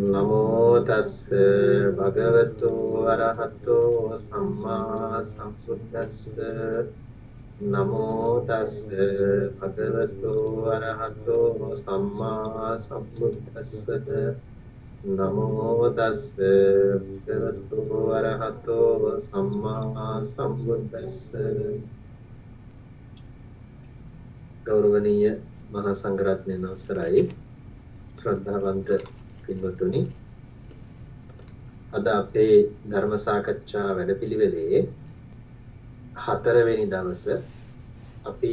නමෝ තස්ස භගවතු අරහතෝ සම්මා සම්බුද්දස්ස නමෝ තස්ස භගවතු අරහතෝ සම්මා සම්බුද්දස්ස නමෝ තස්ස භගවතු අරහතෝ සම්මා සම්බුද්දස්ස ගෞරවනීය මහා සංඝරත්නයන් අවසරයි ශ්‍රද්ධාවන්ත පින්වතුනි අද අපේ ධර්ම සාකච්ඡා වැඩපිළිවෙලේ හතරවෙනි දවස අපි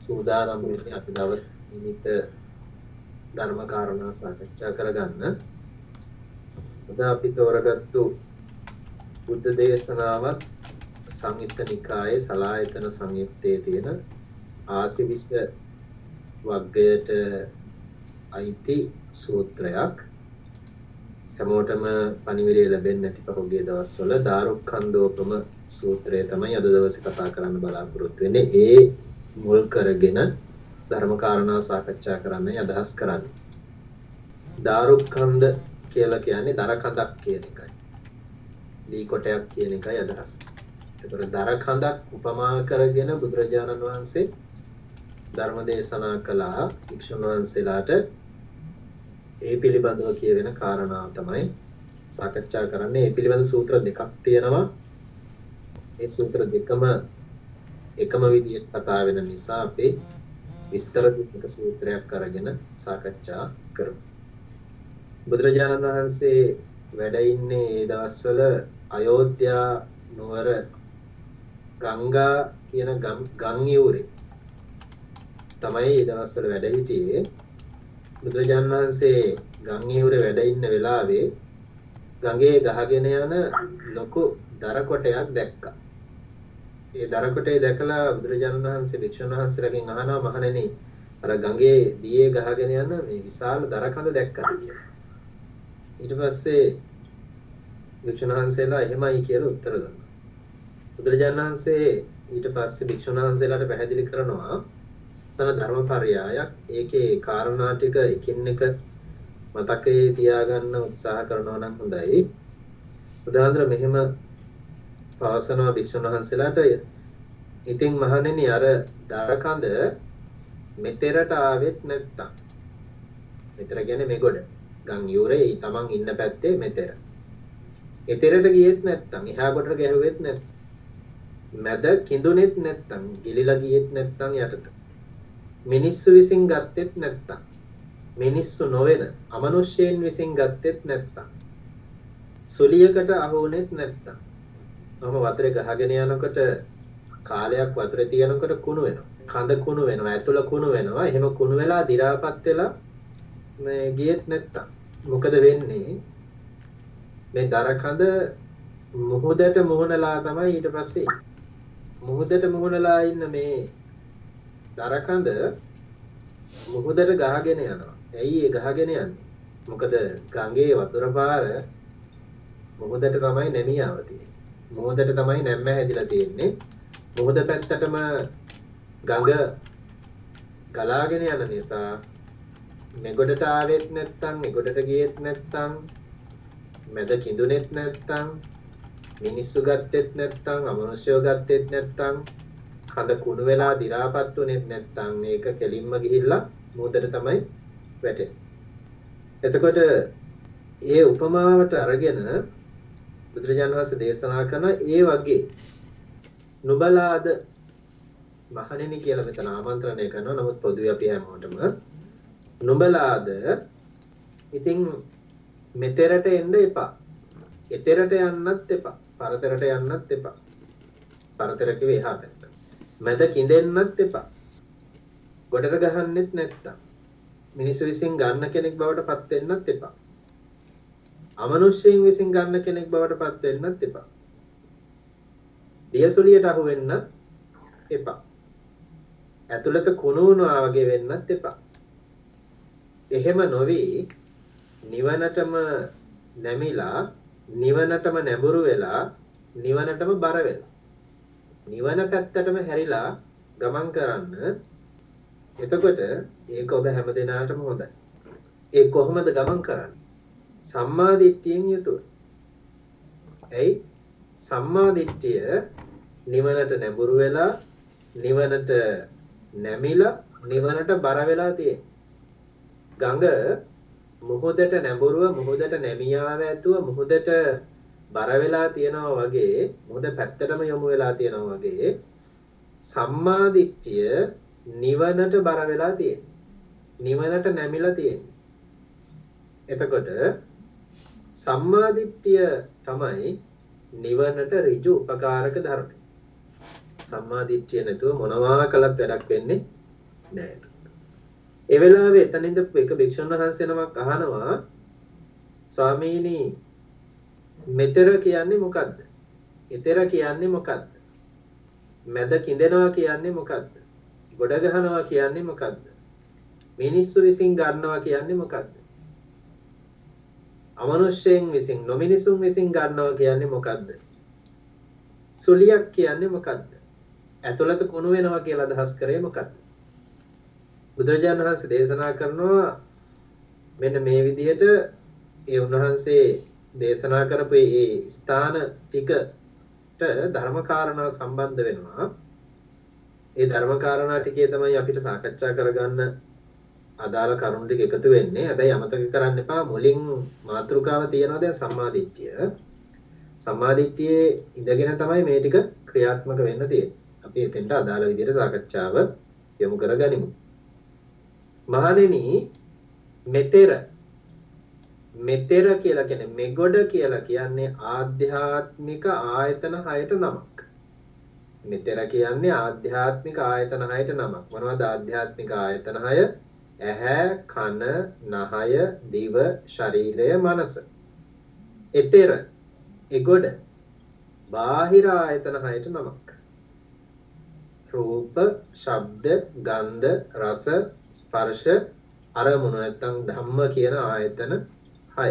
සූදානම් වෙන්නේ අපි දවස් නිමිත ධර්ම කාරණා සාකච්ඡා කරගන්න. අද අපි තෝරගත්තු බුද්ධ දේශනාවත් සංයුත්ත නිකායේ සලායතන සංයුත්තේ තියෙන ආසිවිස වග්ගයට අයිති සූත්‍රයක් හැමෝටම පණිවිඩය ලැබෙන්නේ නැති පහුගිය දවස්වල දාරුක්ඛන්දෝපම සූත්‍රය තමයි අද දවසේ කතා කරන්න බලාපොරොත්තු වෙන්නේ. ඒ මුල් කරගෙන ධර්ම කාරණා සාකච්ඡා කරන්නයි අදහස් කරන්නේ. දාරුක්ඛන්ද කියලා කියන්නේ දර කඳක් කියන එකයි. දී කොටයක් කියන එකයි අදහස්. ඒතර දර කඳක් උපමා කරගෙන බුදුරජාණන් වහන්සේ ධර්ම දේශනා කළා භික්ෂුන් වහන්සේලාට ඒ පිළිබඳව කියවෙන කාරණාව තමයි සාකච්ඡා කරන්නේ. ඒ පිළිබඳ සූත්‍ර දෙකක් තියෙනවා. ඒ සූත්‍ර දෙකම එකම විදිහට කතා වෙන නිසා අපි විස්තර දෙක සූත්‍රයක් අරගෙන සාකච්ඡා කරමු. බුදුරජාණන් වහන්සේ වැඩ ඉන්නේ ඒ දවස්වල අයෝධ්‍යා නුවර ගංගා කියන ගම් යූරේ තමයි ඒ දවස්වල වැඩ හිටියේ බුදුරජාන් වහන්සේ ගංගියුරේ වැඩ ඉන්න වෙලාවේ ගඟේ ගහගෙන යන ලොකු දර කොටයක් දැක්කා. ඒ දර කොටේ දැකලා බුදුරජාණන් වහන්සේ භික්ෂුන් වහන්සේලාගෙන් අහනවා මහණෙනි අර ගඟේ දියේ ගහගෙන යන මේ විශාල දර කඳ දැක්කද කියලා. ඊට පස්සේ භික්ෂුන් වහන්සේලා එහෙමයි කියලා උත්තර දුන්නා. බුදුරජාණන් වහන්සේ ඊට පස්සේ භික්ෂුන් වහන්සේලාට පැහැදිලි කරනවා තන ධර්මපරයායක් ඒකේ කාරණා ටික එකින් එක මතකයේ තියාගන්න උත්සාහ කරනවා නම් හොඳයි. උදාහරණ මෙහෙම පවසනවා භික්ෂුන් වහන්සේලාට. ඉතින් මහණෙනි අර දරකඳ මෙතෙරට ආවෙත් නැත්තම්. මෙතර කියන්නේ මෙගොඩ. ගම් යූරේ තමන් ඉන්න පැත්තේ මෙතෙර. එතෙරට ගියෙත් නැත්තම් එහා කොටට ගැහුවෙත් නැත්තම්. මැද කිඳුනෙත් නැත්තම් ගිලිලා ගියෙත් නැත්තම් යටට. මිනිස්සු විසින් ගත්තෙත් නැත්තම්. මිනිස්සු නොවන අමනුෂ්‍යයන් විසින් ගත්තෙත් නැත්තම්. සුලියකට අහුනෙත් නැත්තම්. මම වතුරේ ගහගෙන යනකොට කාලයක් වතුරේ තියනකොට කුණු වෙනවා. කඳ කුණු වෙනවා ඇතුළ කුණු වෙනවා. එහෙම කුණු වෙලා දි รา පත් වෙලා මේ ගියෙත් නැත්තම්. මොකද වෙන්නේ? මේ දර කඳ මුහුදට මුහුණලා තමයි ඊට පස්සේ. මුහුදට මුහුණලා ඉන්න මේ දරකඳ මුහුදට ගහගෙන යනවා. ඇයි ඒ ගහගෙන යන්නේ? මොකද ගඟේ වතුර පාර මුහුදට තමයි නැමියාව තියෙන්නේ. මුහුදට තමයි නැම්ම හැදිලා තියෙන්නේ. මුහුද පැත්තටම ගඟ ගලාගෙන යන නිසා මෙගොඩට ආවෙත් නැත්තම් එගොඩට ගියෙත් නැත්තම් මැද කිඳුනෙත් නැත්තම් මිනිස්සු ගත්තෙත් නැත්තම් අමනුෂ්‍යව ගත්තෙත් නැත්තම් කඳ කුණු වෙලා දි รา පත් උනේත් නැත්නම් ඒක කෙලින්ම ගිහිල්ලා මුහුදට තමයි වැටෙන්නේ. එතකොට ඒ උපමාවට අරගෙන බුදුරජාණන් වහන්සේ දේශනා කරන ඒ වගේ නුබලාද මහණෙනි කියලා මෙතන ආමන්ත්‍රණය කරනවා. නමුත් පොදුවේ අපි හැමෝටම නුඹලාද ඉතින් මෙතෙරට එන්න එපා. එතෙරට යන්නත් එපා. පරතරට යන්නත් එපා. පරතර කිව්වේ එහා පැත්ත. මැද කිඳෙන්නත් එපා. ගොඩට ගහන්නෙත් නැත්තම්. මිනිස්සු විසින් ගන්න කෙනෙක් බවට පත් වෙන්නත් එපා. අමනුෂ්‍යයන් විසින් ගන්න කෙනෙක් බවට පත් වෙන්නත් එපා. දියසුලියට අහු වෙන්නත් එපා. ඇතුළත කුණු වුණා වගේ වෙන්නත් එපා. එහෙම නොවි නිවනටම නැමිලා නිවනටම නැඹුරු වෙලා නිවනටම බර වෙලා නිවන පැත්තටම හැරිලා ගමන් කරන්න එතකොට ඒක ඔබ හැම දිනාටම හොඳයි. ඒ කොහොමද ගමන් කරන්නේ? සම්මා දිට්ඨියෙන් යුතුව. ඇයි? සම්මා දිට්ඨිය නිවනට නැඹුරු වෙලා නිවනට නැමිලා නිවනට බර වෙලා තියෙන්නේ. ගඟ මුහුදට නැඹුරුව මුහුදට නැමියාව ඇතුව මුහුදට බර වෙලා තියෙනවා වගේ මුහුද පැත්තටම යොමු වෙලා තියෙනවා වගේ සම්මා දිට්ඨිය නිවනට බර වෙලා තියෙන්නේ. නිවනට නැමිලා තියෙන්නේ. එතකොට සම්මා දිට්ඨිය තමයි නිවනට ඍජු උපකාරක ධර්මය. සම්මා දිට්ඨිය නැතුව මොනවා කළත් වැඩක් වෙන්නේ නැහැ. ඒ වෙලාවේ එතනින්ද එක භික්ෂුන් වහන්සේ නමක් අහනවා ස්වාමීනි මෙතර කියන්නේ මොකද්ද? එතර කියන්නේ මොකද්ද? මැද කිඳෙනවා කියන්නේ මොකද්ද? ගොඩ ගහනවා කියන්නේ මොකද්ද? මිනිස්සු විසින් ගන්නවා කියන්නේ මොකද්ද? අමනුෂ්‍යයන් විසින් නොමිනිසුන් විසින් ගන්නවා කියන්නේ මොකද්ද? සුලියක් කියන්නේ මොකද්ද? ඇතුළත කුණු වෙනවා කියලා අදහස් කරේ මොකද්ද? බුදුරජාණන් වහන්සේ දේශනා කරනවා මෙන්න මේ විදිහට ඒ උන්වහන්සේ දේශනා කරපු ඒ ස්ථාන ටිකට ධර්මකාරණා සම්බන්ධ වෙනවා. ඒ ධර්මකාරණා ටිකේ තමයි අපිට සාකච්ඡා කරගන්න අදාළ කරුණු ටික එකතු වෙන්නේ. හැබැයි අමතක කරන්න එපා මුලින් මාතෘකාව තියෙනවා දැන් සම්මාදිට්ඨිය. සම්මාදිට්ඨියේ ඉඳගෙන තමයි මේ ටික ක්‍රියාත්මක වෙන්න තියෙන්නේ. අපි එතෙන්ට අදාළ විදිහට සාකච්ඡාව යොමු කරගනිමු. මහණෙනි මෙතෙර මෙතෙර කියලා කියන්නේ මෙගොඩ කියලා කියන්නේ ආධ්‍යාත්මික ආයතන හයට නමක්. මෙතෙර කියන්නේ ආධ්‍යාත්මික ආයතන හයට නමක්. මොනවද ආධ්‍යාත්මික ආයතන හය? ඇහැ කන නහය දිව ශරීරය මනස එතෙර එගොඩ බාහිර ආයතන හයට නමක් රූප ශබ්ද ගන්ධ රස ස්පර්ශ අරමුණු නැත්තම් ධම්ම කියන ආයතන හය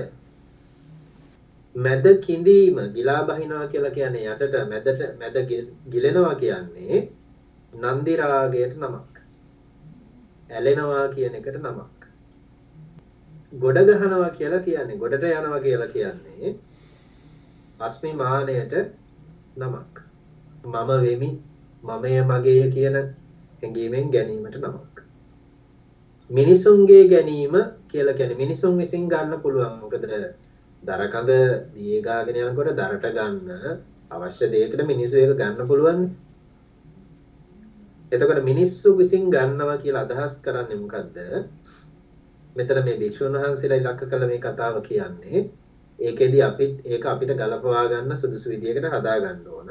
මැද කිඳීම ගිලා බහිනවා කියලා කියන්නේ යටට මැදට මැද ගිලෙනවා කියන්නේ නන්දි රාගයට නමක් ඇලෙනවා කියන එකට නමක්. ගොඩ ගහනවා කියලා කියන්නේ ගොඩට යනවා කියලා කියන්නේ අස්මි මානයට නමක්. මම වෙමි මමය මගේය කියන හැඟීමෙන් ගැනීමට නමක්. මිනිසුන්ගේ ගැනීම කියලා කියන්නේ මිනිසුන් විසින් ගන්න පුළුවන්. මොකද දරකඳ දියේ ගාගෙන යනකොට දරට ගන්න අවශ්‍ය දෙයකට මිනිස්සු ඒක ගන්න පුළුවන්. එතකොට මිනිස්සු විසින් ගන්නවා කියලා අදහස් කරන්නේ මොකද්ද? මෙතන මේ භික්ෂුන් වහන්සේලා ඉලක්ක කළ මේ කතාව කියන්නේ ඒකෙදි අපිත් ඒක අපිට ගලපවා ගන්න සුදුසු විදියකට හදා ගන්න ඕන.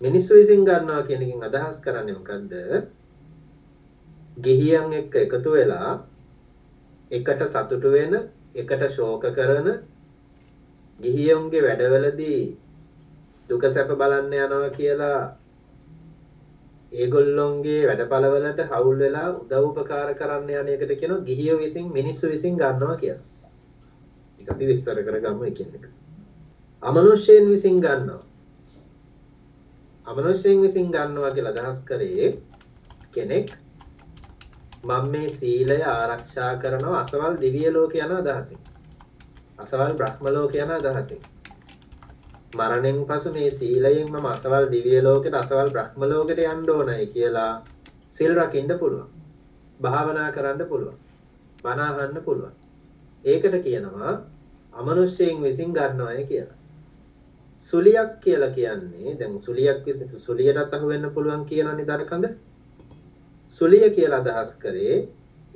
මිනිස්සු විසින් ගන්නවා කියන එකෙන් අදහස් කරන්නේ මොකද්ද? ගිහියන් එක්ක එකතු වෙලා එකට සතුටු වෙන, එකට ශෝක කරන ගිහියන්ගේ වැඩවලදී දුක සැප බලන්න යනවා කියලා ඒගොල්ලොන්ගේ වැඩපළවලට හවුල් වෙලා උදව් උපකාර කරන්න යන එකට කියනවා ගිහියෝ විසින් මිනිස්සු විසින් ගන්නවා කියලා. ඒක අපි විස්තර කරගමු එකින් එක. අමනුෂ්‍යයන් විසින් ගන්නවා. අමනුෂ්‍යයන් විසින් ගන්නවා කියලා අදහස් කරේ කෙනෙක් මම මේ සීලය ආරක්ෂා කරනවා අසවල් දිව්‍ය ලෝක යන අදහසින්. අසවල් බ්‍රහ්ම ලෝක යන අදහසින්. මරණයෙන් පසු මේ සීලයෙන් මම අසවල් දිව්‍ය ලෝකෙට අසවල් බ්‍රහ්ම ලෝකෙට යන්න ඕනයි කියලා සිල් රකින්න පුළුවන්. භාවනා කරන්න පුළුවන්. බණ අහන්න පුළුවන්. ඒකට කියනවා අමනුෂ්‍යයෙන් විසින් ගන්නවයි කියලා. සුලියක් කියලා කියන්නේ දැන් සුලියක් විසින් සුලියටත් අහු වෙන්න පුළුවන් කියනනේ දරකඳ. සුලිය කියලා අදහස් කරේ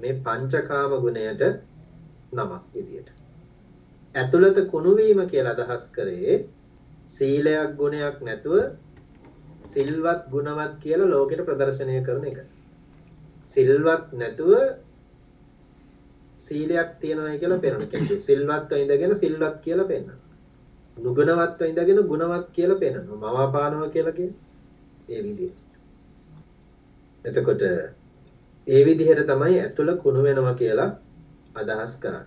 මේ පංචකාම ගුණයට නමක් විදියට. ඇතුළත කුණු වීම කියලා අදහස් කරේ සීලයක් ගුණයක් නැතුව සිල්වත් ගුණවත් කියලා ලෝකෙට ප්‍රදර්ශනය කරන එක. සිල්වත් නැතුව සීලයක් තියෙනවා කියලා පෙන්වන කෙනෙක්. සිල්වත්ව ඉඳගෙන සිල්වත් කියලා පෙන්වනවා. නුගුණවත්ව ඉඳගෙන ගුණවත් කියලා පෙන්වනවා. මවාපානවා කියලා කියන්නේ ඒ විදිහට. එතකොට ඒ විදිහට තමයි ඇතුළ කුණු වෙනවා කියලා අදහස් කරන්නේ.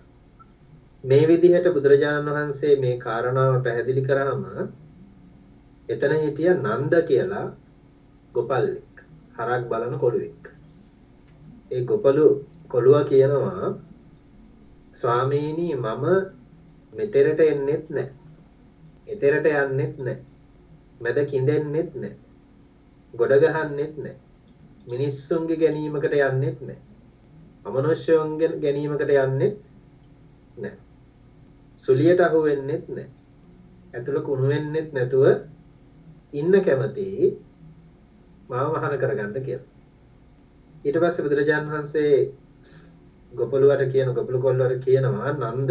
මේ විදිහට බුදුරජාණන් වහන්සේ මේ කාරණාව පැහැදිලි කරාම එතන හිටිය නන්ද කියලා ගොපල්ලෙක් හරක් බලන කොළුවෙක් ඒ ගොපලු කොළුවා කියනවා ස්වාමීනි මම මෙතෙරට එන්නෙත් නැහැ. එතෙරට යන්නෙත් නැහැ. මැද කිඳෙන්නෙත් නැහැ. ගොඩ ගහන්නෙත් නැහැ. මිනිස්සුන්ගේ ගැනීමකට යන්නෙත් නැහැ. අමනුෂ්‍යයන්ගේ ගැනීමකට යන්නෙත් නැහැ. සුලියට අහු වෙන්නෙත් නැහැ. ඇතුළ කුණු වෙන්නෙත් නැතුව ඉන්න කැමති මාව මහාන කරගන්න කියලා. ඊට පස්සේ බුදුරජාණන් වහන්සේ ගොපලුවට කියන ගොපලු කොල්ලවට කියනවා නන්ද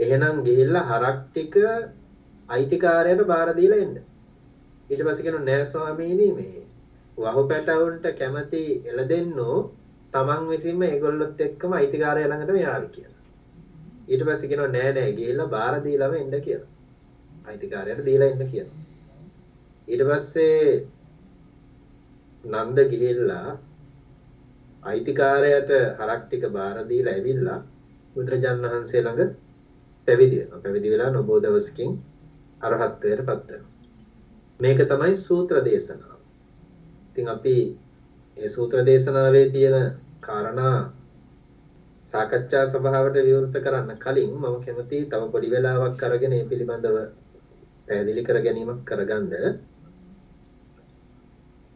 එහෙනම් ගිහිල්ලා හරක් ටික අයිතිකාරයට බාර දීලා එන්න. ඊට පස්සේ කියනවා නෑ ස්වාමීනි මේ වහු පැටවුන්ට කැමති එළදෙන්නෝ තමන් විසින්ම ඒගොල්ලොත් එක්කම අයිතිකාරය ළඟටම යාවි කියලා. ඊට පස්සේ කියනවා නෑ නෑ ගිහිල්ලා බාර දීලාම එන්න කියලා. අයිතිකාරයට දීලා එන්න කියලා. ඊට පස්සේ නන්ද ගිහිල්ලා අයිතිකාරයට හරක් ටික බාර දීලා ඇවිල්ලා බුදුරජාණන් වහන්සේ ළඟ පැවිදි වෙනවා. පැවිදි වෙලා නොබෝ දවසකින් අරහත්ත්වයට පත් වෙනවා. මේක තමයි සූත්‍ර දේශනාව. ඉතින් අපි ඒ සූත්‍ර දේශනාවේ තියෙන කාරණා සාකච්ඡා සභාවට විවෘත කරන්න කලින් මම කැමතියි තව පොඩි වෙලාවක් අරගෙන මේ පිළිබඳව පැහැදිලි කර ගැනීමක් කරගන්න.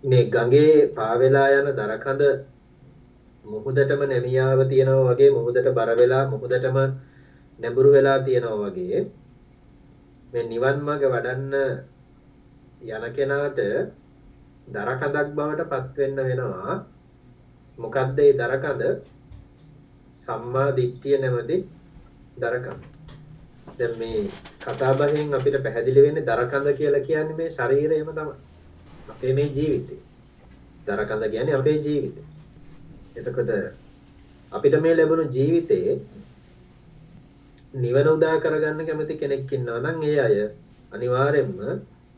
මේ ගඟේ පාවෙලා යන දරකඳ මුහුදටම නැමියාව තියෙනවා වගේ මුහුදට බර වෙලා මුහුදටම නැඹුරු වෙලා තියෙනවා වගේ මේ නිවන් මඟ වඩන්න යන කෙනාට දරකඳක් බවට පත් වෙන්න වෙනවා. මොකද්ද ඒ දරකඳ? සම්මා දිට්ඨිය නැමැති දරකඳ. දැන් මේ කතාබහෙන් අපිට පැහැදිලි වෙන්නේ දරකඳ කියලා කියන්නේ මේ ශරීරයම තමයි. අපේ මේ ජීවිතේ. දරකඳ කියන්නේ අපේ ජීවිතේ. එතකොට අපිට මේ ලැබුණු ජීවිතේ නිවන උදා කරගන්න කැමති කෙනෙක් ඉන්නවා නම් ඒ අය අනිවාර්යයෙන්ම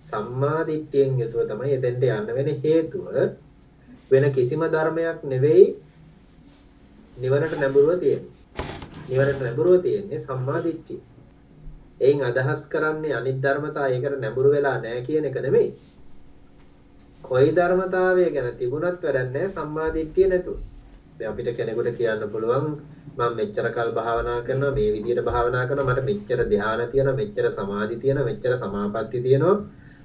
සම්මා දිට්ඨියෙන් යුතුව තමයි එතෙන්ට යන්න වෙන හේතුව වෙන කිසිම ධර්මයක් නෙවෙයි නිවනට නැඹුරුව තියෙන්නේ. නිවනට නැඹුරුව තියෙන්නේ සම්මා දිට්ඨිය. එයින් අදහස් කරන්නේ අනිත් ධර්මතා ඒකට නැඹුරු වෙලා නැහැ කියන එක නෙමෙයි. කොයි ධර්මතාවය ගැන තිබුණත් වැඩක් නැහැ සම්මා දිට්ඨිය නැතුව. දැන් අපිට කෙනෙකුට කියන්න පුළුවන් මම මෙච්චර කල් භාවනා කරනවා මේ විදිහට භාවනා කරනවා මට මෙච්චර ධ්‍යාන තියෙනවා මෙච්චර සමාධි තියෙනවා මෙච්චර සමාපatti තියෙනවා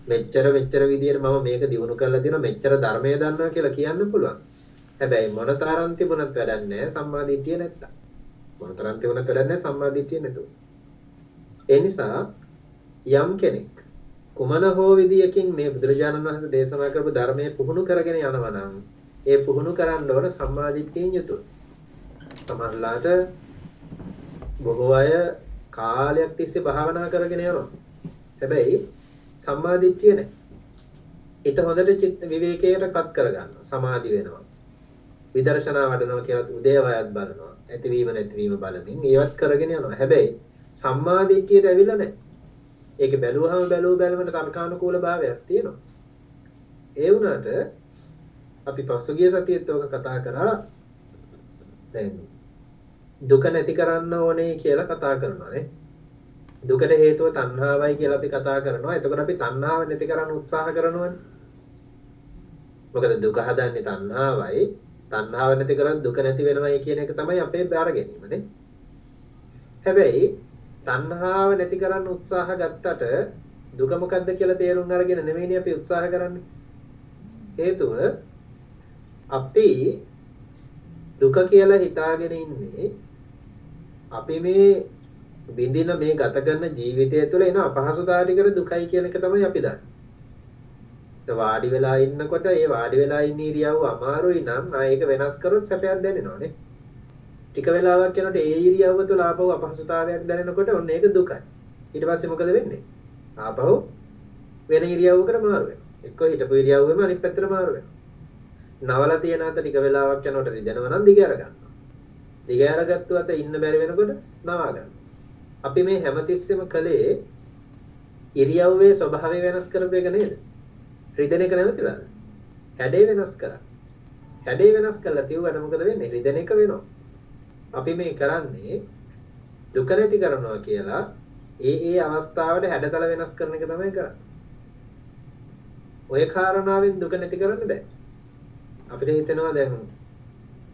මෙච්චර මෙච්චර විදිහට මම මේක දිනු කරලා තියෙනවා මෙච්චර ධර්මය දන්නවා කියලා කියන්න පුළුවන්. හැබැයි මොනතරම් තිබුණත් වැඩක් නැහැ සම්මාදිට්ඨිය නැත්තම්. මොනතරම් තිබුණත් වැඩක් නැහැ සම්මාදිට්ඨිය නැතුව. ඒ නිසා යම් කෙනෙක් කුමන හෝ විදියකින් මේ බුදුරජාණන් වහන්සේ දේශනා කරපු ධර්මයේ පුහුණු කරගෙන යනවා නම් ඒ පුහුණු කරන්න ඕන සම්මාදිට්ඨියෙන් යුතුව. සමහරලාට බොහෝ අය කාලයක් තිස්සේ භාවනා කරගෙන යනවා. හැබැයි සම්මාදිට්ඨිය නැහැ. හිත හොඳට චිත්ත විවේකයටපත් කරගන්නවා. සමාධි වෙනවා. විදර්ශනා වඩනවා කියලා උදේවයත් බලනවා. ඇතිවීම නැතිවීම බලමින් ඒවත් කරගෙන යනවා. හැබැයි සම්මාදිට්ඨියට ඇවිල්ලා නැහැ. ඒක බැලුවහම බැලුව බැලමට තර්කානුකූල භාවයක් තියෙනවා. ඒ වුණාට අපි පසුගිය සතියේත් ඔක කතා කරා දැන් දුක නැති කරන්න ඕනේ කියලා කතා කරනවා නේ දුකට හේතුව තණ්හාවයි කියලා අපි කතා කරනවා. එතකොට අපි තණ්හාව නැති කරන්න උත්සාහ කරනවනේ. මොකද දුක හදන්නේ තණ්හාවයි. තණ්හාව නැති කරන් දුක නැති වෙනවයි කියන එක තමයි අපේ බාර ගැනීම නේ හැබැයි තණ්හාව නැති කරන්න උත්සාහ ගත්තට දුක මොකද්ද කියලා තේරුම් අරගෙන නෙමෙයිනේ අපි උත්සාහ කරන්නේ. හේතුව අපි දුක කියලා හිතාගෙන ඉන්නේ අපි මේ විඳින මේ ගත කරන ජීවිතය තුළ එන අපහසුතාව ටිකට දුකයි කියන එක තමයි අපි දන්නේ. වාඩි වෙලා ඉන්නකොට ඒ වාඩි වෙලා ඉන්න ඉරියව්ව අමාරුයි නම් ආ ඒක වෙනස් කරොත් සැපයක් දැනෙනවනේ. ටික වෙලාවක් යනකොට ඒ ඉරියව්ව තුළ ආපහු අපහසුතාවයක් දැනෙනකොට ඔන්න ඒක දුකයි. ඊට පස්සේ මොකද වෙන්නේ? ආපහු වෙන ඉරියව්වකට මාරු වෙනවා. එක්ක හිටපු ඉරියව්වෙම අනිත් පැත්තට මාරු වෙනවා. නවලා තියෙන අත ටික වෙලාවක් යනකොට රිදෙනවා නම් දිග අරගන්නවා. දිග අරගත්තු අත ඉන්න බැරි වෙනකොට නවා ගන්නවා. අපි මේ හැමතිස්සෙම කලේ ඉරියව්වේ ස්වභාවය වෙනස් කරපු එක නේද? රිදෙන එක නැවතිලාද? හැඩේ වෙනස් කරා. හැඩේ වෙනස් කළා තියුවට මොකද වෙන්නේ? රිදෙන එක වෙනවා. අපි මේ කරන්නේ දුක නැති කරනවා කියලා ඒ ඒ අවස්ථාවට හැඩතල වෙනස් කරන එක තමයි කරන්නේ. ඔය කාරණාවෙන් දුක නැති කරන්න බෑ. අපිට හිතෙනවා දැන්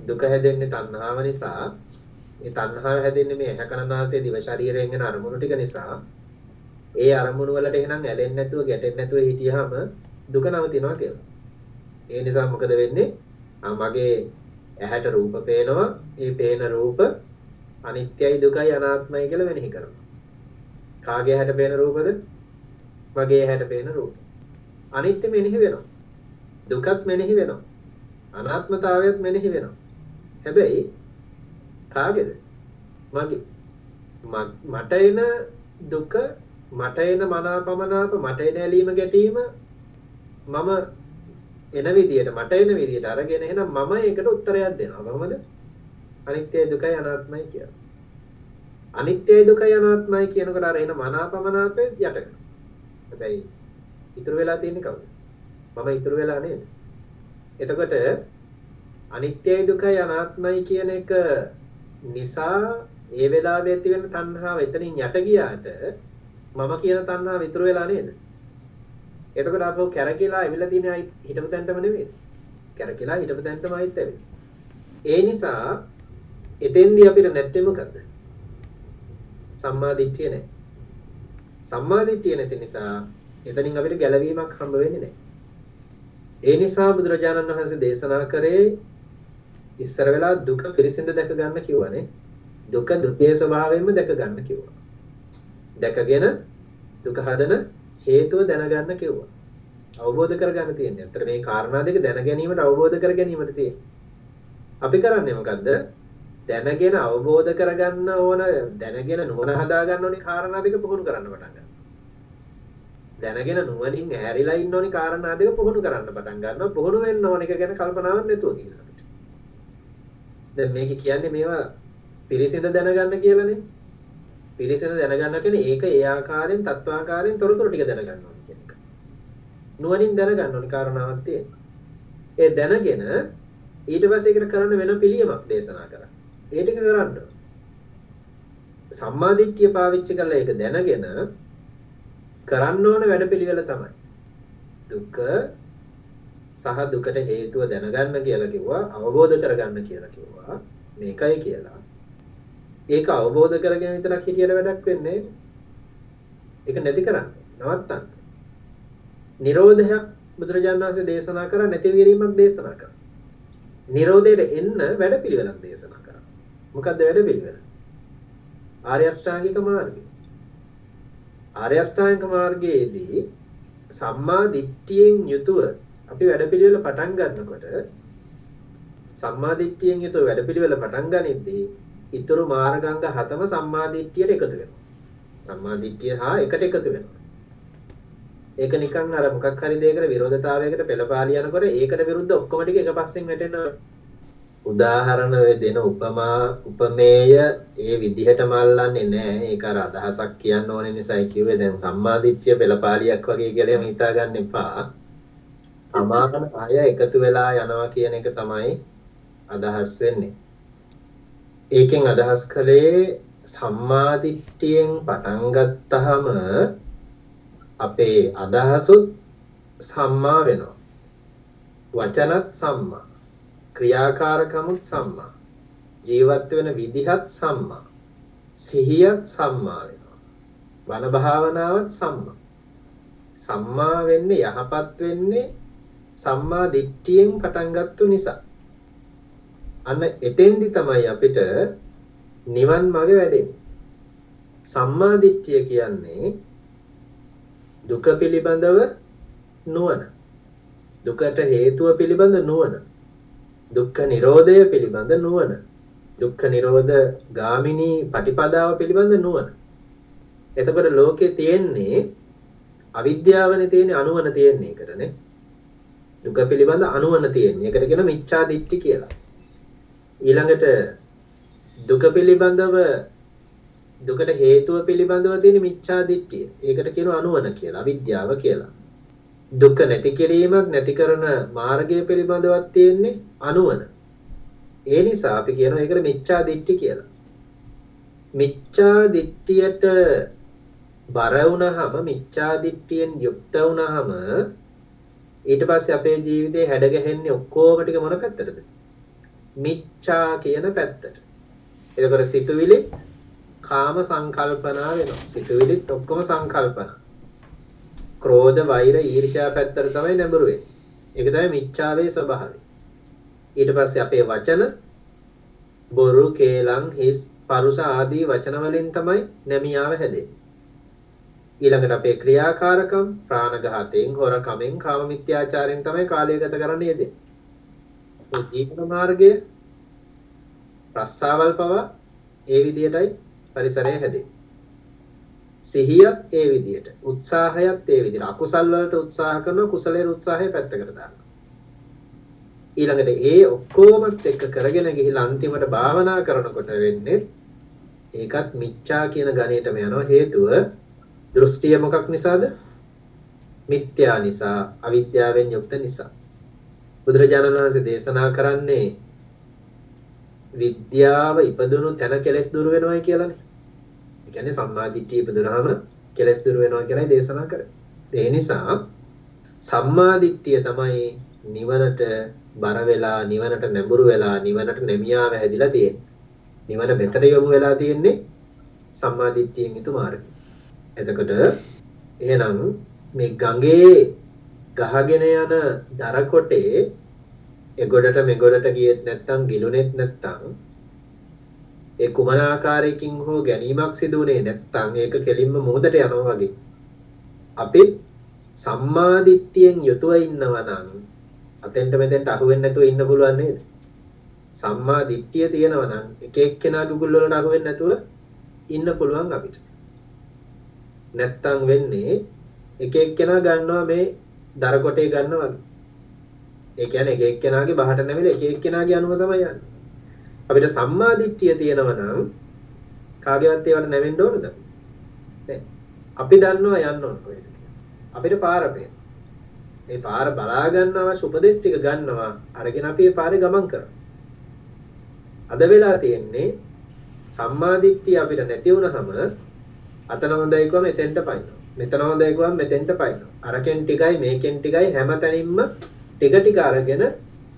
දුක හැදෙන්නේ තණ්හාව නිසා ඒ තණ්හාව හැදෙන්නේ මේ ඇහැ කන නාසය දිව ශරීරයෙන් එන අරමුණු ටික නිසා. ඒ අරමුණු වලට එහෙනම් ඇලෙන්නේ නැතුව ගැටෙන්නේ නැතුව හිටියාම දුක නවතිනවා කියලා. ඒ නිසා මොකද වෙන්නේ? මගේ ඇහැට රූප පේනවා. ඒ පේන රූප අනිත්‍යයි දුකයි අනාත්මයි කියලා මෙනෙහි කරනවා. කාගේ ඇහැට පේන රූපද? මගේ ඇහැට පේන රූප. අනිත්‍ය මෙනෙහි වෙනවා. දුකත් මෙනෙහි වෙනවා. අනාත්මතාවයත් මෙනෙහි වෙනවා. හැබැයි කාගේද? මගේ. මට එන දුක මට එන මනාපමනාප මට එන ඇලීම ගැටීම මම එන විදියට මට එන විදියට අරගෙන එහෙනම් මම ඒකට උත්තරයක් දෙනවා. කොහොමද? අනිත්‍යයි දුකයි අනාත්මයි කියලා. අනිත්‍යයි දුකයි අනාත්මයි කියනකොට අර එන මනාපමනාපේ යට කරනවා. හැබැයි ඉතුරු වෙලා තියෙන්නේ කවුද? මම ඉතුරු වෙලා නේද? එතකොට අනිත්‍යයි දුකයි අනාත්මයි කියන එක නිසා ඒ වෙලාවේ ඇති වෙන තණ්හාව එතනින් යට ගියාට මම කියන තණ්හාව ඉතුරු වෙලා නේද? එතකොට අපෝ කැරකිලා ඇවිල්ලා තියෙන අයි හිටපු තැනටම නෙමෙයි. කැරකිලා හිටපු තැනටම ආයිත් ඇවිල්ලා. ඒ නිසා එතෙන්දී අපිට නැත්තේ මොකද්ද? සම්මා දිට්ඨිය නැහැ. සම්මා දිට්ඨිය නැති නිසා එතනින් අපිට ගැලවීමක් හම්බ වෙන්නේ නැහැ. ඒ නිසා බුදුරජාණන් වහන්සේ දේශනා කරේ ඉස්සර වෙලා දුක පිරිසිඳ දැක ගන්න කිව්වනේ. දුක දුකේ ස්වභාවයෙන්ම දැක ගන්න කිව්වා. දැකගෙන දුක හදන හේතුව දැනගන්න කිව්වා. අවබෝධ කරගන්න තියෙන්නේ. අතට මේ කාරණා දෙක දැන ගැනීමට අවබෝධ කර ගැනීමට තියෙන්නේ. අපි කරන්නේ මොකද්ද? දැනගෙන අවබෝධ කරගන්න ඕන දැනගෙන නුවණ හදා ගන්න ඕනේ කාරණා දෙක පුහුණු කරන්න පටන් ගන්නවා. දැනගෙන නුවණින් ඇහැරිලා ඉන්න ඕනේ කාරණා දෙක පුහුණු කරන්න පටන් ගන්නවා. පුහුණු වෙන්න ඕන එක ගැන කල්පනාවක් නැතුව කියලා අපිට. දැන් මේක කියන්නේ මේවා පිරිසිඳ දැනගන්න කියලානේ. පිරිසිඳ දැනගන්න කියන්නේ ඒක ඒ ආකාරයෙන් තත්වාකාරයෙන් තොරතුරු ටික දැනගන්න ඕනේ කියන එක. නුවණින් දැනගන්න ඕනේ කාරණාවක් තියෙනවා. ඒ දැනගෙන ඊට පස්සේ ඒකට කරන්න වෙන පිළියමක් දේශනා කරා. ඒ ටික කරන්න. සම්මාදිට්ඨිය පාවිච්චි කරලා ඒක දැනගෙන කරන්න ඕන වැඩපිළිවෙල තමයි. දුක සහ දුකට හේතුව දැනගන්න කියලා කිව්වා අවබෝධ කරගන්න කියලා කිව්වා මේකයි කියලා. ඒක අවබෝධ කරගෙන විතරක් හිටියට වැඩක් වෙන්නේ ඒක නැති කරන්න නවත්තන්න. නිරෝධයක් බුදුරජාණන් වහන්සේ දේශනා කරා නැති වීරීමක් දේශනා කරා. නිරෝධයට එන්න වැඩපිළිවෙලක් දේශනා කරා. මොකද්ද වැඩපිළිවෙල? ආර්ය අෂ්ටාංගික මාර්ගය. ආර්ය අෂ්ටාංගික මාර්ගයේදී සම්මා දිට්ඨියෙන් යුතුව අපි වැඩපිළිවෙල පටන් ගන්නකොට සම්මා දිට්ඨියෙන් යුතුව වැඩපිළිවෙල පටන් ගනිද්දී ඊතුරු මාර්ගාංග හතම සම්මා දිට්ඨියට එකතු වෙනවා. සම්මා දිට්ඨිය හා එකට එකතු වෙනවා. ඒක නිකන් අර මොකක් හරි දෙයකට විරෝධතාවයකට පෙළපාලි යනකොට ඒකට විරුද්ධ ඔක්කොම ටික එක පස්සෙන් වැටෙනවා. උදාහරණ දෙන උපමා උපමේය ඒ විදිහට මල්ලන්නේ නැහැ. ඒක අර අදහසක් කියන්න ඕනේ නිසායි කිව්වේ. දැන් සම්මාදිට්ඨිය පෙළපාලියක් වගේ කියලා එහෙම හිතා ගන්න එපා. සමාන අය එකතු වෙලා යනවා කියන එක තමයි අදහස් වෙන්නේ. ඒකෙන් අදහස් කළේ සම්මාදිට්ඨියෙන් පටන් ගත්තාම අපේ අදහසුත් සම්මා වෙනවා. වචනත් සම්මා. ක්‍රියාකාරකමුත් සම්මා. ජීවත් වෙන විදිහත් සම්මා. සිහියත් සම්මා වෙනවා. බණ භාවනාවත් සම්මා. සම්මා වෙන්නේ යහපත් වෙන්නේ සම්මා දිට්ඨියෙන් පටන් ගත්තු නිසා. අන්න එතෙන්දි තමයි අපිට නිවන් මඟ වැඩෙන්නේ. සම්මා දිට්ඨිය කියන්නේ දුක පිළිබඳව නුවණ. දුකට හේතුව පිළිබඳ නුවණ. දුක්ඛ නිරෝධය පිළිබඳ නුවණ. දුක්ඛ නිරෝධ ගාමිනී පටිපදාව පිළිබඳ නුවණ. එතකොට ලෝකේ තියෙන්නේ අවිද්‍යාවනේ තියෙන්නේ අනුවණ තියෙන්නේ ඒකටනේ. දුක පිළිබඳ අනුවණ තියෙන්නේ. ඒකට කියන මිච්ඡා දිට්ඨි කියලා. ඊළඟට දුක පිළිබඳව දුකට හේතුව පිළිබඳව තියෙන මිච්ඡා දිට්ඨිය. ඒකට කියනවා අනුවන කියලා, අවිද්‍යාව කියලා. දුක නැති කිරීමක් නැති කරන මාර්ගය පිළිබඳවත් තියෙන්නේ අනුවන. ඒ නිසා අපි කියනවා ඒකට මිච්ඡා දිට්ඨි කියලා. මිච්ඡා දිට්ඨියට බර වුණාම මිච්ඡා දිට්ඨියෙන් යුක්ත වුණාම ඊට පස්සේ අපේ ජීවිතේ හැඩ ගැහෙන්නේ ඔක්කොම ටික මොන පැත්තටද? මිච්ඡා කියන පැත්තට. එතකොට සිතුවිලි කාම සංකල්පනා වෙනවා. සිතුවිලිත් ඔක්කොම සංකල්පන. ක්‍රෝධ, වෛර, ඊර්ෂ්‍යා පැත්තට තමයි නැඹුරු වෙන්නේ. ඒක තමයි මිච්ඡාවේ ස්වභාවය. ඊට පස්සේ අපේ වචන බොරු, කේලම්, හිස්, පරුස ආදී වචන වලින් තමයි නැමියාව හැදෙන්නේ. ඊළඟට අපේ ක්‍රියාකාරකම් ප්‍රාණඝාතයෙන්, හොරකමෙන්, කාම මිත්‍යාචාරයෙන් තමයි කාලය ගත කරන්න යෙදෙන්නේ. ජීවන මාර්ගය රස්සාවල් පවා ඒ විදියටයි පරිසරය හැදෙන්නේ. සිහියත් ඒ විදියට, උත්සාහයත් ඒ විදියට. අකුසල් වලට උත්සාහ කරනවා කුසලයේ උත්සාහය පැත්තකට දානවා. ඊළඟට ඒ ඔක්කොමත් එක්ක කරගෙන ගිහිල්ලා අන්තිමට භාවනා කරනකොට වෙන්නේ ඒකත් මිච්ඡා කියන ගණේටම යනවා හේතුව දෘෂ්ටිය මොකක් නිසාද? මිත්‍යා නිසා, අවිද්‍යාවෙන් යුක්ත නිසා. බුදුරජාණන් වහන්සේ දේශනා කරන්නේ විද්‍යාව ඉපදුණු තැන කෙලෙස් දුර වෙනවයි කියලානේ. ඒ කියන්නේ සම්මාදිට්ඨිය ඉපදුනහම කෙලෙස් දුර වෙනවා කියලායි දේශනා කරන්නේ. ඒ නිසා සම්මාදිට්ඨිය තමයි නිවනට බර වෙලා නිවනට නැඹුරු වෙලා නිවනට නැමියාව හැදිලා තියෙන්නේ. නිවන මෙතන යොමු වෙලා තියෙන්නේ සම්මාදිට්ඨියෙන් යුතු මාර්ගය. එතකොට එහෙනම් මේ ගඟේ ගහගෙන යන දර කොටේ එගොඩට මෙගොඩට ගියෙත් නැත්තම් ගිලුනේත් නැත්තම් ඒ කුමන ආකාරයකින් හෝ ගැනීමක් සිදු වුණේ නැත්තම් ඒක කෙලින්ම මොහොතට යනවා වගේ. අපි සම්මාදිට්ඨියෙන් යුතුව ඉන්නවා නම් අතෙන්ට මෙතෙන්ට අහු වෙන්නේ නැතුව ඉන්න පුළුවන් නේද? සම්මා දිට්ඨිය තියෙනවා නම් එක එක්කෙනා Google වලට අහු වෙන්නේ නැතුව ඉන්න පුළුවන් අපිට. නැත්තම් වෙන්නේ එක එක්කෙනා ගන්නවා මේ දර කොටේ ගන්නවා වගේ ඒ කියන්නේ එක එක්කෙනාගේ බහට නැමිලා එක එක්කෙනාගේ අනුව තමයි යන්නේ. අපිට සම්මා දිට්ඨිය තියෙනවා නම් කාගේවත් ඒවට නැවෙන්න ඕනද? නෑ. අපි දන්නවා යන්න ඕන කොහෙද අපිට පාර ඒ පාර බලා ගන්න අවශ්‍ය උපදෙස් ටික ගන්නවා. අරගෙන අපි ඒ පාරේ ගමන් කරනවා. අද වෙලා තියෙන්නේ සම්මා දිට්ඨිය අපිට නැති වුනහම අතන හොඳයි කිව්වම එතෙන්ට පයින්නවා. මෙතන හොඳයි කිව්වම මෙතෙන්ට පයින්නවා. අරකින් ටිකයි මේකෙන් ටිකයි හැමතැනින්ම ටික ටික අරගෙන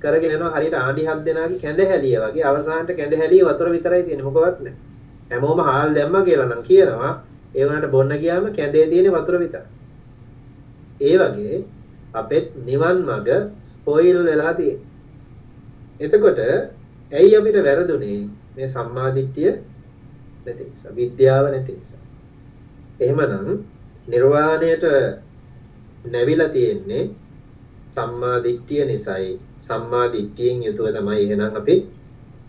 කරගෙන යනවා හරියට ආණ්ඩි හත් දෙනාගේ කැඳහැලිය වගේ අවසානට කැඳහැලිය වතුර විතරයි තියෙන්නේ මොකවත් නැහැ. හැමෝම හාල් දැම්මා කියලා නම් කියනවා ඒ වුණාට බොන්න ගියාම කැඳේ තියෙන වතුර විතරයි. ඒ වගේ අපෙත් නිවන් මඟ ස්පොයිල් වෙලා තියෙන්නේ. එතකොට ඇයි අපිට වැරදුනේ මේ සම්මාදිට්ඨිය නැති නිසා විද්‍යාව නැති නිසා. එහෙමනම් නිර්වාණයට නැවිලා තියෙන්නේ සම්මා දිට්ඨිය නිසායි. සම්මා දිට්ඨියෙන් යුතුව තමයි එහෙනම් අපි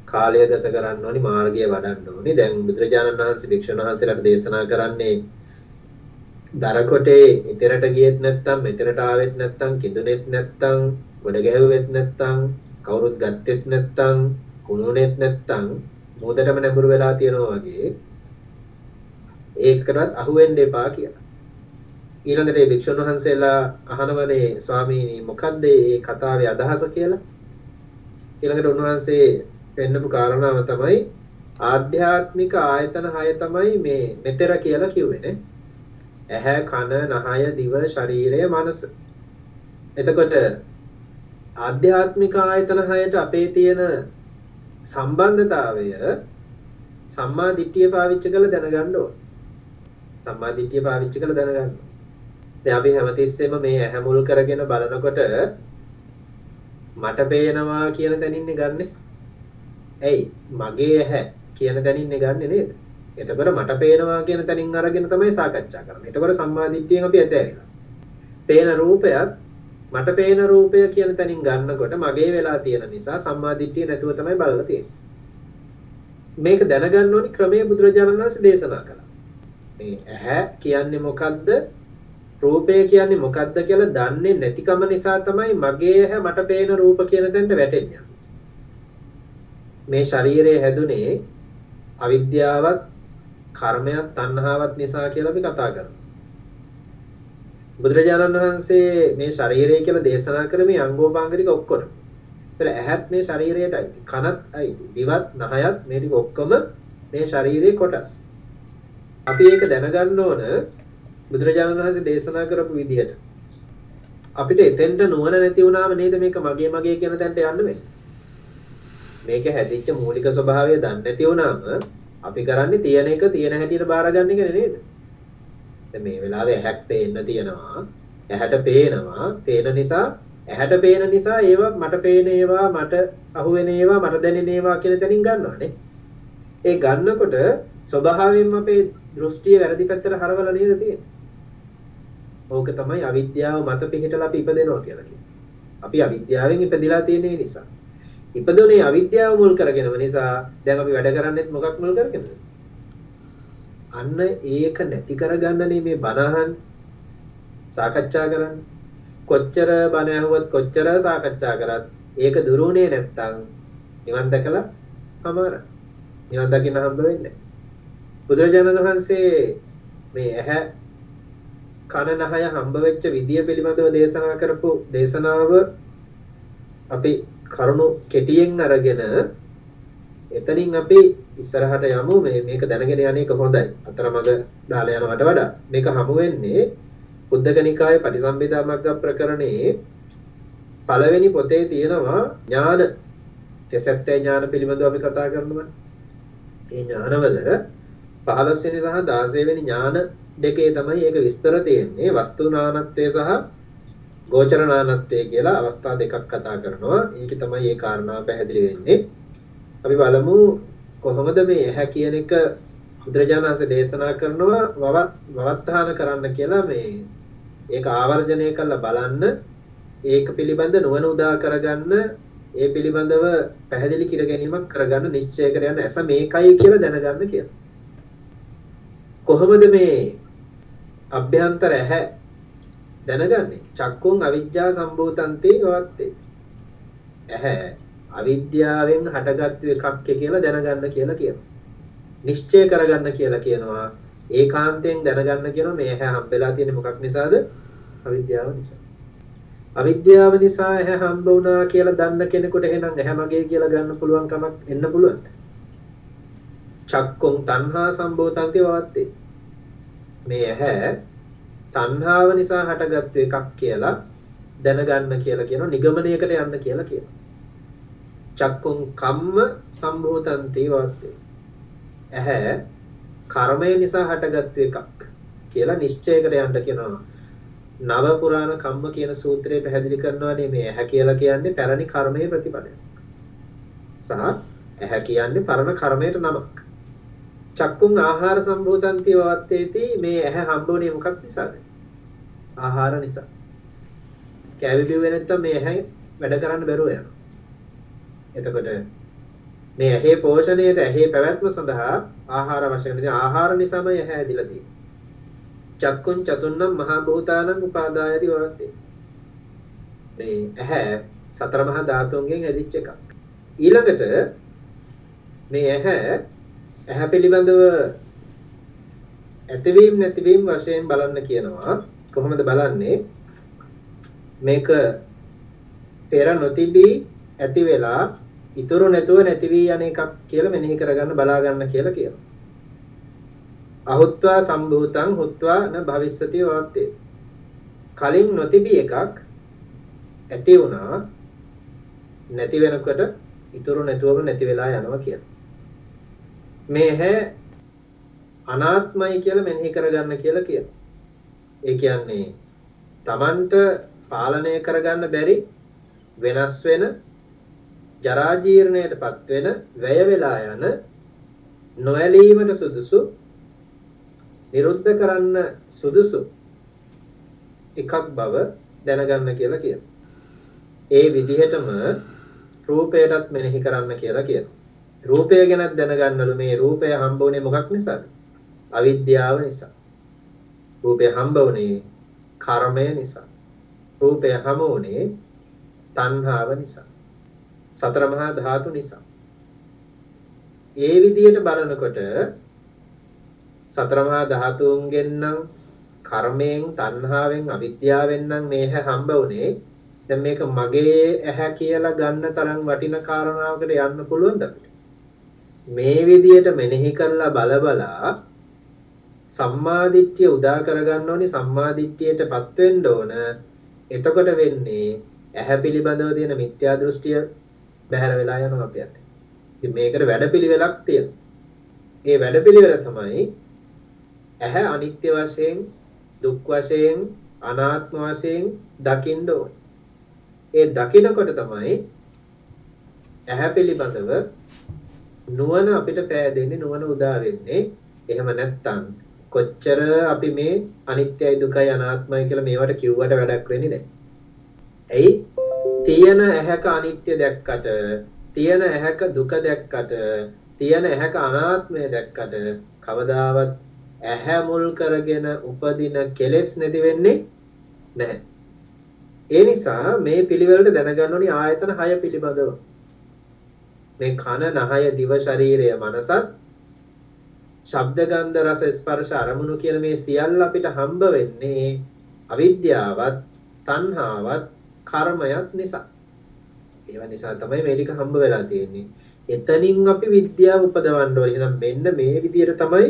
කාලය ගත කරන්න ඕනි මාර්ගය වඩන්න ඕනි. දැන් බුදුරජාණන් වහන්සේ භික්ෂුන් වහන්සේලාට දේශනා කරන්නේ දරකොටේ ඉතරට ගියෙත් නැත්නම් මෙතරට ආවෙත් නැත්නම් කිඳුනෙත් නැත්නම් ගොඩ ගැහුවෙත් නැත්නම් කවුරුත් ගත්තෙත් නැත්නම් කුණුනෙත් නැත්නම් මොහොතටම නැඹුරු වෙලා තියනවා වගේ ඒකකටත් අහුවෙන්න එපා කියලා. ඊළඟට මේ භික්ෂුන් වහන්සේලා අහනවනේ ස්වාමීනි මොකද්ද මේ කතාවේ අදහස කියලා? ඊළඟට උන්වහන්සේ පෙන්නපු කාරණාව තමයි ආධ්‍යාත්මික ආයතන 6 තමයි මේ මෙතර කියලා කිව්වේ ඇහැ කන නහය දිව ශරීරය මනස. එතකොට ආධ්‍යාත්මික ආයතන 6ට අපේ තියෙන සම්බන්ධතාවය සම්මා දිට්ඨිය පාවිච්චි කරලා දැනගන්න ඕන. සම්මා දිට්ඨිය පාවිච්චි කරලා දැනගන්න ඕන දැන් අපි හැමතිස්සෙම මේ ඇහැ මුල් කරගෙන බලනකොට මට පේනවා කියන තැනින්නේ ගන්නෙ. ඇයි? මගේ ඇහැ කියන තැනින්නේ ගන්නෙ නේද? එතකොට මට පේනවා කියන තැනින් අරගෙන තමයි සාකච්ඡා කරන්නේ. එතකොට සම්මාදිට්ඨියෙන් අපි ඇදහැරිලා. පේන රූපයත් මට පේන රූපය කියන තැනින් ගන්නකොට මගේ වෙලා තියෙන නිසා සම්මාදිට්ඨිය නැතුව තමයි බලලා තියෙන්නේ. මේක දැනගන්න ඕනි ක්‍රමයේ බුදුරජාණන් වහන්සේ දේශනා කළා. මේ ඇහැ කියන්නේ මොකද්ද? රූපය කියන්නේ මොකක්ද කියලා දන්නේ නැතිකම නිසා තමයි මගේ ඇහැ මට පේන රූප කියන තැනට වැටෙන්නේ. මේ ශරීරය හැදුනේ අවිද්‍යාවත් කර්මයක් තණ්හාවක් නිසා කියලා අපි කතා කරනවා. බුදුරජාණන් වහන්සේ මේ ශරීරය කියලා දේශනා කරමේ අංගෝපාංග ටික ඔක්කොම. ඒතර ඇහත් මේ ශරීරයට අයිති. කනත් අයිති. දිවත් නහයත් මේ ටික ඔක්කොම මේ ශරීරයේ කොටස්. අපි ඒක දැනගන්න ඕන බුදුරජාණන් වහන්සේ දේශනා කරපු විදිහට අපිට එතෙන්ට නුවණ නැති වුණාම නේද මේක මගේ මගේ කියන තැනට යන්න වෙන්නේ. මේක හැදිච්ච මූලික ස්වභාවය දන්නේ නැති වුණාම අපි කරන්නේ තියෙන එක තියෙන හැටියට බාරගන්න එකනේ නේද? දැන් මේ වෙලාවේ ඇහැක් පේන්න තියෙනවා. ඇහැට පේනවා. පේන නිසා ඇහැට පේන නිසා ඒවා මට පේන ඒවා මට අහුවෙන ඒවා මට දැනෙන ඒවා කියලා තැනින් ගන්නවානේ. ඒ ගන්නකොට ස්වභාවයෙන්ම අපේ දෘෂ්ටිය වැරදි පැත්තට හරවලා නේද තියෙන්නේ. ඕක තමයි අවිද්‍යාව මත පිහිටලා අපි ඉපදෙනවා කියලා කියන්නේ. අපි අවිද්‍යාවෙන් ඉපදිලා තියෙන නිසා. ඉපදුනේ අවිද්‍යාව මුල් කරගෙනම නිසා දැන් අපි වැඩ කරන්නේත් මොකක් මුල් කරගෙනද? අන්න ඒක නැති කරගන්නනේ මේ බණහන් සාකච්ඡා කරන්නේ. කොච්චර බණ ඇහුවත් කොච්චර සාකච්ඡා කරත් ඒක දුරුුනේ නැත්තම් නිවන් දැකලා අමාර. නිවන් දකින්න හම්බ වෙන්නේ බුදුරජාණන් වහන්සේ මේ ඇහැ කන නහය හම්බ වෙච්ච විදිය පිළිබඳව දේශනා කරපු දේශනාව අපි කරුණු කෙටියෙන් අරගෙන එතනින් අපි ඉස්සරහට යමු. මේ මේක දැනගෙන යන්නේ කොහොඳයි අතරමඟ දාලා යනවට වඩා. මේක හමු වෙන්නේ බුද්ධක නිකායේ පටිසම්භිදා මග්ග ප්‍රකරණේ පළවෙනි පොතේ තියෙනවා ඥාන. තෙසැත්තේ ඥාන පිළිබඳව අපි කතා කරනවා. මේ ඥානවල 15 වෙනි සහ 16 වෙනි ඥාන දෙකේ තමයි ඒක විස්තර තියෙන්නේ වස්තු නානත්වය සහ ගෝචර නානත්වය කියලා අවස්ථා දෙකක් කතා කරනවා. ඒකේ තමයි ඒ කාරණාව පැහැදිලි වෙන්නේ. අපි බලමු කොහොමද මේ ඇහැ කියන එක බුදුරජාණන් වහන්සේ දේශනා කරනවා වවත්තාන කරන්න කියලා මේ ඒක ආවර්ජනය කරලා බලන්න ඒක පිළිබඳ නුවණ උදා කරගන්න ඒ පිළිබඳව පැහැදිලි කිර ගැනීමක් කරගන්න නිශ්චය කර යන ඇස මේකයි කියලා දැනගන්න කියලා. කොහොමද මේ අභ්‍යන්තර ඇහැ දැනගන්නේ? චක්කුන් අවිජ්ජා සම්භූතන්තේ වත්තේ. ඇහැ අවිද්‍යාවෙන් හටගත්තු එකක් කියලා දැනගන්න කියලා කියනවා. නිශ්චය කරගන්න කියලා කියනවා. ඒකාන්තයෙන් දැනගන්න කියනවා මේ ඇහැ හම්බෙලා තියෙන්නේ මොකක් නිසාද? අවිද්‍යාව නිසා. අවිද්‍යාව නිසා ඇහැ හම්බ වුණා කියලා දන්න කෙනෙකුට එහෙනම් ඇහැ මගේ කියලා ගන්න පුළුවන් කමක් එන්න පුළුවන්ද? චක්කුම් තණ්හා සම්භූතන්ති වවත්තේ. මේ ඇහැ තණ්හාව නිසා හටගත්තු එකක් කියලා දැනගන්න කියලා කියනවා නිගමනයකට යන්න කියලා කියනවා. චක්කුම් කම්ම සම්භූතන්ති වවත්තේ. ඇහැ කර්මය නිසා හටගත්තු එකක් කියලා නිශ්චයකට යන්න කියනවා. නව පුරාණ කම්ම කියන සූත්‍රය පැහැදිලි කරනවානේ මේ ඇහැ කියලා කියන්නේ පැරණි කර්මයේ ප්‍රතිඵලය. සහ ඇහැ කියන්නේ පරණ කර්මයට නමක්. චක්කුන් ආහාර සම්භූතන්ති වවත්තේති මේ ඇහැ හම්බුනේ මොකක් නිසාද? ආහාර නිසා. කැවි බිව්වේ නැත්තම් මේ ඇහැ වැඩ කරන්න බැරුව යනවා. එතකොට මේ ඇහි පෝෂණයට ඇහි පැවැත්ම සඳහා ආහාර අවශ්‍ය වෙන ආහාර නිසාම ඇහැ ඇදිලා තියෙන්නේ. චක්කුන් චතුන්නම් මහා භූතානං උපාදායති වාත්තේ. මේ ඇහැ සතර මහා ධාතුන්ගෙන් ඇදිච්ච එකක්. ඊළඟට මේ ඇහැ ඇහැ පිළිබඳව ඇතිවීම නැතිවීම වශයෙන් බලන්න කියනවා. කොහොමද බලන්නේ? මේක පෙර නොතිබී ඇති වෙලා ඉතුරු නැතුව නැති වී යන එකක් කියලා මෙනෙහි කරගන්න බලා ගන්න කියලා කියනවා. අහුත්වා සම්භූතං හුත්වා න භවිස්සති වාත්තේ. කලින් නොතිබි එකක් ඇති වුණා නැති වෙනකොට ඉතුරු නැතුවම නැති වෙලා යනවා කියලා. මේ හැ අනාත්මයි කියලා මෙනෙහි කරගන්න කියලා කියනවා. ඒ කියන්නේ Tamanට පාලනය කරගන්න බැරි වෙනස් වෙන ජරා ජීර්ණයටපත් වෙන වැය වෙලා යන නොඇලීමට සුදුසු නිරුද්ධ කරන්න සුදුසු එකක් බව දැනගන්න කියලා කියනවා. ඒ විදිහටම රූපයටත් මෙනෙහි කරන්න කියලා කියනවා. රූපය ගැනත් දැනගන්නලු මේ රූපය හම්බ වුණේ මොකක් නිසාද? අවිද්‍යාව නිසා. රූපය හම්බ වුණේ කර්මය නිසා. රූපය හමු වුණේ තණ්හාව නිසා. සතර මහා ධාතු නිසා. ඒ විදිහට බලනකොට සතර මහා ධාතුන්ගෙන් නම් කර්මයෙන් තණ්හාවෙන් අවිද්‍යාවෙන් නම් මේ හම්බ වුණේ දැන් මේක මගේ ඇහැ කියලා ගන්න තරම් වටින කාරණාවකට යන්න පුළුවන්ද මේ විදියට මෙනෙහි කරලා බලබලා සම්මාදිට්ඨිය උදා කරගන්න ඕනේ සම්මාදිට්ඨියටපත් වෙන්න ඕන එතකොට වෙන්නේ ඇහැ පිළිබඳව තියෙන මිත්‍යා දෘෂ්ටිය බැහැර වෙලා යනවා අපි අතේ. ඉතින් මේකට වැඩපිළිවෙලක් තියෙනවා. ඒ වැඩපිළිවෙල තමයි ඇහැ අනිත්‍ය වශයෙන් දුක් වශයෙන් අනාත්ම වශයෙන් දකින්න ඕනේ. ඒ දකිනකොට තමයි ඇහැ පිළිබඳව නුවණ අපිට පෑදෙන්නේ නුවණ උදා වෙන්නේ. එහෙම නැත්තම් කොච්චර අපි මේ අනිත්‍යයි දුකයි අනාත්මයි කියලා මේවට කිව්වට වැඩක් වෙන්නේ නැහැ. ඇයි? තියෙන ඇහැක අනිත්‍ය දැක්කට, තියෙන ඇහැක දුක දැක්කට, තියෙන ඇහැක අනාත්මය දැක්කට කවදාවත් ඇහැ මුල් කරගෙන උපදින කෙලෙස් නැති වෙන්නේ නැහැ. ඒ නිසා මේ පිළිවෙලට දැනගන්න ඕනි ආයතන 6 පිළිබඳව. මේ කන, නහය, දිව, ශරීරය, මනසත් ශබ්ද ගන්ධ රස ස්පර්ශ අරමුණු කියන මේ සියල්ල අපිට හම්බ වෙන්නේ අවිද්‍යාවත් තණ්හාවත් කර්මයක් නිසා. ඒවා නිසා තමයි මේ ටික හම්බ වෙලා තියෙන්නේ. එතනින් අපි විද්‍යාව උපදවන්න ඕනේ. එහෙනම් මෙන්න මේ විදිහට තමයි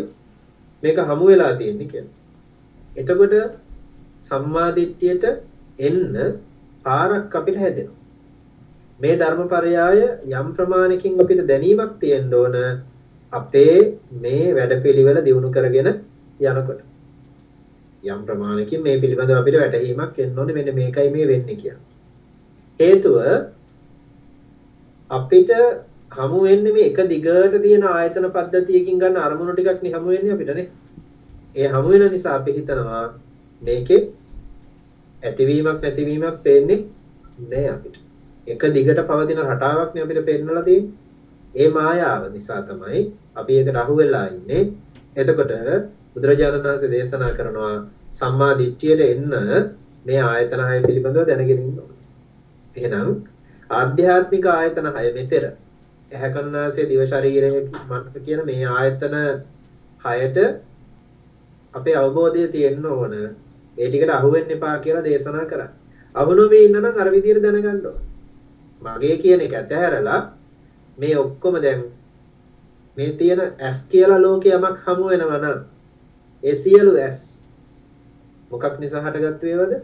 මේක හමු වෙලා තියෙන්නේ කියලා. එතකොට සම්මාදිට්ඨියට එන්න පාරක් අපිට හැදෙනවා. මේ ධර්මපරයය යම් ප්‍රමාණකින් අපිට දැනීමක් තියෙන්න ඕන අපේ මේ වැඩපිළිවෙල දියුණු කරගෙන යනකොට. යම් ප්‍රමාණකින් මේ පිළිබඳව අපිට වැටහීමක් එන්න ඕනේ මෙන්න මේකයි මේ වෙන්නේ කියලා. හේතුව අපිට හමු වෙන්නේ මේ එක දිගට තියෙන ආයතන පද්ධතියකින් ගන්න අරමුණු ටිකක් නේ හමු වෙන්නේ අපිටනේ. ඒ හමු වෙන නිසා අපි හිතනවා මේකේ ඇතිවීමක් නැතිවීමක් පේන්නේ නෑ අපිට. එක දිගට පවතින රටාවක් නේ අපිට පෙන්නලා තියෙන්නේ. ඒ මායාව නිසා තමයි අපි ඒකට අහු වෙලා ඉන්නේ. එතකොට බුදුරජාණන් වහන්සේ දේශනා කරනවා සම්මා දිට්ඨියට එන්න මේ ආයතන හය පිළිබඳව දැනගෙන ඉන්න ඕනේ. එහෙනම් ආධ්‍යාත්මික ආයතන හය මෙතර ඇහැ කන්නාසය දිව ශරීරය මනස කියන මේ ආයතන හයට අපේ අවබෝධය තියෙන්න ඕන. ඒ ටිකට අහු වෙන්න එපා කියලා දේශනා කරා. අහු නොවී ඉන්න නම් අර විදියට දැනගන්න ඕන. මගේ කියන එක ඇතහැරලා මේ ඔක්කොම දැන් මේ තියෙන ඇස් කියලා ලෝකේ යමක් හමු වෙනවා නම් ඒ සියලු ඇස් මොකක් නිසා හටගත්තු ඒවාද?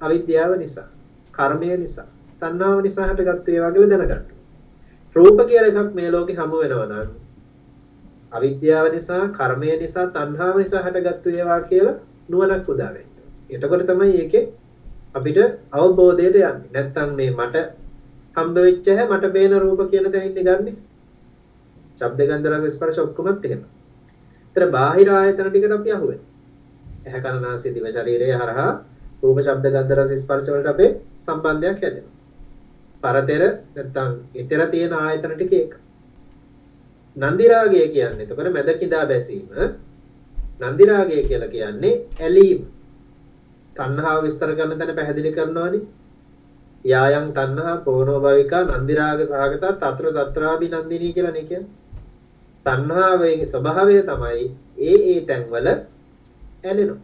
අවිද්‍යාව නිසා, කර්මය නිසා, තණ්හාව නිසා හටගත්තු ඒවා කියලා දැනගන්න. රූප කියලා එකක් මේ ලෝකේ හමු වෙනවා නම් අවිද්‍යාව නිසා, කර්මය නිසා, තණ්හාව නිසා හටගත්තු ඒවා කියලා නුවණක් උදා වෙනවා. එතකොට තමයි ඒකේ අපිට අවබෝධයට යන්නේ. නැත්තම් මේ මට හම්බ වෙච්ච හැ මට පේන රූප කියන තැනින් ගන්නෙ. ශබ්ද ගන්ධ රස ස්පර්ශ ඔක්කොමත් එහෙම. ඒතර බාහිර ආයතන ටිකට අපි අහුවෙනවා. ඇහැ කන නාසය දිව ශරීරය හරහා රූප ශබ්ද ගන්ධ රස ස්පර්ශ වලට අපේ සම්බන්ධයක් හැදෙනවා. පරතර නැත්තම් ඊතර තියෙන ආයතන ටික ඒක. නන්දි රාගය කියන්නේ එතකොට මැද කිඳා බැසීම නන්දි රාගය කියලා කියන්නේ ඇලීම. තණ්හාව විස්තර කරන තැන පැහැදිලි කරනවානේ. යායන් තණ්හා පෝනෝ භවිකා නන්දි රාග සහගත తත්‍ර తත්‍රාභි නන්දිනී කියලා නේ කියන්නේ. තණ්හාවේ ස්වභාවය තමයි ඒ ඒ තැන්වල ඇලෙනවා.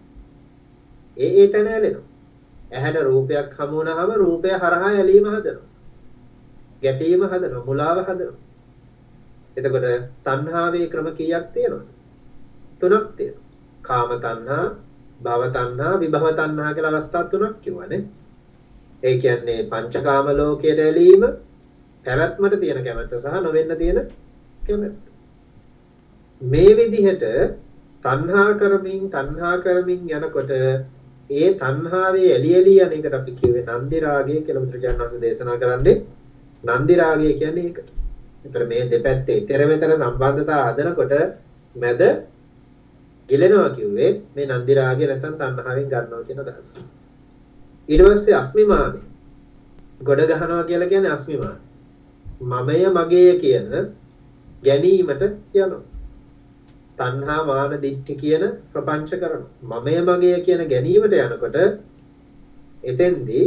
ඒ ඒ තැන ඇලෙනවා. ඇහැට රූපයක් හමු වුණාම රූපය හරහා ඇලීම හදනවා. ගැටීම හදනවා, මුලාව හදනවා. එතකොට තණ්හාවේ ක්‍රම කීයක් තියෙනවද? තුනක් තියෙනවා. කාම තණ්හා, භව තණ්හා, විභව තණ්හා කියලා අවස්ථා තුනක් කිව්වනේ. ඒ කියන්නේ පංචකාම ලෝකයට ඇලීම, පැවැත්මට තියෙන කැමැත්ත සහ නොවෙන්න තියෙන කැමැත්ත. මේ විදිහට තණ්හා කරමින් තණ්හා කරමින් යනකොට ඒ තණ්හාවේ එළි එළි යන එකට අපි කියවේ නන්දි රාගය කියලා බුදුරජාණන් වහන්සේ දේශනා කරන්නේ නන්දි රාගය කියන්නේ ඒකට. ඒතර මේ දෙපැත්තේ ඊතර මෙතන සම්බන්ධතාව හදනකොට මැද ගිලෙනවා කිව්වේ මේ නන්දි රාගය නැත්නම් තණ්හාවෙන් ගන්නවා කියන අදහස. ඊට පස්සේ අස්මිමානයි. ගොඩ ගහනවා කියලා කියන්නේ අස්මිමානයි. මමය මගේය කියන ගැනීමට යනවා. තණ්හා මාන දිට්ඨි කියන ප්‍රපංච කරනවා. මමය මගේය කියන ගැනීමට යනකොට එතෙන්දී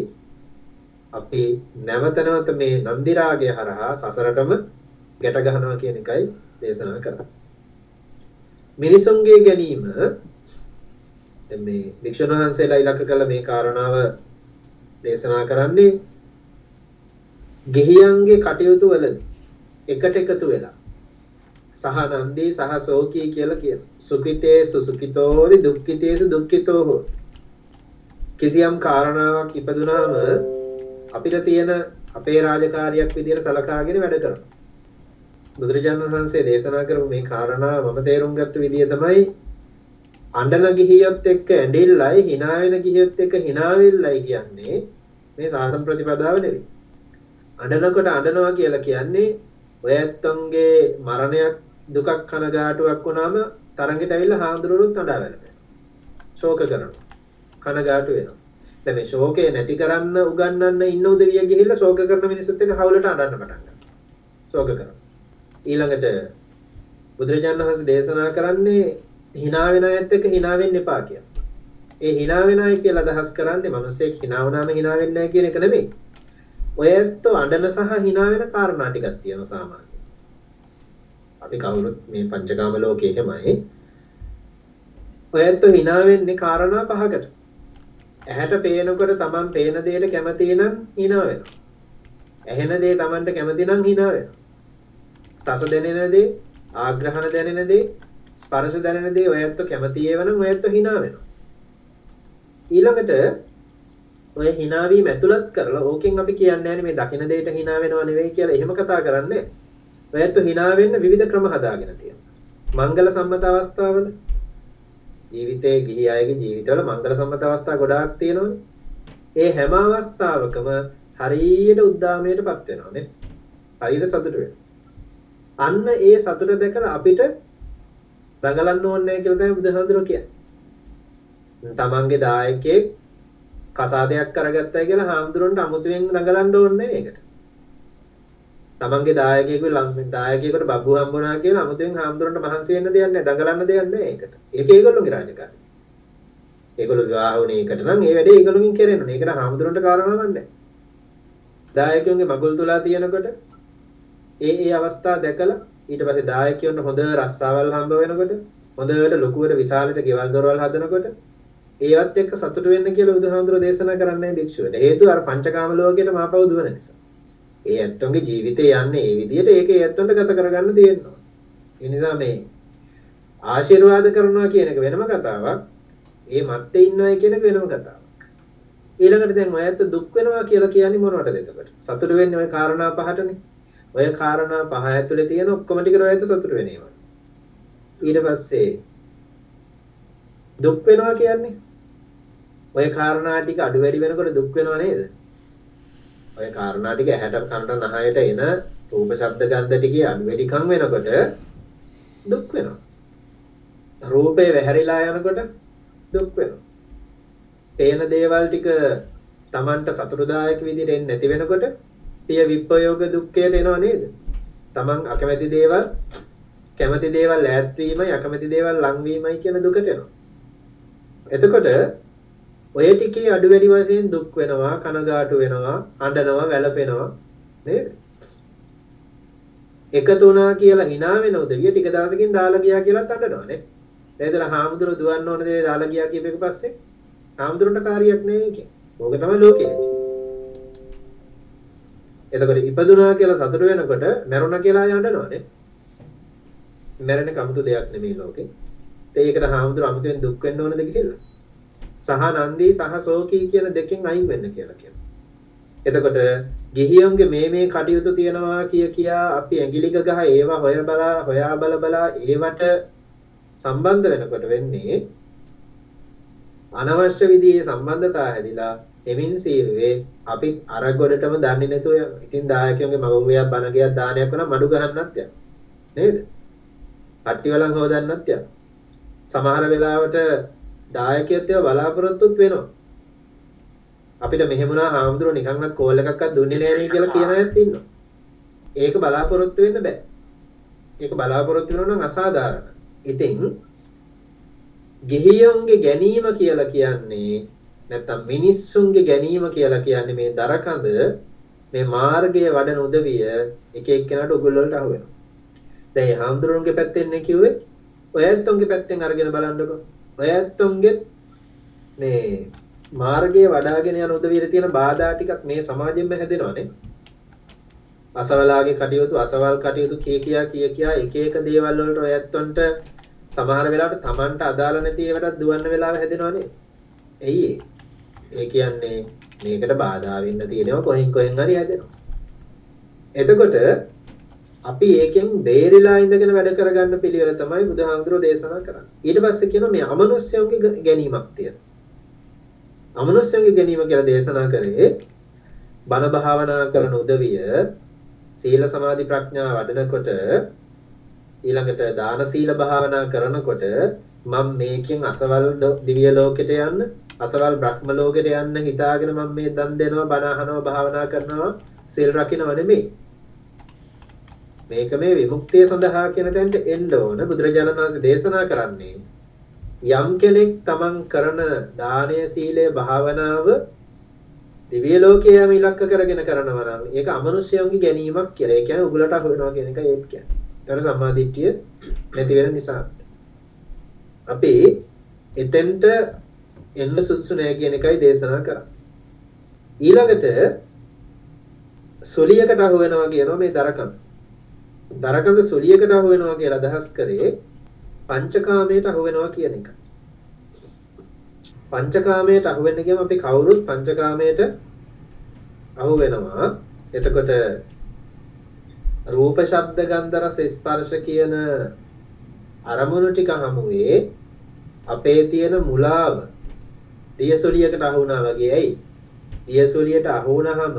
අපි නැවත නැවත මේ නන්දි රාගය හරහා සසරටම ගැට ගන්නවා කියන එකයි දේශනා කරන්නේ. මිනිසුන්ගේ ගැනීම මේ වික්ෂුන් වහන්සේලා ඉලක්ක කළ මේ කාරණාව දේශනා කරන්නේ ගිහියන්ගේ කටයුතු වලදී. එකට එකතු වෙලා. සහ නන්දී සහ සෝකී කියලා කියන සුඛිතේසු සුඛිතෝරි දුක්ඛිතේසු දුක්ඛිතෝ හෝ කිසියම් කාරණාවක් ඉපදුනාම අපිට තියෙන අපේ රාජකාරියක් විදිහට සලකාගෙන වැඩ කරනවා. බුදුරජාණන් වහන්සේ දේශනා කරපු මේ කාරණා මම තේරුම් ගත්ත විදිය තමයි අඬන ගිහියොත් එක්ක ඇඬිල්ලයි hina වෙන ගිහියොත් එක්ක hina වෙල්ලයි කියන්නේ මේ සාසන ප්‍රතිපදාව නෙවෙයි. අඬනකොට අඬනවා කියලා කියන්නේ ඔය ඇත්තන්ගේ මරණයක් දුකක් කනගාටුවක් වුණාම තරඟට ඇවිල්ලා හාමුදුරුවොත් අඬා වැළපෙනවා. ශෝක කරනවා. කනගාටු වෙනවා. දැන් මේ ශෝකය නැති කරන්න උගන්වන්න ඉන්න උදවිය ගිහිල්ලා ශෝක කරන මිනිස්සුත් එක්ක හවලට අඬන්න පටන් ගන්නවා. ශෝක කරනවා. ඊළඟට බුදුරජාණන් වහන්සේ දේශනා කරන්නේ hina වෙන අයත් එක්ක hina වෙන්න එපා කියලා. ඒ hina වෙන අය කියලා අදහස් කරන්නේ මිනිස්සෙක් hina වුණාම hina වෙන්නේ නැහැ කියන එක නෙමෙයි. ඔය ඇත්තෝ අඬන සහ hina වෙන කාරණා ටිකක් තියෙනවා සාමාන්‍යයෙන්. අපි කවුරුත් මේ පංචකාම ලෝකේ එහෙමයි. ඔය ඇත්තෝ hina වෙන්නේ කාරණා පහකට. ඇහැට පේනකොට Taman පේන දෙයට කැමති නම් hina වෙනවා. ඇහෙන දේ Tamanට කැමති නම් hina වෙනවා. රස දැනෙන දේ, ආග්‍රහණ දැනෙන දේ, ස්පර්ශ දැනෙන දේ ඔය ඇත්තෝ කැමති ඒවා නම් ඔය ඇත්තෝ hina වෙනවා. ඊළඟට ඔය hina වීම ඇතුළත් කරලා ඕකෙන් අපි කියන්නේ මේ දකින දෙයට hina වෙනව නෙවෙයි කියලා එහෙම කතා කරන්නේ. ඔය ඇත්තෝ hina වෙන්න විවිධ ක්‍රම හදාගෙන තියෙනවා. මංගල සම්මත අවස්ථාවල ජීවිතයේ ගිහි අයගේ ජීවිතවල මංගල සම්මත අවස්ථා ගොඩාක් තියෙනවානේ. ඒ හැම අවස්ථාවකම හරියට උද්දාමයටපත් වෙනවානේ. හරියට සතුට වෙනවා. අන්න ඒ සතුට දැකලා අපිට දඟලන්න ඕනේ නැහැ කියලා තමයි බුදුහාඳුරෝ කියන්නේ. තමන්ගේ දායකයෙක් කසාදයක් කරගත්තයි කියලා හාමුදුරන්ට අමුතුවෙන් දඟලන්න ඕනේ ඒකට. තමන්ගේ දායකයෙකුගේ ළඟ දායකයෙකුට බබ්බු හම්බුණා කියලා අමුතුවෙන් හාමුදුරන්ට මහන්සි වෙන්න දෙයක් නැහැ. දඟලන්න දෙයක් නැහැ ඒකට. ඒක ඒගොල්ලෝගේ රාජකාරිය. ඒගොල්ලෝ විවාහ වුණේ ඒකට නම් ඒ වැඩේ ඒගොල්ලෝගෙන් කරනවා. ඒකට හාමුදුරන්ට කාරණාවක් නැහැ. දායකයන්ගේ මගුල් තුලා තියෙනකොට ඒ ඒ අවස්ථා දැකලා ඊට පස්සේ දායකයන්ට හොඳ රස්සාවල් හම්බ වෙනකොට හොඳට ලොකුවට විශාලට ගෙවල් දොරවල් හදනකොට ඒවත් එක්ක සතුට වෙන්න කියලා බුදුහාමුදුරෝ දේශනා කරන්නේ භික්ෂුවට. හේතුව අර පංචකාම ලෝකයට මාපව දුවන නිසා. ඒ ඇත්තන්ගේ ජීවිතේ යන්නේ ඒ විදිහට ඒක ඒ ඇත්තන්ට ගත කරගන්න තියෙනවා. ඒ නිසා මේ ආශිර්වාද කරනවා කියන එක වෙනම කතාවක්. ඒ මැත්තේ ඉන්නවයි කියන එක වෙනම කතාවක්. ඊළඟට දැන් ඔය ඇත්ත දුක් වෙනවා කියලා කියන්නේ මොනවටද එතකොට? සතුට වෙන්නේ ওই කාරණා පහටනේ. ඔය කාරණා පහ ඇතුලේ තියෙන ඔක්කොම ටික රොයත් සතුට වෙන ඒවා. ඊට පස්සේ දුක් වෙනවා කියන්නේ ඔය කාරණා ටික අඩු වැඩි වෙනකොට දුක් වෙනව නේද? ඔය කාරණා ටික ඇහැට කනට නහයට එන රූප ශබ්ද ගන්ධ ටිකේ අඩු වැඩිකම් වෙනකොට දුක් වෙනවා. රූපේ වැහැරිලා යනකොට දුක් වෙනවා. පේන දේවල් ටික Tamanට සතුටුදායක විදිහට එන්නේ නැති වෙනකොට පිය විප්‍රයෝග දුක්ඛයට එනව නේද? Taman අකමැති දේවල් කැමති දේවල් ඈත් වීමයි අකමැති දේවල් ලං වීමයි කියන දුකට එනවා. එතකොට ඔය ටිකේ අඩු වැඩි වශයෙන් දුක් වෙනවා, කනගාටු වෙනවා, අඬනවා, වැළපෙනවා නේද? එකතු වුණා කියලා hina වෙන උදවිය ටික දවසකින් දාලා ගියා කියලාත් අඬනවා නේ. එතන හාමුදුරුවෝ දුවන්න ඕන දේ දාලා ගියා කියපේක පස්සේ හාමුදුරන්ට කාර්යයක් නෙවෙයි ඒකේ. ඕක තමයි ලෝකේ. එතකොට ඉපදුනා කියලා සතුට වෙනකොට මැරුණා කියලා යඬනවනේ. මැරෙන කමුතු දෙයක් නෙමෙයි ලෝකේ. ඒකට හාමුදුර අමුතුවෙන් දුක් වෙන්න ඕනද කියලා. සහ නන්දී සහ සෝකී කියන දෙකෙන් අයින් වෙන්න කියලා කියනවා. එතකොට ගිහියන්ගේ මේ මේ කටයුතු තියනවා කිය කියා අපි ඇඟිලික ගහ ඒවා හොය බලා හොයා බල බලා ඒවට සම්බන්ධ වෙනකොට වෙන්නේ අනවශ්‍ය විදිහේ සම්බන්ධතා හැදිලා එමින් සීරුවේ අපි අර ගොඩටම දන්නේ නැතුව ඉතින් දායකයන්ගේ මගුලියක් බණගයක් දානයක් වුණා මඩු ගහන්නත් යනවා නේද? පට්ටි වලන් හොදන්නත් යනවා. සමහර වෙලාවට දායකයෙක් ඒවා බලාපොරොත්තුත් වෙනවා. අපිට මෙහෙමුණා හාමුදුරුවෝ නිකන්වත් කෝල් එකක්වත් දුන්නේ නැහැ නේ කියලා කියන අයත් ඉන්නවා. ඒක බලාපොරොත්තු වෙන්න බෑ. ඒක බලාපොරොත්තු වෙනවා නම් අසාධාරණ. ඉතින් ගෙහියන්ගේ ගැනීම කියලා කියන්නේ නැත්තම් මිනිස්සුන්ගේ ගැනීම කියලා කියන්නේ මේ දරකඳ මේ මාර්ගයේ වඩන උදවිය එක එක්කෙනාට උගුල් වලට අහු වෙනවා. දැන් හාමුදුරුවන්ගේ පැත්තෙන් නේ කිව්වේ ඔය ඇත්තොන්ගේ පැත්තෙන් අරගෙන බලන්නකො. ඔය ඇත්තොන්ගේ මේ මාර්ගයේ වඩාගෙන යන උදවියට තියෙන බාධා ටිකක් මේ සමාජයෙන්ම හැදෙනවානේ. අසවලාගේ කටයුතු අසවල් කටයුතු කිය කියා කිය කියා එක එක දේවල් වලට ඔය ඇත්තොන්ට සමහර වෙලාවට Tamanට අදාළ නැති ඒවාට දුවන්න වෙලාව හැදෙනවනේ. එයි ඒ කියන්නේ මේකට බාධා වෙන්න තියෙනවා කොහෙන් කොහෙන් හරි හැදෙනවා. එතකොට අපි ඒකෙන් බේරිලා ඉඳගෙන වැඩ කරගන්න පිළිවෙල තමයි බුදුහාමුදුරෝ දේශනා කරන්නේ. ඊට පස්සේ කියනවා මේ අමනුෂ්‍යයන්ගේ ගැනීමක් තියෙනවා. අමනුෂ්‍යයන්ගේ ගැනීම කියලා දේශනා කරේ බණ භාවනා කරන උදවිය සීල සමාධි ප්‍රඥා වඩනකොට ඊළඟට දාන සීල භාවනා කරනකොට මම මේකෙන් අසවල් දිව්‍ය ලෝකෙට යන්න අසවල් බ්‍රහ්ම ලෝකෙට යන්න හිතාගෙන මම මේ දන් දෙනවා බණ අහනවා භාවනා කරනවා සීල් රකින්නව නෙමෙයි මේක මේ විමුක්තිය සඳහා කියන තැනට එන්න ඕන බුදුරජාණන් වහන්සේ දේශනා කරන්නේ යම් කෙනෙක් තමන් කරන දානය සීලය භාවනාව දිව්‍ය ලෝකයේම ඉලක්ක කරගෙන කරනවා නම් ඒක අමනුෂ්‍යයන්ගේ ගැනීමක් කියලා. ඒ කියන්නේ උගලට අහු වෙනවා කියන එක ඒක කියන්නේ. ඒතර සම්මාදිට්ඨිය නැති වෙන නිසා. අපි එතෙන්ට එන්න සුදුසු නෑ කියන එකයි දේශනා කරන්නේ. ඊළඟට සොලියකට අහු වෙනවා කියනවා මේ දරකඳ. දරකඳ සොලියකට අහු වෙනවා කියලා අදහස් කරේ පංචකාමයට අහු වෙනවා කියන එක. පංචකාමයට අහු වෙන්න ගියම අපි කවුරුත් පංචකාමයට අහු වෙනවා. එතකොට රූප ශබ්ද ගන්ධ රස ස්පර්ශ කියන අරමුණු ටික හමුවේ අපේ තියෙන මුලාව දියසොලියකට අහු වුණා වගේ ඇයි? දියසොලියට අහු වුණාම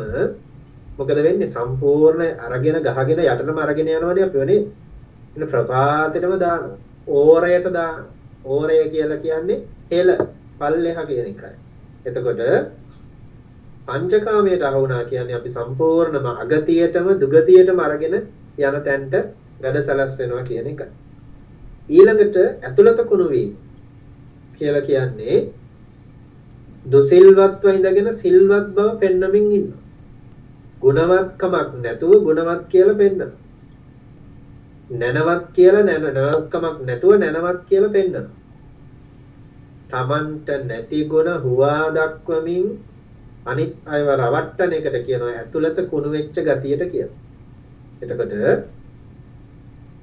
මොකද වෙන්නේ? සම්පූර්ණ අරගෙන ගහගෙන යටටම අරගෙන යනවනේ අපි වනේ? එන ප්‍රපාතෙටම දානවා. ඕරයට දාන ඕරය කියලා කියන්නේ හෙල පල්ලෙහා කියන එකයි. එතකොට පංචකාමයට අහු වුණා කියන්නේ අපි සම්පූර්ණම අගතියටම දුගතියටම අරගෙන යන තැනට වැඩ සලස් වෙනවා කියන එකයි. ඊළඟට ඇතුළත කුණු වීම කියලා කියන්නේ දුසිල්වත්ව ඉඳගෙන සිල්වත් බව පෙන්වමින් ඉන්නවා ගුණවත්කමක් නැතුව ගුණවත් කියලා පෙන්නනවා. නැනවත් කියලා නැනවත්කමක් නැතුව නැනවත් කියලා පෙන්නනවා. තමන්ට නැති ගුණ හුවා දක්වමින් අනිත් අයව රවට්ටන එකට කියනවා ඇතුළත කුණු වෙච්ච ගතියට කියනවා. එතකොට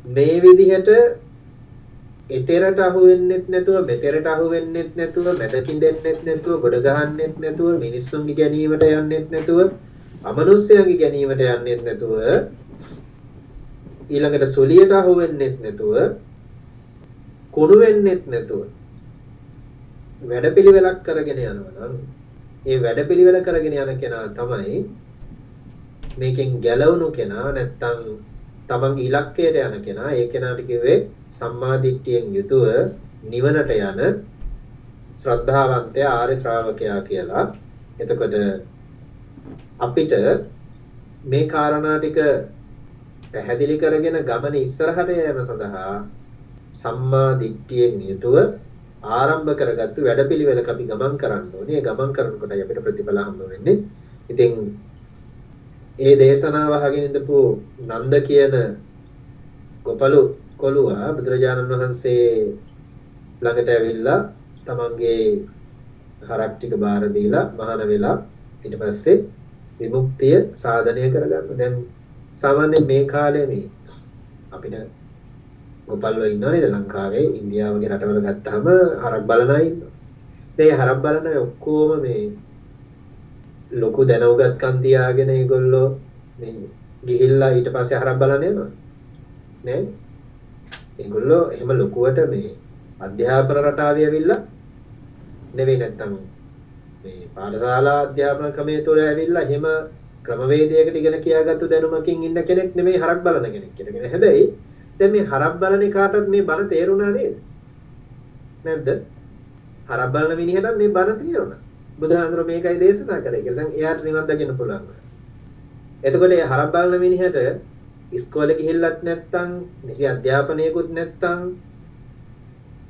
මේ විදිහට එතරට අහු වෙන්නෙත් නැතුව මෙතරට අහු වෙන්නෙත් නැතුව මැදකින් දෙන්නෙත් නැතුව ගොඩ ගහන්නෙත් නැතුව මිනිස්සුන්ගේ ගැනීමට යන්නෙත් නැතුව අමනුෂ්‍යයන්ගේ ගැනීමට යන්නෙත් නැතුව ඊළඟට සොලියට අහු වෙන්නෙත් නැතුව කුණු වෙන්නෙත් නැතුව වැඩපිළිවෙලක් කරගෙන යනවා නම් ඒ වැඩපිළිවෙල කරගෙන යන කෙනා තමයි මේකෙන් ගැලවුණු කෙනා නැත්තම් තමන්ගේ ඉලක්කයට යන කෙනා ඒ කෙනාට කිව්වේ සම්මා දිට්ඨියෙන් යුතුව නිවනට යන ශ්‍රද්ධාවන්තය ආර්ය ශ්‍රාවකයා කියලා. එතකොට අපිට මේ කාරණා ටික පැහැදිලි කරගෙන ගමන ඉස්සරහට යෑම සඳහා සම්මා දිට්ඨියෙන් යුතුව ආරම්භ කරගත්තු වැඩපිළිවෙලක අපි ගමන් කරන්න ඕනේ. ගමන් කරනකොටයි අපිට ප්‍රතිඵල හම්බ වෙන්නේ. ඉතින් ඒ දේශනාව අහගෙන ඉඳපු නන්ද කියන ගොපලු කොළුවා බුදුරජාණන් වහන්සේ ළඟට ඇවිල්ලා තමන්ගේ හරක් ටික බාර දීලා මහාන වෙලා ඊට පස්සේ විමුක්තිය සාධනය කරගන්න. දැන් සාමාන්‍යයෙන් මේ කාලේ මේ අපිට ගොපල්ලෝ ඉන්නව නේද ලංකාවේ ඉන්දියාව වගේ රටවල ගත්තාම හරක් බලන අය ඉන්නවා. ඒ හරක් බලන අය ඔක්කොම මේ ලොකු දැනුගත්කම් තියාගෙන ඒගොල්ලෝ මේ ගිහිල්ලා ඊට පස්සේ හරක් බලන්න යනවා. නෑ. ඒගොල්ලෝ එහෙම ලොකුවට මේ අධ්‍යාපන රටාවේ ඇවිල්ලා නෙවෙයි නැත්තම් මේ පාඨශාලා අධ්‍යාපන ක්‍රමයේ තුල ඇවිල්ලා එහෙම ක්‍රමවේදයකට ඉගෙන කියාගත්තු දැනුමකින් ඉන්න කෙනෙක් නෙමෙයි හරක් බලන කෙනෙක් කියලා. හැබැයි දැන් මේ හරක් බලන කාටවත් මේ බණ තේරුණා නේද? නැද්ද? හරක් බලන මිනිහට මේ බණ තේරුණා. බුදුහාඳුර මේකයි දේශනා කරේ කියලා. දැන් එයාට නිවන් දකින්න පුළුවන්. එතකොට ඒ හරක් බලන මිනිහට ඉස්කෝලේ ගිහිල්ලත් නැත්තම් නිසි අධ්‍යාපනයකුත් නැත්තම්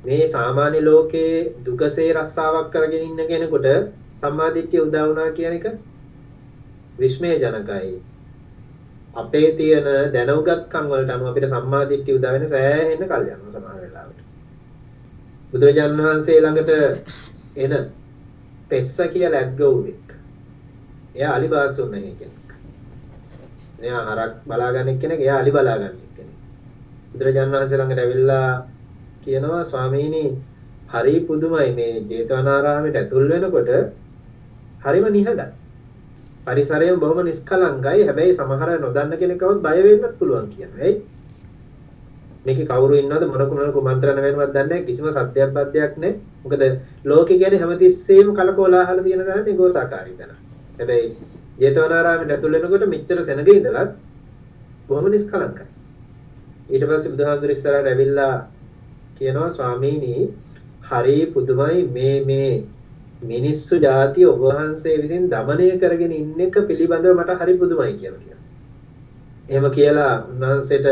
මේ සාමාන්‍ය ලෝකයේ දුකසේ රස්සාවක් කරගෙන ඉන්න කෙනෙකුට සම්මාදිට්ඨිය උදා වුණා කියන එක විශ්මය ජනකයි. අපේ තියෙන දැනුගත්කම් වලට අනුව අපිට සම්මාදිට්ඨිය උදා වෙන සෑහෙන කල් යනවා සමහර වෙලාවට. බුදුරජාණන් වහන්සේ ළඟට එන පෙස්ස කියලා ඇද්ගවුවෙක්. එයා අලි බාසුන්න කෙනෙක්. එයා හරක් බලාගන්න කෙනෙක් එයා අලි බලාගන්න කෙනෙක්. බුදුරජාණන් වහන්සේ ළඟට ඇවිල්ලා කියනවා ස්වාමීනි හරි පුදුමයි මේ ජේතවනාරාමයට ඇතුල් වෙනකොට හරිම නිහඬයි. පරිසරය බොහොම නිස්කලංකයි. හැබැයි සමහර නොදන්න කෙනෙක්වත් බය වෙන්නත් පුළුවන් කියනවා. ඇයි? මේකේ කවුරු ඉන්නවද මොන කුමන කුමන්ත්‍රණ වෙනවද දන්නේ නැහැ කිසිම සත්‍යයක් බද්ධයක් නැහැ. මොකද ලෝකෙ කියන්නේ හැමතිස්සෙම කලකෝලාහල තියෙන තැන මේ ගෝසාකාරී තැන. හැබැයි ජේතවනාරාමේ ඇතුල් වෙනකොට මෙච්චර සෙනග ඉඳලත් බොහොම නිස්කලංකයි. ඊට පස්සේ බුදුහාමුදුර ඉස්සරහට ඇවිල්ලා කියනවා ස්වාමීනි හරි පුදුමයි මේ මේ මිනිස්සු ජාතිය ඔබ වහන්සේ විසින් দমনය කරගෙන ඉන්න එක පිළිබඳව මට හරි පුදුමයි කියලා කියනවා. එහෙම කියලා උන්වහන්සේට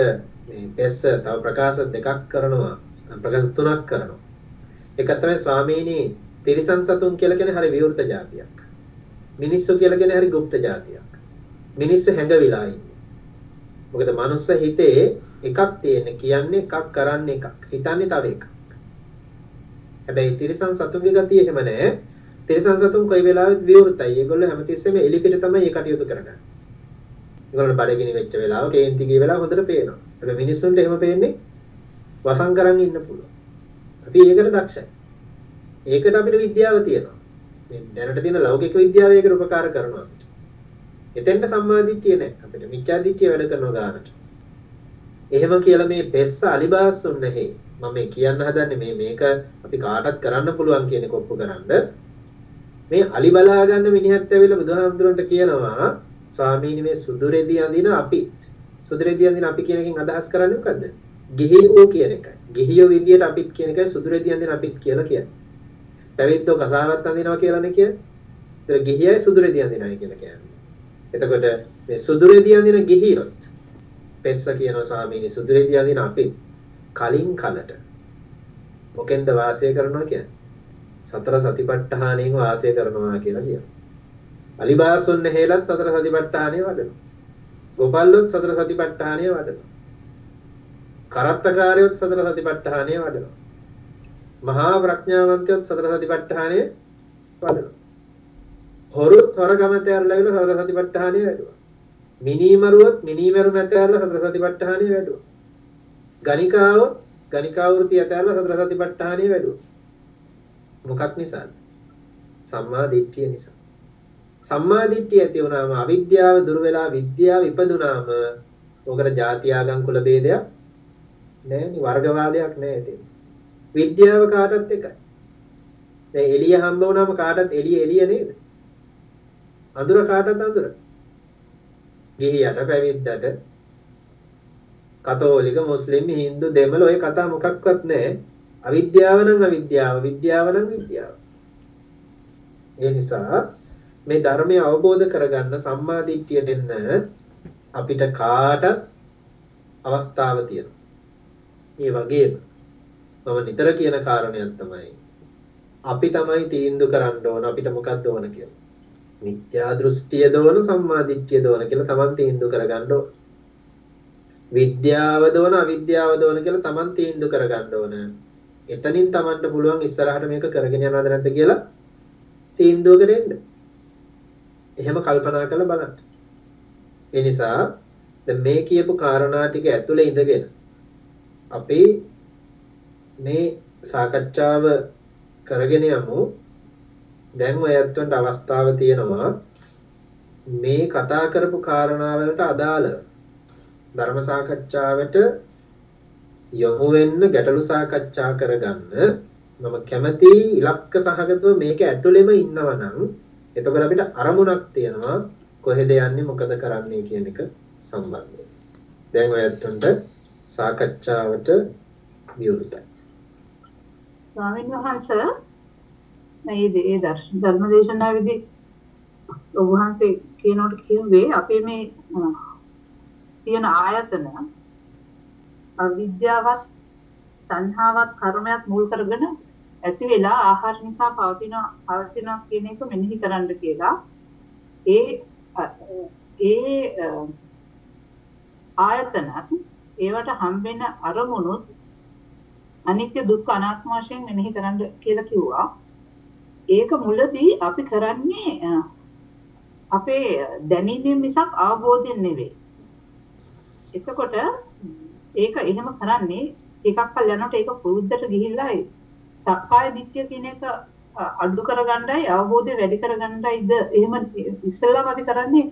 මේ පෙස්ස තව ප්‍රකාශ දෙකක් කරනවා. ප්‍රකාශ තුනක් කරනවා. එක තමයි ස්වාමීනි තිරිසන් සතුන් කියලා කියන්නේ හරි විවෘත జాතියක් මිනිස්සු කියලා කියන්නේ හරි গুপ্ত జాතියක් මිනිස්සු හැඟවිලා ඉන්නේ. මොකද මනුස්ස හිතේ එකක් තියෙන කියන්නේ එකක් කරන්න එකක්. හිතන්නේ තව එකක්. හැබැයි තිරිසන් සතුන්ගේ ගතිය එහෙම නැහැ තිරිසන් සතුන් කොයි වෙලාවෙත් විවෘතයි. ඒගොල්ලෝ හැමතිස්සෙම එලිපිට තමයි ඒ කටයුතු කරන්නේ ඒගොල්ලෝ බඩගිනි වෙච්ච වෙලාව කේන්ති ගිය වෙලාව හොඳට පේනවා. හැබැයි මිනිස්සුන්ට එහෙම පේන්නේ වසං කරන් ඉන්න පුළුවන්. අපි ඒකට දක්ෂයි. ඒකට අපිට විද්‍යාව තියෙනවා. මේ දැනට තියෙන ලෞකික විද්‍යාව ඒකට උපකාර කරනවා අපිට. එතෙන්ට සම්මාදිට්ඨිය නැහැ. අපිට මිච්ඡාදිට්ඨිය වැඩ කරනවා ගන්නට. එහෙම කියලා මේ පෙස්ස අලිබාස්සුන් නැහැ. මම මේ කියන්න හදන්නේ මේ මේක අපි කාටත් කරන්න පුළුවන් කියන එක ඔප්පු කරන්න. මේ අලි බලා ගන්න මිනිහත් ඇවිල්ලා බුදුහාමුදුරන්ට කියනවා ස්වාමීනි මේ සුදුරෙදි අඳින අපිත් සුදුරෙදි අඳින අපි කියන එකෙන් අදහස් කරන්නේ මොකද්ද? ගිහියෝ කියන එකයි. ගිහියෝ විදියට අපිත් කියන එකයි සුදුරෙදි අඳින අපිත් කියලා කියන්නේ. පැවිද්දෝ කසාවත් අඳිනවා කියලානේ කියන්නේ. ඒතර ගිහියයි සුදුරෙදි අඳිනයි කියලා කියන්නේ. එතකොට මේ සුදුරෙදි අඳින ගිහියොත් පෙස්ස කියනවා ස්වාමීනි සුදුරෙදි අඳින අපිත් කලින් කලට මොකෙන්ද වාසය කරනවා කියන්නේ? සතර සතිපට්ඨානයෙන් වාසය කරනවා කියලා කියනවා. අලිබාසොන්න හේලත් සතර සතිපට්ඨානය වඩනවා. ගෝපල්ලොත් සතර සතිපට්ඨානය වඩනවා. කරත්තකාරයොත් සතර සතිපට්ඨානය වඩනවා. මහා ප්‍රඥාවන්තයොත් සතර සතිපට්ඨානය වඩනවා. හොරුත් හොරගමත ඇරලා සතර සතිපට්ඨානය වැඩුවා. මිනීමරුවොත් මිනීමරු මැත ඇරලා සතර සතිපට්ඨානය වැඩුවා. ගණිකාවොත් ගණිකා වෘත්ති ඇතැරලා සතර සතිපට්ඨානය වැඩුවා. මොකක් නිසාද? සම්මා දිට්ඨිය නිසා. සම්මා දිට්ඨිය ඇති වුණාම අවිද්‍යාව දුර වෙලා විද්‍යාව ඉපදුනාම ඔකට ಜಾති ආගම් කුල ભેදයක් නැහැ වර්ගවාදයක් නැහැ ඉතින්. විද්‍යාව කාටත් එකයි. දැන් එළිය හම්බ වුණාම කාටත් එළිය එළිය නේද? අඳුර කාටත් අඳුර. ගිහියට පැවිද්දට කතෝලික මුස්ලිම් හින්දු දෙමළ ඔය කතා මොකක්වත් නැහැ. අවිද්‍යාව නම් අවිද්‍යාව, විද්‍යාව නම් විද්‍යාව. ඒ නිසා මේ ධර්මය අවබෝධ කරගන්න සම්මා දිට්ඨියට එන්න අපිට කාටත් අවස්ථාව තියෙනවා. ඒ වගේම මම නිතර කියන කාරණයක් තමයි අපි තමයි තීන්දුව කරන්න ඕන අපිට මොකක්ද ඕන කියලා. මිත්‍යා දෘෂ්ටියද ඕන සම්මා දිට්ඨියද ඕන කියලා Taman තීන්දුව කරගන්න ඕන. විද්‍යාවද ඕන අවිද්‍යාවද ඕන කියලා Taman තීන්දුව කරගන්න ඕන. එතනින් Tamanට පුළුවන් ඉස්සරහට මේක කරගෙන යනවද නැද්ද කියලා තීන්දුවකට එන්න. එහෙම කල්පනා කරලා බලන්න. ඒ නිසා දැන් මේ කියපු කාරණා ටික ඇතුලේ ඉඳගෙන අපි මේ සාකච්ඡාව කරගෙන යමු. දැන් ඔයත්වන්ට අවස්ථාව තියෙනවා මේ කතා කරපු කාරණාවලට අදාළව ධර්ම සාකච්ඡාවට යොමු වෙන්න ගැටලු සාකච්ඡා කරගන්න මම කැමති ඉලක්ක සහගතව මේක ඇතුළෙම ඉන්නවා නම් එතකොට අපිට අරමුණක් තියෙනවා කොහෙද යන්නේ මොකද කරන්නේ කියන එක සම්බන්ධව. දැන් ඔයත්තුන්ට සාකච්ඡාවට විවෘතයි. ස්වාමීන් වහන්සේ මේ ඒ ධර්ම දේශනාවේදී ඔබ වහන්සේ කියනකොට කියුවේ අපේ මේ තියෙන ආයතන අවිද්‍යාවත් සංහාවත් කර්මයක් මුල් කරගෙන ඇති වෙලා ආහාර නිසා පවතින පවතින කියන එක මෙනෙහි කරන්න කියලා ඒ ඒ ආයතනත් ඒවට හම්බෙන අරමුණුත් අනිත්‍ය දුක්ඛ අනාත්ම වශයෙන් මෙනෙහි කරන්න කියලා කිව්වා. ඒක මුලදී අපි කරන්නේ අපේ දැනීමෙන් මිසක් අවබෝධයෙන් නෙවෙයි. එතකොට ඒක එහෙම කරන්නේ ටිකක් කල් යනකොට ඒක පුරුද්දට ගිහිල්ලා සක්කාය දිට්ඨිය කියන එක අඩු කරගන්නයි අවබෝධය වැඩි කරගන්නයිද? එහෙම ඉස්සෙල්ලාම අපි කරන්නේ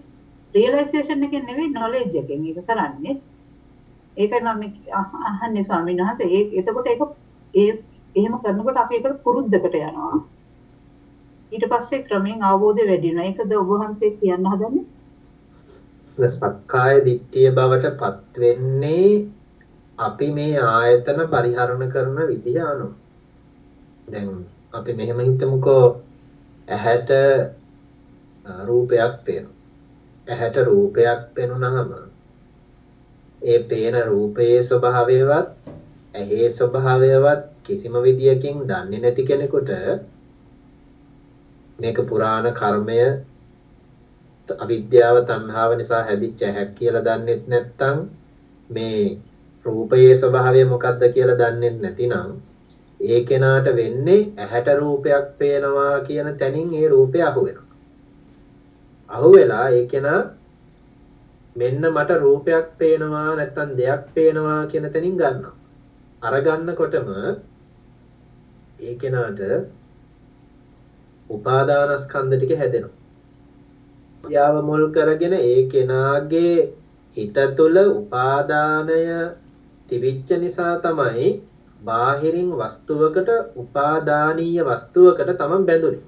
රියලයිසේෂන් එකෙන් නෙවෙයි නොලෙජ් එකෙන්. ඒක කරන්නේ ඒකයි මම අහන්නේ ස්වාමීන් වහන්සේ. ඒ එතකොට ඒක ඒ එහෙම කරනකොට අපි ඒකට පුරුද්දකට යනවා. ඊට පස්සේ ක්‍රමයෙන් අවබෝධය වැඩි වෙනවා. ඒකද ඔබ වහන්සේ කියන්න හදන්නේ? සක්කාය දිට්ඨිය බවට පත් වෙන්නේ අපි මේ ආයතන පරිහරණ කරන විදිහ අනුව. දැන් අපි මෙහෙම හිතමුකෝ ඇහැට රූපයක් පේනවා. ඇහැට රූපයක් පෙනුනහම ඒ පේන රූපයේ ස්වභාවයවත් ඇහි ස්වභාවයවත් කිසිම විදියකින් දන්නේ නැති කෙනෙකුට මේක පුරාණ කර්මය අවිද්‍යාව තණ්හාව නිසා හැදිච්ච ඇහැක් කියලා දන්නෙත් නැත්නම් මේ රූපයේ ස්වභාවය මොකක්ද කියලා දන්නේ නැතිනම් ඒ කෙනාට වෙන්නේ ඇහැට රූපයක් පේනවා කියන තැනින් ඒ රූපය අහු වෙනවා. අහු වෙලා ඒ කෙනා මෙන්න මට රූපයක් පේනවා නැත්නම් දෙයක් පේනවා කියන තැනින් ගන්නවා. අර ගන්නකොටම ඒ කෙනාට උපාදානස්කන්ධ ටික හැදෙනවා. යාව මුල් කරගෙන ඒ කෙනාගේ හිත තුළ උපාදානය තිබිච්ච නිසා තමයි බාහිරින් වස්තුවකට උපාදානීය වස්තුවකට තමන් බැඳුනේ.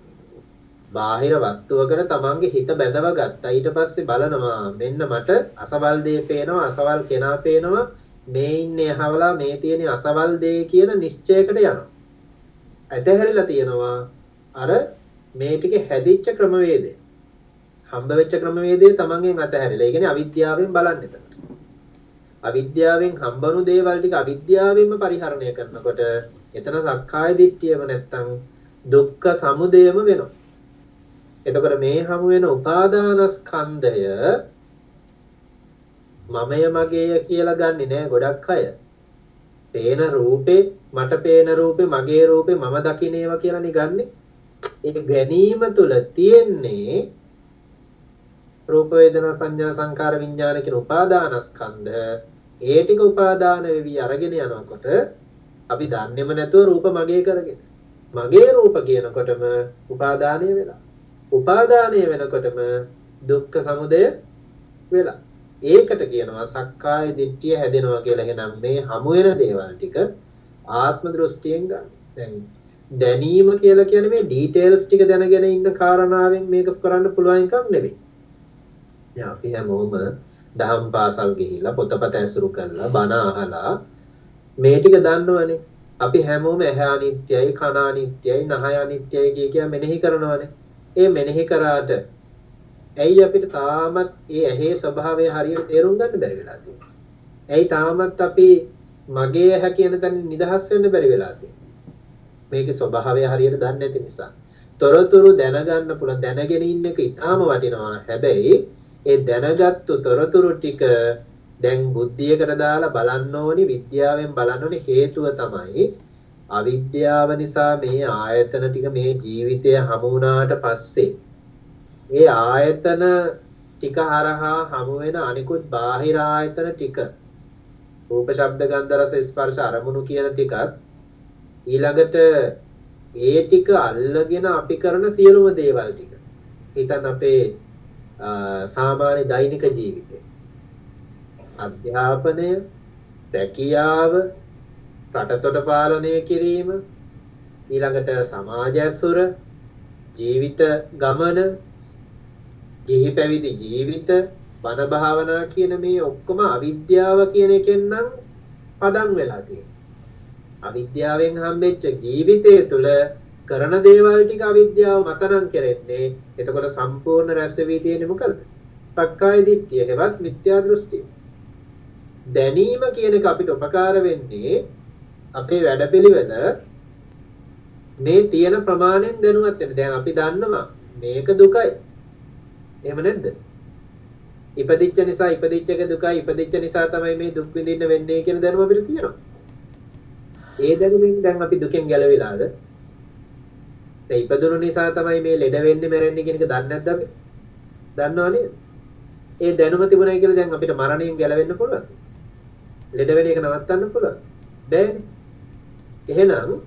බාහිර වස්තුවකට තමන්ගේ හිත බැඳව ගත්තා. ඊට පස්සේ බලනවා මෙන්න මට අසවල් දේ පේනවා, අසවල් කෙනා පේනවා, මේ ඉන්නේ අහවලා මේ තියෙන අසවල් දේ කියන නිශ්චයකට යනවා. ඇතහැරිලා තියෙනවා අර මේ ටික හැදිච්ච ක්‍රමවේදය. හම්බ වෙච්ච ක්‍රමවේදය තමන්ගෙන් අතහැරිලා. ඒ කියන්නේ අවිද්‍යාවෙන් බලන්නේ එතන. අවිද්‍යාවෙන් හම්බවුණු දේවල් ටික අවිද්‍යාවෙන්ම පරිහරණය කරනකොට එතන සක්කාය දිට්ඨියම නැත්තම් දුක්ඛ සමුදයම වෙනවා. එතකොට මේ හමු වෙන උපාදානස්කන්ධය මමය මගේය කියලා ගන්නෙ නෑ ගොඩක් අය. පේන රූපේ මට පේන රූපේ මගේ රූපේ මම දකින්නේවා කියලා නිගන්නේ. ඒක ගැනීම තුල තියෙන්නේ රූප වේදනා සංඥා සංකාර විඥාන කියන උපාදානස්කන්ධ ඒ ටික උපාදාන වෙවි අරගෙන යනකොට අපි දන්නේම නැතුව රූප මගේ කරගෙන මගේ රූප කියනකොටම උපාදානය වෙලා උපාදානය වෙනකොටම දුක්ඛ සමුදය වෙලා ඒකට කියනවා සක්කාය දිට්ඨිය හැදෙනවා කියලා එහෙනම් මේ හමු වෙන දේවල් ටික ආත්ම දෘෂ්ටියෙන් ගන්න. දැන් දැනීම කියලා කියන්නේ මේ ඩීටේල්ස් ටික දැනගෙන ඉන්න කාරණාවෙන් මේක කරන්න පුළුවන් එකක් නෙවෙයි. දැන් අපි හැමෝම දහම් පාසල් ගිහිල්ලා පොතපත ඇසුරු කරලා බණ අහලා මේ ටික දන්නවනේ. අපි හැමෝම ඇහැ අනිත්‍යයි, කන අනිත්‍යයි, නහය අනිත්‍යයි කිය කිය මෙනෙහි කරනවනේ. ඒ මෙනෙහි කරාට ඇයි අපිට තාමත් ඒ ඇහි ස්වභාවය හරියට තේරුම් ගන්න බැරි වෙලා තියෙන්නේ? ඇයි තාමත් අපි මගේ ඇහැ කියන තැන නිදහස් වෙන්න බැරි වෙලා තියෙන්නේ? මේකේ ස්වභාවය හරියට දන්නේ නැති නිසා. තොරතුරු දැනගන්න පුළුවන් දැනගෙන ඉන්න එක ඉතාම වටිනවා. හැබැයි ඒ දැනගත්තු තොරතුරු ටික දැන් බුද්ධියකට දාලා බලන්න ඕනි විද්‍යාවෙන් බලන්න ඕනි හේතුව තමයි අවිද්‍යාව නිසා මේ ආයතන ටික මේ ජීවිතය හමු වුණාට පස්සේ. ඒ ආයතන ටික හරහා හමු වෙන අනිකුත් බාහිර ආයතන ටික රූප ශබ්ද ගන්ධ රස ස්පර්ශ අරමුණු කියන ටිකත් ඊළඟට ඒ ටික අල්ලගෙන අපි කරන සියලුම දේවල් ටික. හිතන්න අපේ සාමාන්‍ය දෛනික ජීවිතය. අධ්‍යාපනය, රැකියාව, රටතොට පාලනය කිරීම, ඊළඟට සමාජ ඇසුර, ජීවිත ගමන, ගිහි පැවිදි ජීවිත, බණ භාවනා කියන මේ ඔක්කොම අවිද්‍යාව කියන එකෙන් නම් පදම් වෙලා තියෙනවා. අවිද්‍යාවෙන් හම්බෙච්ච ජීවිතය තුළ කරන දේවල් ටික අවිද්‍යාව මතනම් කරන්නේ එතකොට සම්පූර්ණ රැස් වෙවි තියෙන්නේ මොකද? සක්කාය දිට්ඨිය හෙවත් මිත්‍යා දෘෂ්ටිය. දැනීම කියන එක අපිට උපකාර වෙන්නේ අපේ වැඩපිළිවෙල මේ තියෙන ප්‍රමාණයෙන් දැනුවත් වෙන්න. දැන් අපි දන්නවා මේක දුකයි. එහෙම නැද්ද? ඉපදිච්ච නිසා ඉපදිච්ච එක දුකයි ඉපදිච්ච නිසා තමයි මේ දුක් විඳින්න වෙන්නේ කියන දැනුම අපිට තියෙනවා. ඒ දැනුමින් දැන් අපි දුකෙන් ගැලවිලාද? දැන් ඉපදුණු නිසා තමයි මේ ලෙඩ වෙන්නේ මැරෙන්නේ කියන එක දන්නේ නැද්ද අපි? දන්නව නේද? ඒ දැනුම තිබුණයි කියලා දැන් අපිට මරණයෙන් ගැලවෙන්න පුළුවන්. ලෙඩ වෙන එක නවත්තන්න පුළුවන්. බෑනේ. එහෙනම්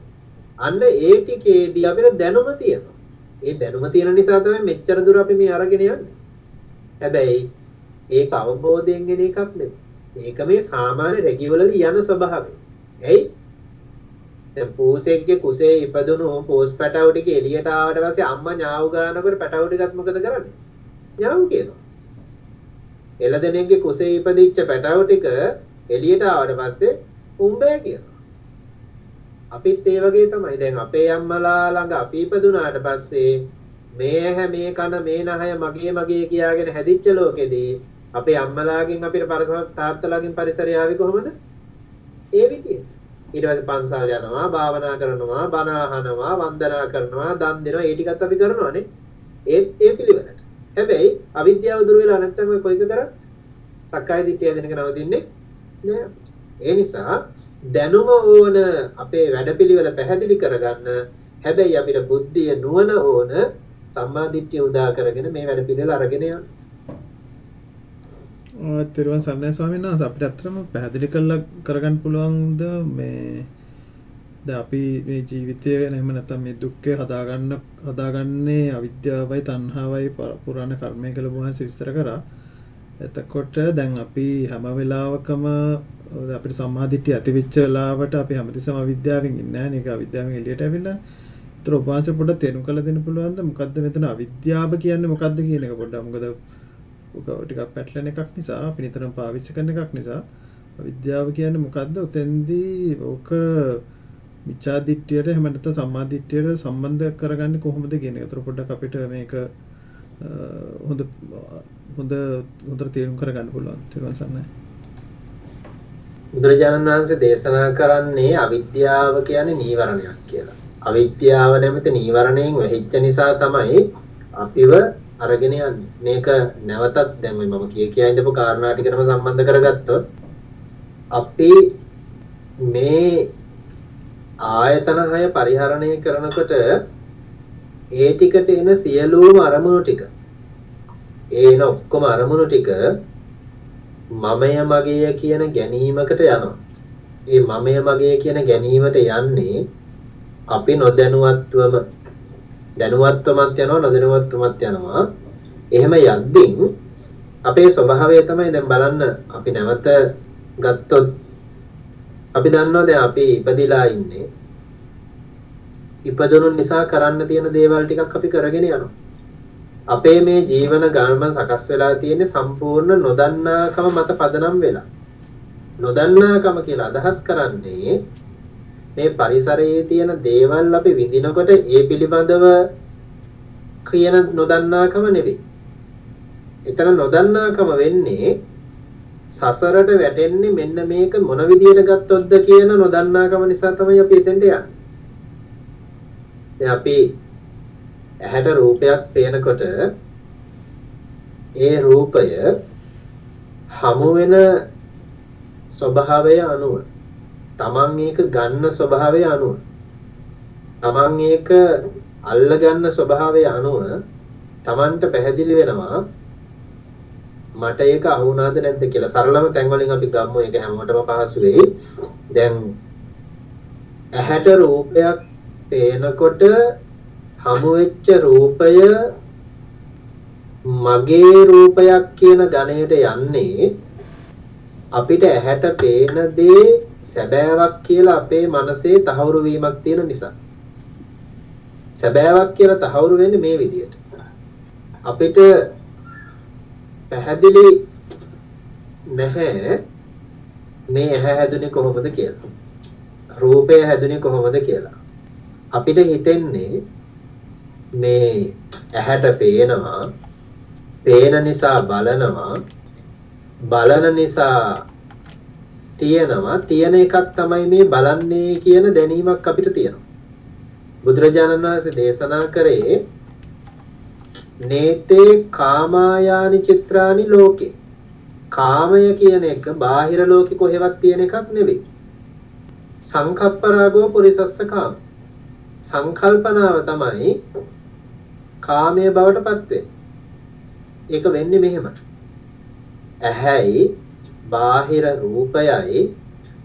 අන්න ඒ ටිකේදී අපිට දැනුම තියෙනවා. ඒ දැනුම තියෙන නිසා තමයි මෙච්චර දුර අපි මේ අරගෙන යන්නේ. හැබැයි ඒක අවබෝධයෙන් එන එකක් නෙමෙයි. ඒක මේ සාමාන්‍ය රෙගියුලර්ලි යන ස්වභාවය. ඇයි? දැන් පූසෙක්ගේ කුසේ ඉපදුණු පෝස් පැටවු ටික එළියට ආවට පස්සේ අම්මා ඥාව් ගන්නකොට පැටවු ටිකත් මොකද කරන්නේ? ඥාව් කියනවා. එළදෙනෙක්ගේ කුසේ ඉපදිච්ච පැටවු ටික එළියට ආවට පස්සේ උඹේ කියනවා. අපිත් ඒ වගේ තමයි. දැන් අපේ අම්මලා ළඟ අපි ඉපදුනාට පස්සේ මේ ඇහැ මේ කන මේ නහය මගේ මගේ කියාගෙන හැදිච්ච ලෝකෙදී අපේ අම්මලාගෙන් අපිට තාත්තලාගෙන් පරිසරය ආවේ කොහොමද? ඒ විදිහට. ඊට පස්සේ පන්සල් යනවා, භාවනා කරනවා, බණ අහනවා, වන්දනා කරනවා, දන් දෙනවා, ඒ ටිකත් අපි කරනවානේ. ඒත් ඒ පිළිවෙලට. හැබැයි අවිද්‍යාව දුර වෙලා නැත්නම් ඔය කොයික කරත් සක්කාය දිට්ඨිය දෙනක නවතින්නේ නෑ. ඒ නිසා දැනුම ඕන අපේ වැඩපිළිවෙල පැහැදිලි කරගන්න හැබැයි අපිට බුද්ධිය නුවණ ඕන සම්මාදිට්ඨිය උදා කරගෙන මේ වැඩපිළිවෙල අරගෙන යන්න. තෙරුවන් සරණයි ස්වාමීන් වහන්සේ. අපිට අත්‍තරම පැහැදිලි කරලා කරගන්න පුළුවන්ද මේ ද අපි මේ ජීවිතය නැම නැතම් මේ දුක්කය හදාගන්න හදාගන්නේ අවිද්‍යාවයි තන්හාවයි පුරාණ කර්මය කළ වහන්සේ විස්තර කරා. එතකොට දැන් අපි හැම වෙලාවකම අපිට සම්මාධිට්‍ය ඇතිවිච්ච වෙලාවට අපි හැමතිසම විද්‍යාවෙන් ඉන්න එක විද්‍යාවෙන් එලියට ඇවිල්ලා ඒතර ඔබ පොඩ්ඩක් තේරුම් කරලා දෙන්න පුළුවන්ද? මොකද්ද මෙතන අවිද්‍යාව කියන්නේ මොකද්ද කියන එක පොඩ්ඩක් මොකද ටිකක් පැටලෙන එකක් නිසා අපි නිතරම පාවිච්චි කරන එකක් නිසා අවිද්‍යාව කියන්නේ මොකද්ද උතෙන්දී ඕක මිච්ඡා දිට්ඨියට එහෙම නැත්නම් සම්මා දිට්ඨියට සම්බන්ධ කරගන්නේ කොහොමද කියන එක. ඒතර පොඩ්ඩක් අපිට මේක හොඳ හොඳ හොඳට තේරුම් කරගන්න පුළුවන්. ඊට පස්සේ බුදුරජාණන් වහන්සේ දේශනා කරන්නේ අවිද්‍යාව කියන්නේ නීවරණයක් කියලා. අවිද්‍යාව නැමැති නීවරණයෙන් වෙහිච්ච නිසා තමයි අපිව අරගෙන යන්නේ. මේක නැවතත් දැන් මම කිය කියා ඉඳපු කාරණා ටිකටම සම්බන්ධ කරගත්තොත් අපි මේ ආයතන හය පරිහරණය කරනකොට ඒ ටිකට එන සියලුම අරමුණු ටික ඒ එන ඔක්කොම අරමුණු ටික මමය මගේය කියන ගැනීමකට යනවා. ඒ මමය මගේ කියන ගැනීමට යන්නේ අපි නොදැනුවත්වම දැනුවත්වමත් යනවා නොදැනුවත්වමත් යනවා. එහෙම යද්දී අපේ ස්වභාවය තමයි දැන් බලන්න අපි නැවත ගත්තොත් අපි දන්නවා දැන් අපි ඉපදිලා ඉන්නේ ඉපදුණු නිසා කරන්න තියෙන දේවල් ටිකක් අපි කරගෙන යනවා අපේ මේ ජීවන ගමන සකස් වෙලා තියෙන්නේ සම්පූර්ණ නොදන්නාකම මත පදනම් වෙලා. නොදන්නාකම කියලා අදහස් කරන්නේ මේ පරිසරයේ තියෙන දේවල් අපි විඳිනකොට ඒ පිළිබඳව කියන නොදන්නාකම නෙවෙයි. එතන නොදන්නාකම වෙන්නේ සසරට වැටෙන්නේ මෙන්න මේක මොන විදියට ගත්තොත්ද කියන නොදන්නාකම නිසා තමයි අපි එතෙන්ට යන්නේ. අපි ඇහැට රූපයක් පේනකොට ඒ රූපය හමු වෙන ස්වභාවය අනුව තමන් ඒක ගන්න ස්වභාවය අනුව තමන් ඒක අල්ල ගන්න ස්වභාවය අනුව තමන්ට පැහැදිලි වෙනවා මට ඒක අහුණාද නැද්ද කියලා. සරලම තැන් වලින් අපි ගමු ඒක හැමෝටම පහසු වෙයි. දැන් ඇහැට රූපයක් පේනකොට හමුවෙච්ච රූපය මගේ රූපයක් කියන ගණයට යන්නේ අපිට ඇහැට පේන දේ සැබෑවක් කියලා අපේ මනසේ තහවුරු වීමක් තියෙන නිසා. සැබෑවක් කියලා තහවුරු වෙන්නේ මේ විදිහට. අපිට පැහැදිලි නැහැ මේ ඇහැ හැදුනේ කොහොමද කියලා. රූපය හැදුනේ කොහොමද කියලා. අපිට හිතෙන්නේ මේ ඇහැට පේනවා පේන නිසා බලනවා බලන නිසා තියෙනවා. තියෙන එකක් තමයි මේ බලන්නේ කියන දැනීමක් අපිට තියෙනවා. බුදුරජාණන් වහන්සේ දේශනා කරේ නේතේ කාමායානි චිත්‍රානි ලෝකේ. කාමය කියන එක බාහිර ලෝකෙ කොහෙවත් තියෙන එකක් නෙවෙයි. සංකප්පරාගෝ පුරිසස්ස කාම. සංකල්පනාව තමයි කාමය බවට පත්වේ. ඒක වෙන්නේ මෙහෙම. ඇහැයි බාහිර රූපයයි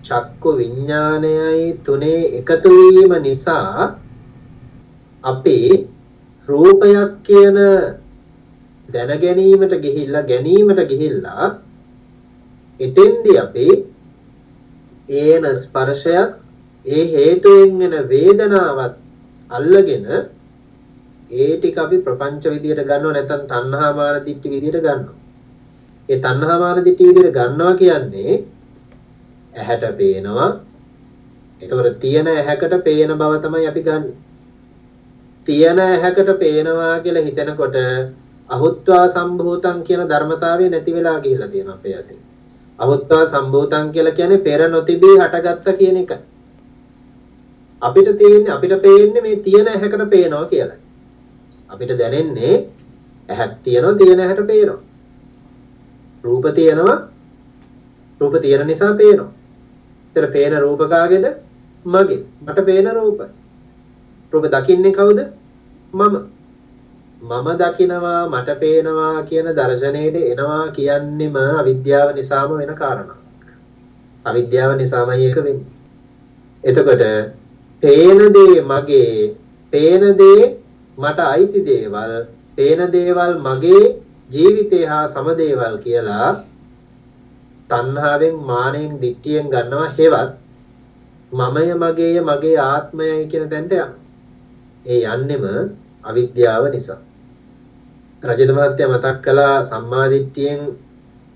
චක්කු විඥානයයි තුනේ එකතු වීම නිසා අපි රූපයක් කියන දැන ගැනීමට ගිහිල්ලා ගැනීමට ගිහිල්ලා එතෙන්දී අපි ඒන ස්පර්ශයක් ඒ හේතුවෙන් වෙන වේදනාවත් අල්ලගෙන ඒ ටික අපි ප්‍රපංච විදියට ගන්නව නැත්නම් තණ්හා මාන දිට්ඨි විදියට ගන්නවා. ඒ තණ්හා මාන දිට්ඨි විදියට ගන්නවා කියන්නේ ඇහැට පේනවා. එතකොට තියෙන ඇහැකට පේන බව තමයි අපි ගන්නෙ. තියෙන ඇහැකට පේනවා කියලා හිතනකොට අහුත්වා සම්භූතං කියන ධර්මතාවය නැති වෙලා ගිහිල්ලා තියෙනවා අපේ අතේ. අහුත්වා සම්භූතං කියලා කියන්නේ පෙර නොතිබී හටගත්ත කියන එක. අපිට තියෙන්නේ අපිට පේන්නේ මේ තියෙන ඇහැකට පේනවා කියලා. අපිට දැනෙන්නේ ඇහක් තියෙනවා තියෙන ඇහැට පේනවා. රූප තියෙනවා රූප තියෙන නිසා පේනවා. ඒතර පේන රූප කාගේද? මගේ. මට පේන රූප. රූප දකින්නේ කවුද? මම. මම දකිනවා මට පේනවා කියන දර්ශනයට එනවා කියන්නෙම අවිද්‍යාව නිසාම වෙන කාරණා. අවිද්‍යාව නිසාමයි ඒක වෙන්නේ. එතකොට පේන දේ මගේ, පේන දේ මට අයිති දේවල්, පේන දේවල් මගේ ජීවිතය හා සම දේවල් කියලා තණ්හාවෙන් මානෙන් දික්තියෙන් ගන්නවා හෙවත් මමය මගේය මගේ ආත්මයයි කියන තැනට යනවා. ඒ යන්නෙම අවිද්‍යාව නිසා. රජත මහත්තයා මතක් කළා සම්මාදිට්ඨියෙන්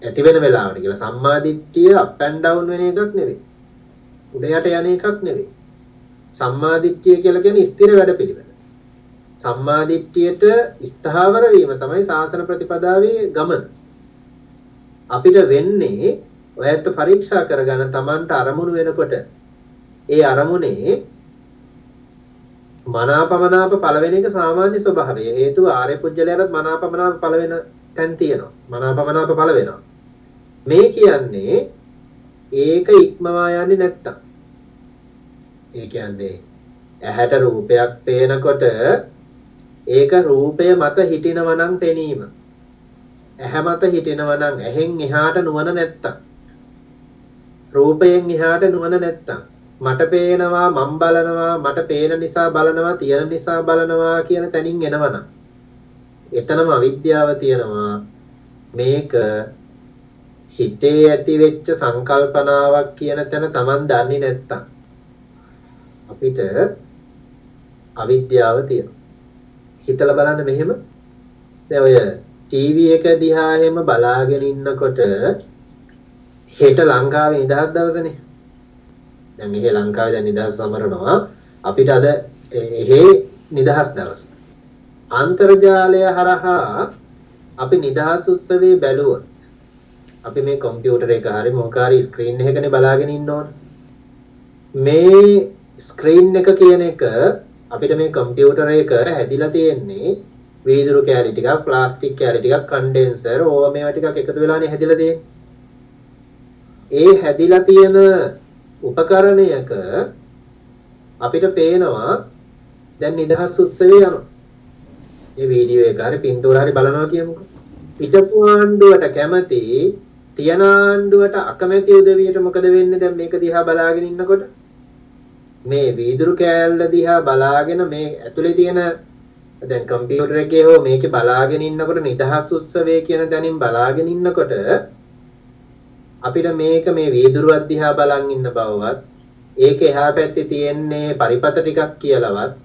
ඇති වෙන වෙලාවට කියලා. සම්මාදිට්ඨිය අප් ඇන්ඩ් ඩවුන් වෙන එකක් නෙවෙයි. උඩ යට යන එකක් නෙවෙයි. සම්මාදිට්ඨිය කියලා කියන්නේ ස්ථිර වැඩපිළිවෙල. සම්මාදිට්ඨියට ස්ථාවර වීම තමයි සාසන ප්‍රතිපදාවේ ගමන. අපිට වෙන්නේ ඔයත් පරීක්ෂා කරගන්න Tamanට අරමුණු වෙනකොට ඒ අරමුණේ මනාපමනාප පළවෙන එක සාමාන්‍ය ස්වභාවය. හේතුව ආර්ය පුජ්‍යලයට මනාපමනාප පළවෙන තැන් තියෙනවා. මනාපමනාප පළ වෙනවා. මේ කියන්නේ ඒක ඉක්මවා යන්නේ නැත්තම්. ඒ කියන්නේ ඇහැට රූපයක් පේනකොට ඒක රූපය මත හිටිනවා නම් පෙනීම. ඇහැ මත හිටිනවා නම් ඇහෙන් එහාට නුවණ නැත්තම්. රූපයෙන් එහාට නුවණ නැත්තම් මට පේනවා මම බලනවා මට පේන නිසා බලනවා තියෙන නිසා බලනවා කියන තැනින් එනවනම් එතනම අවිද්‍යාව තියෙනවා මේක හිතේ ඇති වෙච්ච සංකල්පනාවක් කියන තැන Taman දන්නේ නැත්තම් අපිට අවිද්‍යාව තියෙනවා හිතලා බලන්න මෙහෙම දැන් ඔය ටීවී එක දිහා එහෙම බලාගෙන ඉන්නකොට හෙට ලංකාවේ නිදහස් දවසනේ දැන් මෙහි ලංකාවේ දැන් නිදහස් සමරනවා අපිට අද එහෙ නිදහස් දවස. අන්තර්ජාලය හරහා අපි නිදහස් උත්සවයේ බැලුවොත් අපි මේ කම්පියුටර් එක හරි මොකක් හරි ස්ක්‍රීන් එකකනේ බලාගෙන ඉන්න ඕන. මේ ස්ක්‍රීන් එක කියන එක අපිට මේ කම්පියුටර් එක හැදිලා තියෙන්නේ වීදුරු කෑලි ටිකක් ප්ලාස්ටික් කෑලි ටිකක් කන්ඩෙන්සර් ඕවා මේවා ටිකක් එකතු වෙලානේ හැදිලා තියෙන්නේ. ඒ හැදිලා තියෙන උපකරණයක අපිට පේනවා දැන් නිදහස් උත්සවයේ යනවා. මේ වීඩියෝ එක හරි පින්තූර හරි බලනවා කියමුකෝ. පිටපු ආණ්ඩුවට කැමති තියන ආණ්ඩුවට අකමැති උදවියට මොකද වෙන්නේ දැන් මේක දිහා බලාගෙන ඉන්නකොට? මේ වීදුරු කෑල්ල දිහා බලාගෙන මේ ඇතුලේ තියෙන දැන් කම්පියුටර් එකේ හෝ මේකේ බලාගෙන ඉන්නකොට නිදහස් උත්සවය කියන තැනින් බලාගෙන ඉන්නකොට අපිට මේක මේ වීදුරුවක් දිහා බලන් ඉන්න බවවත් ඒක එහා පැත්තේ තියෙන්නේ පරිපත ටිකක් කියලාවත්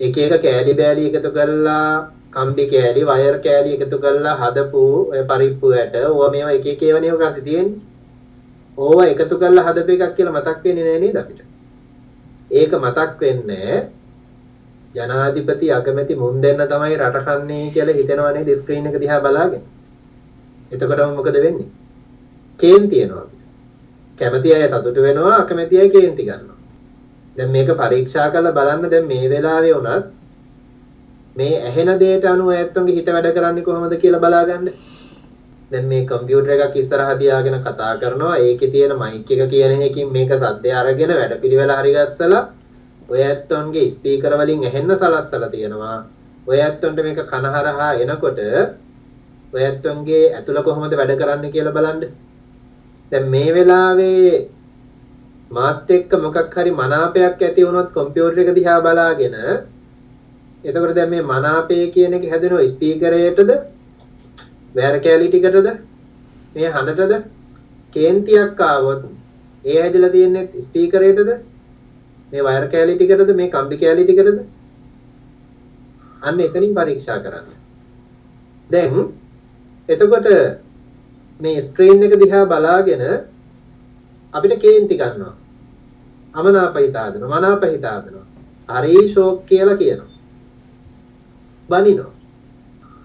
එක එක කෑලි බෑලි එකතු කරලා කම්බි කෑලි වයර් කෑලි එකතු කරලා හදපු ඔය පරිප්පු ඇට ඕවා මේවා එක එක ඒවා නේ ඔකාසි තියෙන්නේ. ඕවා එකතු කරලා හදපු එකක් කියලා මතක් වෙන්නේ නෑ නේද අපිට ඒක මතක් වෙන්නේ ජනාධිපති අගමැති මුන් දෙන්න තමයි රට කන්නේ කියලා හිතනවා නේද ස්ක්‍රීන් එක දිහා බලාගෙන එතකොටම මොකද වෙන්නේ? කේන්ති එනවා. කැමති අය සතුටු වෙනවා අකමැති අය කේන්ති ගන්නවා. දැන් මේක පරීක්ෂා කරලා බලන්න දැන් මේ වෙලාවේ වුණත් මේ ඇහෙන දෙයට අනුව ඇත්තන්ගේ හිත වැඩ කරන්නේ කොහොමද කියලා බලාගන්න. දැන් මේ කම්පියුටර් එකක් ඉස්සරහා තියාගෙන කතා කරනවා ඒකේ තියෙන මයික් එක කියන එකකින් මේක සද්දය අරගෙන වැඩපිළිවෙල හරි ගස්සලා ඔය ඇත්තන්ගේ ස්පීකර් වලින් ඇහෙන්න සලස්සලා තියෙනවා. ඔය ඇත්තන්ට මේක කනහරහා එනකොට ඔය ඇත්තන්ගේ ඇතුළ කොහොමද වැඩ කරන්නේ කියලා බලන්න. දැන් මේ වෙලාවේ මාත් එක්ක මොකක් හරි මනාපයක් ඇති වුණොත් කම්පියුටර් එක දිහා බලාගෙන එතකොට දැන් මේ මනාපය කියන එක හැදෙනව ස්පීකරයටද වැර කැලි ටිකටද මේ හඬටද කේන්තියක් ආවොත් ඒ හැදිලා තියෙන්නේ ස්පීකරයටද මේ වයර් කැලි ටිකටද මේ කම්බි කැලි ටිකටද අන්න එතනින් පරීක්ෂා කරන්න දැන් එතකොට මේ ස්ක්‍රීන් එක දිහා බලාගෙන අපිට කේන්ති ගන්නවා. අමනාප හිත හදනවා, මනාප හිත හදනවා. හරි ෂෝක් කියලා කියනවා. බනිනවා.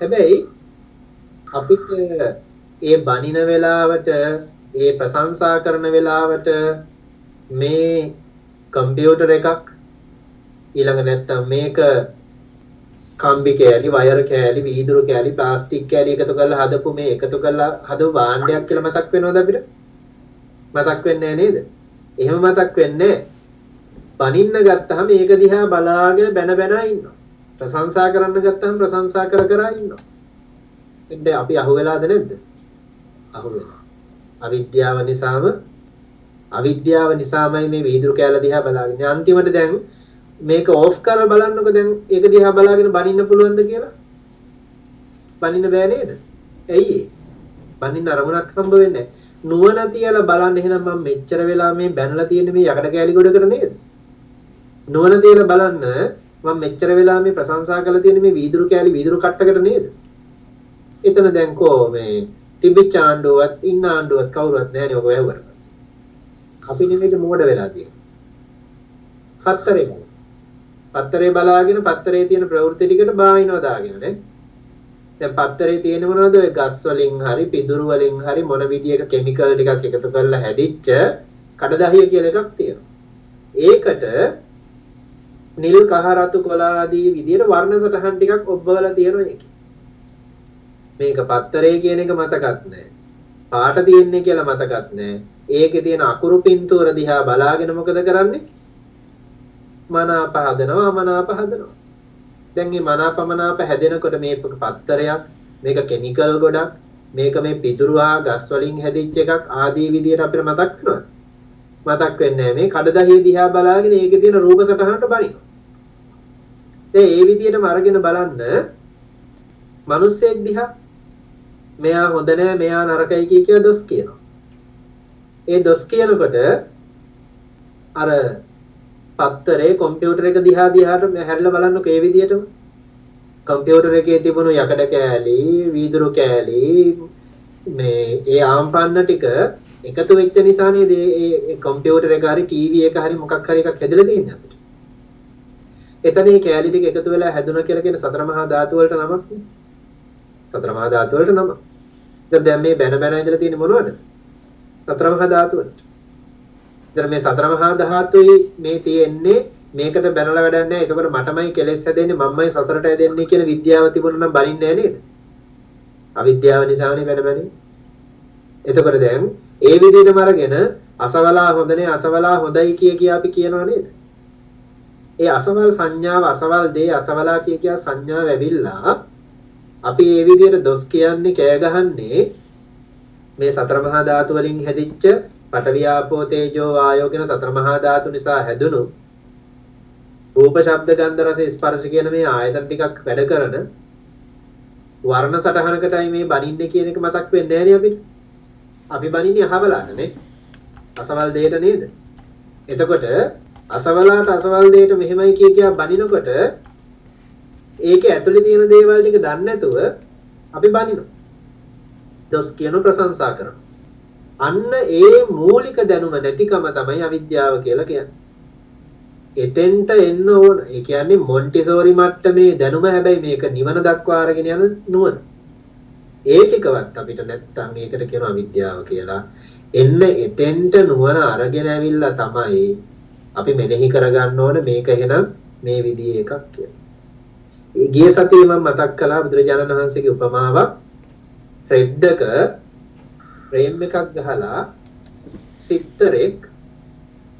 හැබැයි අපිට ඒ බනින වෙලාවට, ඒ ප්‍රශංසා කරන වෙලාවට මේ කම්පියුටර් එකක් ඊළඟ නැත්තම් මේක කම්බි කෑලි වයර් කෑලි වීදුරු කෑලි ප්ලාස්ටික් කෑලි එකතු කරලා හදපු මේ එකතු කරලා හදපු භාණ්ඩයක් කියලා මතක් වෙනවද අපිට? මතක් වෙන්නේ නේද? එහෙම මතක් වෙන්නේ බනින්න ගත්තාම ඒක දිහා බලාගෙන බැන බැන ඉන්නවා. ප්‍රශංසා කරන්න ගත්තාම ප්‍රශංසා කර කර ඉන්නවා. එතෙන් අපි අහුවෙලාද නැද්ද? අහුවෙලා. අවිද්‍යාව නිසාම අවිද්‍යාව නිසාමයි මේ වීදුරු කෑල්ල දිහා බලාගෙන. අන්තිමට දැන් මේක ඕෆ් කරලා බලන්නකො දැන් ඒක දිහා බලාගෙන බනින්න පුළුවන්ද කියලා? බනින්න බෑ නේද? ඇයි ඒ? බනින්න අරමුණක් හම්බ වෙන්නේ නැහැ. නුවණ තියලා බලන්න එහෙනම් මම මෙච්චර වෙලා මේ බැනලා තියෙන්නේ මේ යකඩ කෑලි ගොඩකට නේද? නුවණ තියලා බලන්න මම මෙච්චර වෙලා මේ ප්‍රශංසා කරලා තියෙන්නේ මේ වීදුරු කෑලි වීදුරු කට්ටකට නේද? එතන දැන් කෝ මේ තිබිච්ච ආණ්ඩුවත් ඉන්න ආණ්ඩුවත් කවුරුවත් නැහැ නේ ඔබ වැහුවට පස්සේ. අපි නෙමෙයි මෝඩ වෙලා තියෙන්නේ. පත්තරේ බලන්න. පත්තරේ බලාගෙන පත්තරේ තියෙන ප්‍රවෘත්ති ටිකට බාහිනවා දාගෙන නේ. දැන් පත්තරේ තියෙන මොනවද ඔය ගස් වලින් හරි පිදුරු වලින් හරි මොන විදියක කිමිකල් ටිකක් එකතු කරලා හැදිච්ච කඩදාහිය කියලා එකක් තියෙනවා. ඒකට නිල් කහ රතු කොළ ආදී විදියට වර්ණ සටහන් ටිකක් ඔබවලා තියෙනවා ඒකේ. මේක පත්තරේ කියන එක මතකත් නැහැ. පාට තියෙන්නේ කියලා මතකත් නැහැ. ඒකේ තියෙන අකුරු පින්තූර දිහා බලාගෙන මොකද කරන්නේ? මනාප හදනවා අමනාප හදනවා. දැන් මේ මනාපමනාප හැදෙනකොට මේ පත්තරයක් මේක කෙමිකල් ගොඩක් මේක මේ පිදුරු හා ගස් වලින් හැදිච්ච එකක් ආදී විදියට අපිට මතක් වෙනවද මතක් වෙන්නේ මේ කඩදාහිය දිහා බලාගෙන ඒකේ තියෙන රූප සටහනට බරිනවා දැන් ඒ විදියටම අරගෙන බලන්න මිනිස්සෙක් දිහා මෙයා හොඳ නෑ මෙයා නරකයි කිය කියලා දොස් කියනවා ඒ දොස් කියනකොට අර පත්තරේ කොම්පියුටර් එක දිහා දිහාට හැරිලා බලන්නකෝ ඒ විදිහටම කම්පියුටර් එකේ තිබුණු යකඩ කෑලි වීදුරු කෑලි මේ ඒ ආම්පන්න ටික එකතු වෙච්ච නිසා නේද ඒ කම්පියුටර් එක හරි ටීවී එක හරි මොකක් හරි එකක් හැදලා තියෙන්නේ අපිට. එතන මේ කෑලි ටික එකතු වෙලා හැදුණා කියලා කියන සතර මහා ධාතු වලට නමක් නේ. සතර මහා ධාතු වලට නම. දැන් මේ බැන බැන ඉඳලා තියෙන්නේ මොනවද? සතර මහා ධාතු වලට. දැන් මේ සතර මහා ධාතුයි මේ තියෙන්නේ මේකට බැනලා වැඩක් නැහැ. එතකොට මටමයි කෙලෙස් හැදෙන්නේ මම්මයි සසරට හැදෙන්නේ කියන විද්‍යාව තිබුණා නම් බලින්නේ නේද? අවිද්‍යාව නිසානේ බැන බැනේ. එතකොට දැන් ඒ විදිහටම අරගෙන අසවලා හොඳනේ අසවලා හොඳයි කිය කිය අපි කියනවා නේද? ඒ අසවල් සංඥාව අසවල් දේ අසවලා කිය කිය සංඥාව ඇවිල්ලා අපි ඒ විදිහට දොස් කියන්නේ කෑ ගහන්නේ මේ සතර මහා ධාතු වලින් හැදිච්ච පඨවි ආපෝ තේජෝ වායෝ කියන සතර මහා ධාතු නිසා හැදුණු රූප ශබ්ද ගන්ධ රස ස්පර්ශ කියන මේ ආයතන ටිකක් වැඩ කරන වර්ණ සටහනකටයි මේ බනින්නේ කියන එක මතක් වෙන්නේ නැහැ අපිට. අපි බනින්නේ අහවලාට නේ. අසවල් දෙයට නේද? එතකොට අසවලාට අසවල් දෙයට මෙහෙමයි කිය කියා බනිනකොට ඒකේ ඇතුලේ තියෙන දේවල් ටික දන්නේ නැතුව අපි බනිනවා. දොස් කියන ප්‍රශංසා කරනවා. අන්න ඒ මූලික දැනුම නැතිකම තමයි අවිද්‍යාව කියලා කියන්නේ. එතෙන්ට එන්න ඕන. ඒ කියන්නේ මොන්ටිසෝරි මට්ටමේ දැනුම හැබැයි මේක නිවන දක්වා අරගෙන යන නුවණ. ඒ ටිකවත් අපිට නැත්තම් ඒකට කියනවා අවිද්‍යාව කියලා. එන්න එතෙන්ට නුවණ අරගෙන ඇවිල්ලා තමයි අපි මෙනෙහි කරගන්න ඕන මේක එහෙනම් මේ විදිහේ එකක් කියලා. ඒ ගිය සතියේ මම මතක් කළා බුදුරජාණන් වහන්සේගේ උපමාවක් රෙද්දක ෆ්‍රේම් එකක් ගහලා සිත්තරෙක්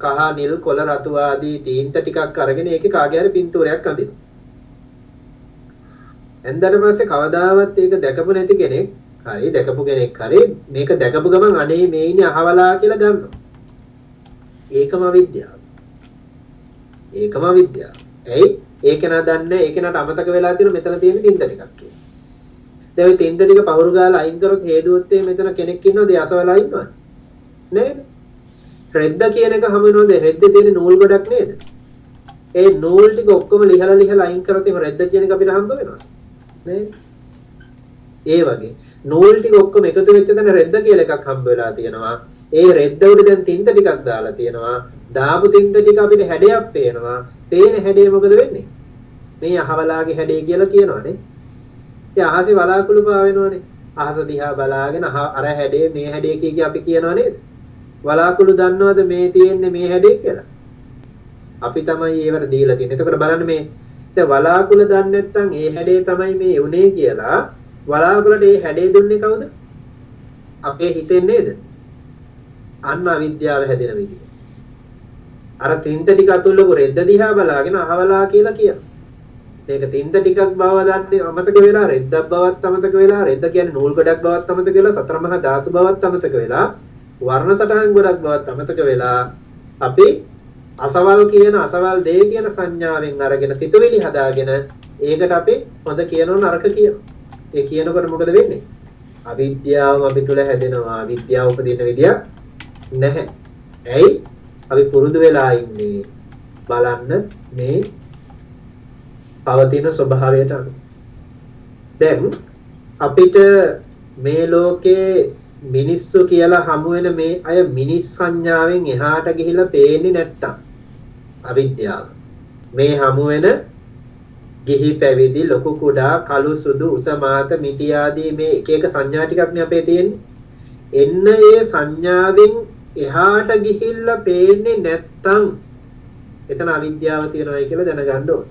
කහ නිල් කොළ රතු ආදී තීන්ත ටිකක් අරගෙන ඒකේ කාගේ හරි පින්තූරයක් අඳිනවා. එන්දර පස්සේ කවදාවත් ඒක දැකපු නැති කෙනෙක් හරි දැකපු කෙනෙක් හරි මේක දැකපු ගමන් අනේ මේ ඉන්නේ අහවලා කියලා ගන්නවා. ඒකම අවිද්‍යාව. ඒකම අවිද්‍යාව. ඇයි? ඒක නා දන්නේ ඒක නට අමතක වෙලා තියෙන මෙතන තියෙන තින්ද ටිකක් කියලා. දැන් ওই තින්ද ටික පහුරු ගාලා අයින් කරොත් හේදුවොත් මෙතන කෙනෙක් ඉන්නවද අසවලා ඉන්නවද? නේද? රෙද්ද කියන එක හමු වෙනවද? රෙද්දේ තියෙන නූල් ගොඩක් නේද? ඒ නූල් ටික ඔක්කොම ලිහලා ලිහලා අයින් කරොත් එහෙම රෙද්ද කියන එක අපිට හම්බ වෙනවද? නේද? ඒ වගේ නූල් ටික ඔක්කොම එකතු වෙච්ච තැන රෙද්ද කියලා එකක් හම්බ වෙලා තියෙනවා. ඒ රෙද්ද උඩ දැන් තින්ත ටිකක් දාලා තියෙනවා. දාපු තින්ත ටික අපිට හැඩයක් පේනවා. පේන හැඩය මොකද වෙන්නේ? මේ අහවලාගේ හැඩය කියලා කියනවානේ. ඉතින් අහසේ වලාකුළු පාවෙනවනේ. අහස දිහා බලාගෙන අර හැඩේ මේ හැඩේ කිය කිය අපි කියනවා නේද? වලාකුළු දන්නවද මේ තියෙන්නේ මේ හැඩේ කියලා? අපි තමයි ඒවට දීලා තියෙන්නේ. එතකොට බලන්න මේ දැන් වලාකුළු දන්නේ නැත්නම් ඒ හැඩේ තමයි මේ උනේ කියලා වලාකුළට ඒ හැඩේ දුන්නේ කවුද? අපේ හිතෙන් නේද? අන්න අවිද්‍යාව හැදෙන විදිහ. අර තින්ත ටික අතුල්ලපු රෙද්ද දිහා බලාගෙන අහවලා කියලා කියනවා. මේක තින්ත ටිකක් බව දන්නේ අමතක වෙලා රෙද්දක් බවත් අමතක වෙලා රෙද්ද කියන්නේ නූල් ගොඩක් බවත් අමතක වෙලා සතර මහා ධාතු බවත් අමතක වෙලා වර්ණ සටහන් ගොඩක් බවත් අමතක වෙලා අපි අසවල් කියන අසවල් දේ කියන සංඥාවෙන් අරගෙන සිතුවිලි හදාගෙන ඒකට අපි හොඳ කියනව නරක කියනවා. ඒ කියනකොට මොකද වෙන්නේ? අවිද්‍යාව අපි තුල හැදෙනවා. අවිද්‍යාව උපදින විදිය නැහැ. ඇයි? අපි පුරුදු වෙලා ඉන්නේ බලන්න මේ පවතින ස්වභාවයට අනුව. දැන් අපිට මේ ලෝකේ මිනිස්සු කියලා හමු වෙන මේ අය මිනිස් සංඥාවෙන් එහාට ගිහිලා පේන්නේ නැත්තම් අවිද්‍යාව. මේ හමු වෙන ගිහි පැවිදි ලොකු කුඩා කළු සුදු උස මාත මිටි ආදී මේ එක එක සංඥා ටිකක්නේ අපේ තියෙන්නේ. එන්න ඒ සංඥාවෙන් එහාට ගිහිල්ලා පේන්නේ නැත්තම් එතන අවිද්‍යාව තියෙනවායි කියලා දැනගන්න ඕනේ.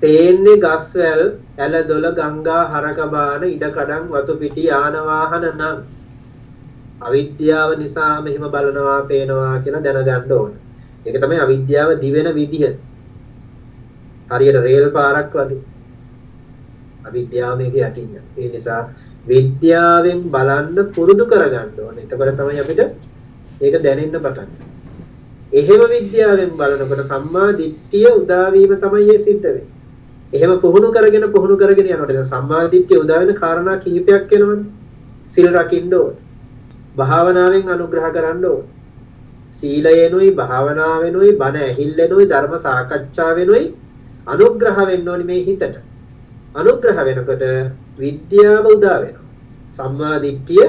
පේන්නේ ගස්වැල්, ඇලදොල, ගංගා, හරක බාන, ඉඩකඩම්, වතු පිටි, යාන වාහන නම් අවිද්‍යාව නිසා මෙහෙම බලනවා, පේනවා කියලා දැනගන්න ඕනේ. ඒක තමයි අවිද්‍යාව දිවෙන විදිහ. හරියට රේල් පාරක් වගේ. අවිද්‍යාව මේක යටින් යන. ඒ නිසා විද්‍යාවෙන් බලන්න පුරුදු කරගන්න ඕනේ. එතකොට තමයි අපිට ඒක දැනෙන්න පටන් එහෙම විද්‍යාවෙන් බලනකොට සම්මා දිට්ඨිය උදා වීම තමයි ඒ සිද්ධ වෙන්නේ. එහෙම පුහුණු කරගෙන පුහුණු කරගෙන යනකොට දැන් සම්මා දිට්ඨිය උදා වෙන කාරණා කිහිපයක් වෙනවනේ. සිල් රකින්න ඕන. භාවනාවෙන් අනුග්‍රහ කරන්න ඕන. සීලයෙනුයි භාවනාවෙනුයි බණ ඇහිල්ලෙනුයි ධර්ම සාකච්ඡාවෙනුයි අනුග්‍රහ වෙන්න ඕනි මේ හිතට. අනුග්‍රහ වෙනකොට විද්‍යාව උදා වෙනවා. සම්මා දිට්ඨිය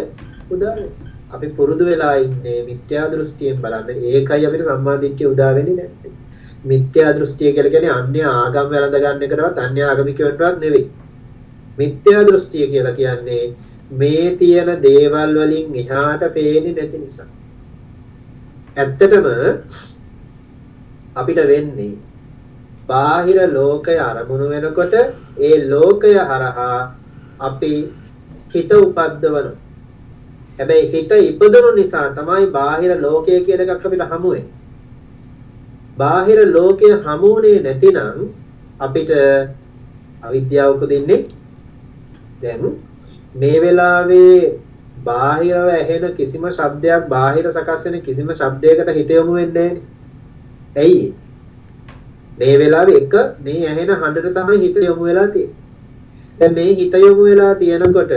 උදා වෙනවා. අපි පුරුදු වෙලා ඉන්නේ මිත්‍යා දෘෂ්ටියෙන් බලන්න. ඒකයි අපිට සම්මා දිට්ඨිය උදා වෙන්නේ නැත්තේ. මිත්‍යා දෘෂ්ටිය කියලා කියන්නේ අන්‍ය ආගම් වැළඳ ගන්න එකටවත් අන්‍ය ආගමිකයන්ටවත් නෙවෙයි. මිත්‍යා දෘෂ්ටිය කියලා කියන්නේ මේ තියෙන දේවල් වලින් එහාට පේන්නේ නැති නිසා. ඇත්තටම අපිට වෙන්නේ බාහිර ලෝකය අරමුණු වෙනකොට ඒ ලෝකය හරහා අපි හිත උපද්දවන හැබැයි හිත ඉපදුණු නිසා තමයි බාහිර ලෝකය කියන එකක් අපිට හමු වෙන්නේ. බාහිර ලෝකය හමුුනේ නැතිනම් අපිට අවිද්‍යාව උපදින්නේ දැන් මේ වෙලාවේ බාහිරව ඇහෙන කිසිම ශබ්දයක් බාහිර සකස් වෙන කිසිම ශබ්දයකට හිත යොමු වෙන්නේ නැහැ. ඇයි? මේ වෙලාවේ එක මේ ඇහෙන හඬට තමයි හිත යොමු වෙලා තියෙන්නේ. දැන් මේ හිත යොමු වෙලා තියෙනකොට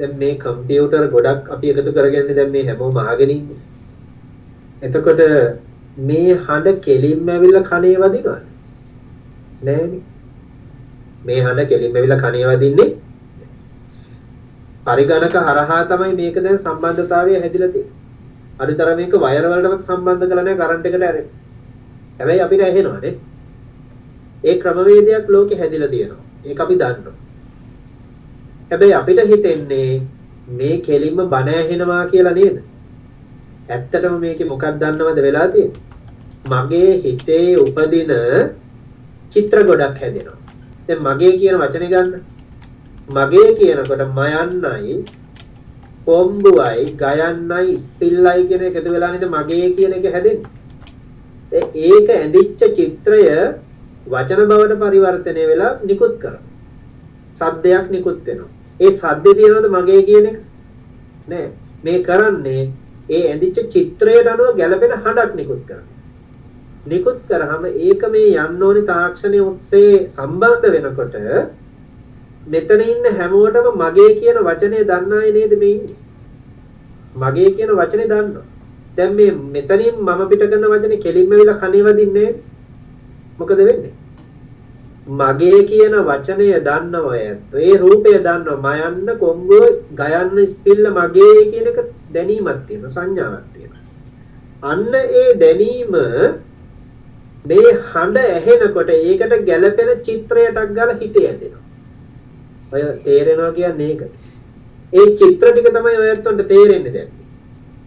දැන් මේ කම්පියුටර් ගොඩක් අපි එකතු කරගෙන දැන් මේ හැමෝම අහගෙන ඉන්නේ. එතකොට මේ හඬ කෙලින්ම ඇවිල්ලා කනේ වදිනවද? නෑනේ. මේ හඬ කෙලින්ම ඇවිල්ලා කනේ වදින්නේ පරිගණක හරහා තමයි මේක දැන් සම්බන්ධතාවය හැදිලා තියෙන්නේ. අනිතර මේක වයර් වලටවත් සම්බන්ධ කරලා නැහැ කරන්ට් එකට ඇරෙන්න. හැබැයි අපිට ඇහෙනවා නේ. ඒ ක්‍රමවේදයක් ලෝකෙ හැදිලා තියෙනවා. ඒක අපි දන්නවා. හැබැයි අපිට හිතෙන්නේ මේ කෙලින්ම බණ ඇහෙනවා කියලා නේද? ඇත්තටම මේකේ මොකක්ද දන්නවද වෙලා තියෙන්නේ? මගේ හිතේ උපදින චිත්‍ර ගොඩක් හැදෙනවා. දැන් මගේ කියන වචනේ ගන්න. මගේ කියනකොට මයන්නයි පොම්බුවයි ගයන්නයි ස්පිල්ලයි කියන එකද වෙලා නේද මගේ කියන එක හැදෙන්නේ. ඒක ඇඳිච්ච චිත්‍රය වචන බවට පරිවර්තනය වෙලා නිකුත් කරනවා. සද්දයක් නිකුත් වෙනවා. ඒ සද්දේ තියෙනවද මගේ කියන එක? නෑ. මේ කරන්නේ ඒ ඇඳිච්ච චිත්‍රයට අනුව ගැළපෙන හඬක් නිකුත් කරනවා. නිකුත් කරාම ඒක මේ යන්න ඕනි තාක්ෂණයේ ඔස්සේ සම්බන්ධ වෙනකොට මෙතන ඉන්න හැමෝටම මගේ කියන වචනේ දන්න අය නේද මේ ඉන්නේ? මගේ කියන වචනේ දන්නවා. දැන් මේ මෙතනින් මම පිට කරන වචනේ කෙලින්ම විලා කණේ වදින්නේ මොකද වෙන්නේ? මගේ කියන වචනය දන්නව ඇත්ත. ඒ රූපය දන්නව. මයන්න කොංගෝ ගයන්න ස්පිල්ල මගේ කියන එක දැනීමක් තියෙනවා සංඥාවක් තියෙනවා. අන්න ඒ දැනීම මේ හඬ ඇහෙනකොට ඒකට ගැළපෙන චිත්‍රයටක් ගාලා හිතේ ඇදෙනවා. ඔය තේරෙනවා කියන්නේ ඒක. ඒ චිත්‍ර ටික තමයි ඔය ඇත්තන්ට තේරෙන්නේ දැන්.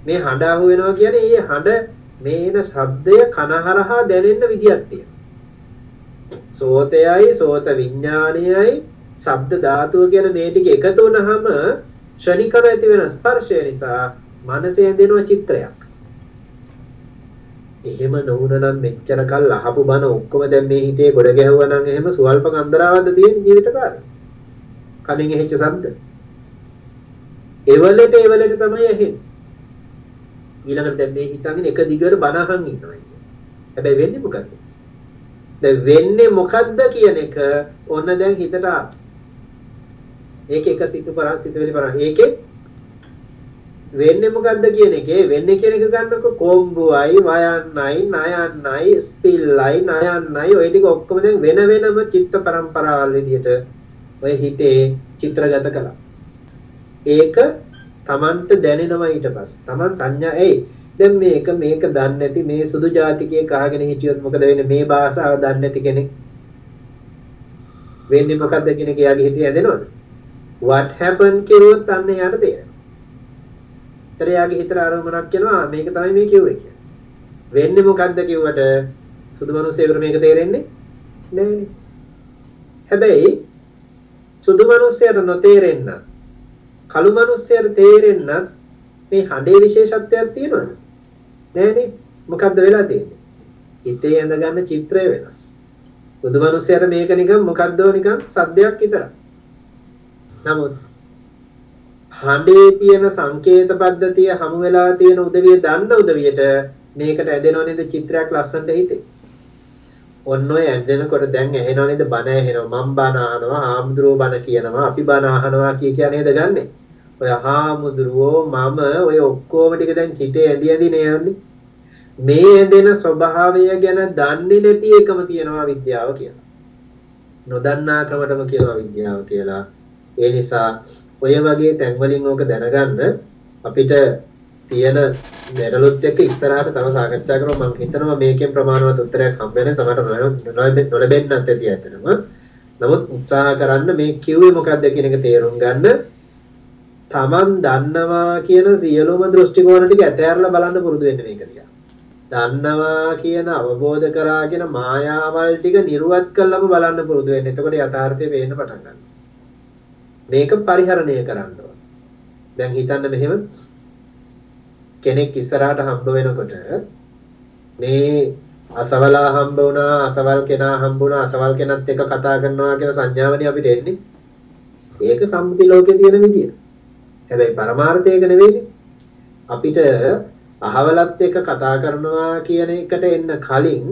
මේ හඬ අහු වෙනවා කියන්නේ ඒ හඬ මේන ශබ්දය කනහරහා දැනෙන්න විදියක් තියෙනවා. සෝතයයි සෝත විඥානයයි ශබ්ද ධාතුව කියන මේ ටික එකතු වුනහම ක්ෂණිකව ඇති වෙන ස්පර්ශය නිසා මනසේ ඇදෙනවා චිත්‍රයක්. එහෙම නොවුනනම් මෙච්චර කල් අහපු බන ඔක්කොම දැන් මේ හිතේ ගොඩ ගැහුවා නම් එහෙම සුවල්ප කන්දරාවක්ද තියෙන ජීවිත කාලේ. කණින් ඇහිච්ච ශබ්ද. එවලට එවලට තමයි ඇහෙන්නේ. ඊළඟට දැන් මේ හිතන්නේ එක දිගට බන අහන් ඉන්නවා. හැබැයි වෙන්නේ මොකද්ද? දැන් වෙන්නේ මොකද්ද කියන එක ඔන්න දැන් හිතට ඒක එක සිතු පරන් සිතුවිලි පරන් ඒකේ වෙන්නේ මොකද්ද කියන එකේ වෙන්නේ කියන එක ගන්නකො කොම්බුවයි වයන්නයි නයන්නයි ස්පිල්ලයි නයන්නයි ඔය ටික ඔක්කොම දැන් වෙන වෙනම චිත්ත පරම්පරාවල් විදිහට ඔය හිතේ චිත්‍රගත කළා. ඒක Tamanට දැනෙනවා ඊට පස්සේ. Taman සංඥා එයි දැන් මේක මේක දන්නේ නැති මේ සුදු ජාතිකයේ කහගෙන හිටියොත් මොකද වෙන්නේ? මේ භාෂාව දන්නේ නැති කෙනෙක් වෙන්නේ මොකද්ද කියන එක එයාගේ හිතේ ඇදෙනවද what happened කිරුවොත් අන්න එයාට තේරෙනවා. ඒතර එයාගේ හිතට අරමුණක් කියනවා මේක තමයි මේ කිව්වේ කියලා වෙන්නේ මොකද්ද කිව්වට සුදු මිනිස්සුන්ට මේක තේරෙන්නේ නැහැ හැබැයි සුදු මිනිස්සයාට නොතේරෙන්න කළු මිනිස්සයාට තේරෙන්න මේ හඬේ විශේෂත්වයක් තියෙනවද? නෑනේ මොකද්ද වෙලා තියෙන්නේ හිතේ ඇඳ ගන්න චිත්‍රය වෙනස් බුදු මිනිස්සයාට මේක නිකන් මොකද්දෝ නිකන් සද්දයක් විතරයි නමුත් හඬේ තියෙන සංකේත පද්ධතිය හමු වෙලා තියෙන උදවිය දන්න උදවියට මේකට ඇදෙනව නේද චිත්‍රයක් ලස්සනට හිතේ. ඔන්න ඔය ඇදෙනකොට දැන් ඇහෙනව නේද බණ ඇහෙනවා මම් බණ අහනවා ආම්ද්‍රෝ බණ කියනවා අපි බණ අහනවා කිය කිය නේද ගන්නෙ. ඔය හාමුදුරුවෝ මම ඔය ඔක්කොම ටික දැන් හිතේ ඇදි ඇදි නෑන්නේ. මේ ඇදෙන ස්වභාවය ගැන දන්නේ නැති එකම තියෙනවා විද්‍යාව කියලා. නොදන්නා ක්‍රමටම කියනවා විද්‍යාව කියලා. ඒ නිසා ඔය වගේ තැන්වලින් ඕක දැනගන්න අපිට තියෙන ගැටලුත් එක්ක ඉස්සරහට තව සාකච්ඡා කරමු මම හිතනවා මේකෙන් ප්‍රමාණවත් උත්තරයක් හම්බ වෙන සමහරට නොලැබෙන්නත් ඇති ඇත්තටම නමුත් උත්සාහ කරන්න මේ කිව්වේ මොකක්ද කියන එක තේරුම් ගන්න තමන් දන්නවා කියන සියලුම දෘෂ්ටි කෝණ ටික ඇතෑරලා බලන්න පුරුදු වෙන්න මේක දිහා. දන්නවා කියන අවබෝධ කරා කියන මායාවල් ටික නිර්වත් කළාම බලන්න පුරුදු වෙන්න. එතකොට යථාර්ථය පේන්න පටන් ගන්නවා. මේක පරිහරණය කරන්න ඕන. දැන් හිතන්න මෙහෙම කෙනෙක් ඉස්සරහට හම්බ වෙනකොට මේ අසවලා හම්බ වුණා අසවල් කෙනා හම්බ වුණා අසවල් කෙනත් එක්ක කතා කරනවා කියන සංඥාවනේ අපිට එන්නේ. ඒක සම්මුති ලෝකේ තියෙන විදිය. හැබැයි පරමාර්ථයක නෙවෙයි. අපිට අහවලත් එක්ක කතා කරනවා කියන එකට එන්න කලින්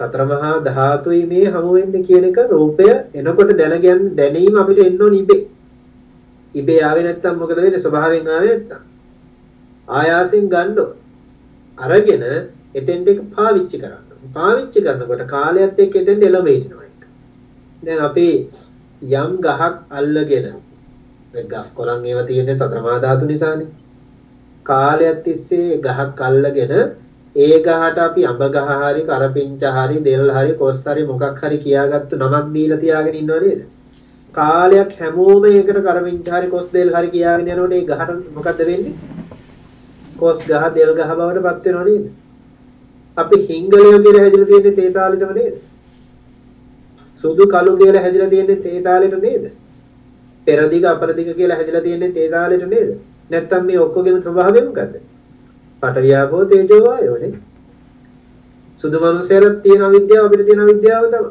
සතර මහා ධාතුයි මේ හමු වෙන්නේ කියන එක රූපය එනකොට දැනගන්න දැනීම අපිට එන්න ඕන ඉබේ. ඉබේ ආවේ නැත්තම් මොකද වෙන්නේ? ස්වභාවයෙන් ආවේ නැත්තම්. ආයාසයෙන් ගන්න අරගෙන එතෙන්ට එක පාවිච්චි කරන්න. පාවිච්චි කරනකොට කාලයත් එක්ක එතෙන්ට එළඹ හිටිනවා එක. දැන් අපි යම් ගහක් අල්ලගෙන ගස් කොළන් ඒවා තියෙන්නේ සතර මහා ධාතු නිසානේ. කාලයක් තිස්සේ ගහක් අල්ලගෙන ඒ ගහට අපි අඹ ගහ හරි කරපිංච හරි දෙල් හරි කොස් හරි මොකක් හරි කියාගත්තු නමක් දීලා තියාගෙන ඉන්නව නේද? කාලයක් හැමෝම ඒකට කරපිංච හරි කොස් දෙල් හරි කියාගෙන යනකොට ඒ ගහට මොකද්ද වෙන්නේ? කොස් ගහ දෙල් ගහ බවට පත් වෙනව නේද? අපි හිංගලයෝ කියලා හැදිලා තියෙන්නේ තේ තාලෙටම නේද? සුදු කළු කියලා හැදිලා තියෙන්නේ තේ තාලෙට නේද? පෙරදිග අපරදිග කියලා හැදිලා තියෙන්නේ තේ තාලෙට නේද? නැත්තම් මේ ඔක්කොගේම ස්වභාවය මොකද්ද? පටවියාපෝ තේජෝ වායෝනේ. සුදු මනුස්සයරත් තියෙන අවිද්‍යාව අපිට තියෙන අවිද්‍යාව තමයි.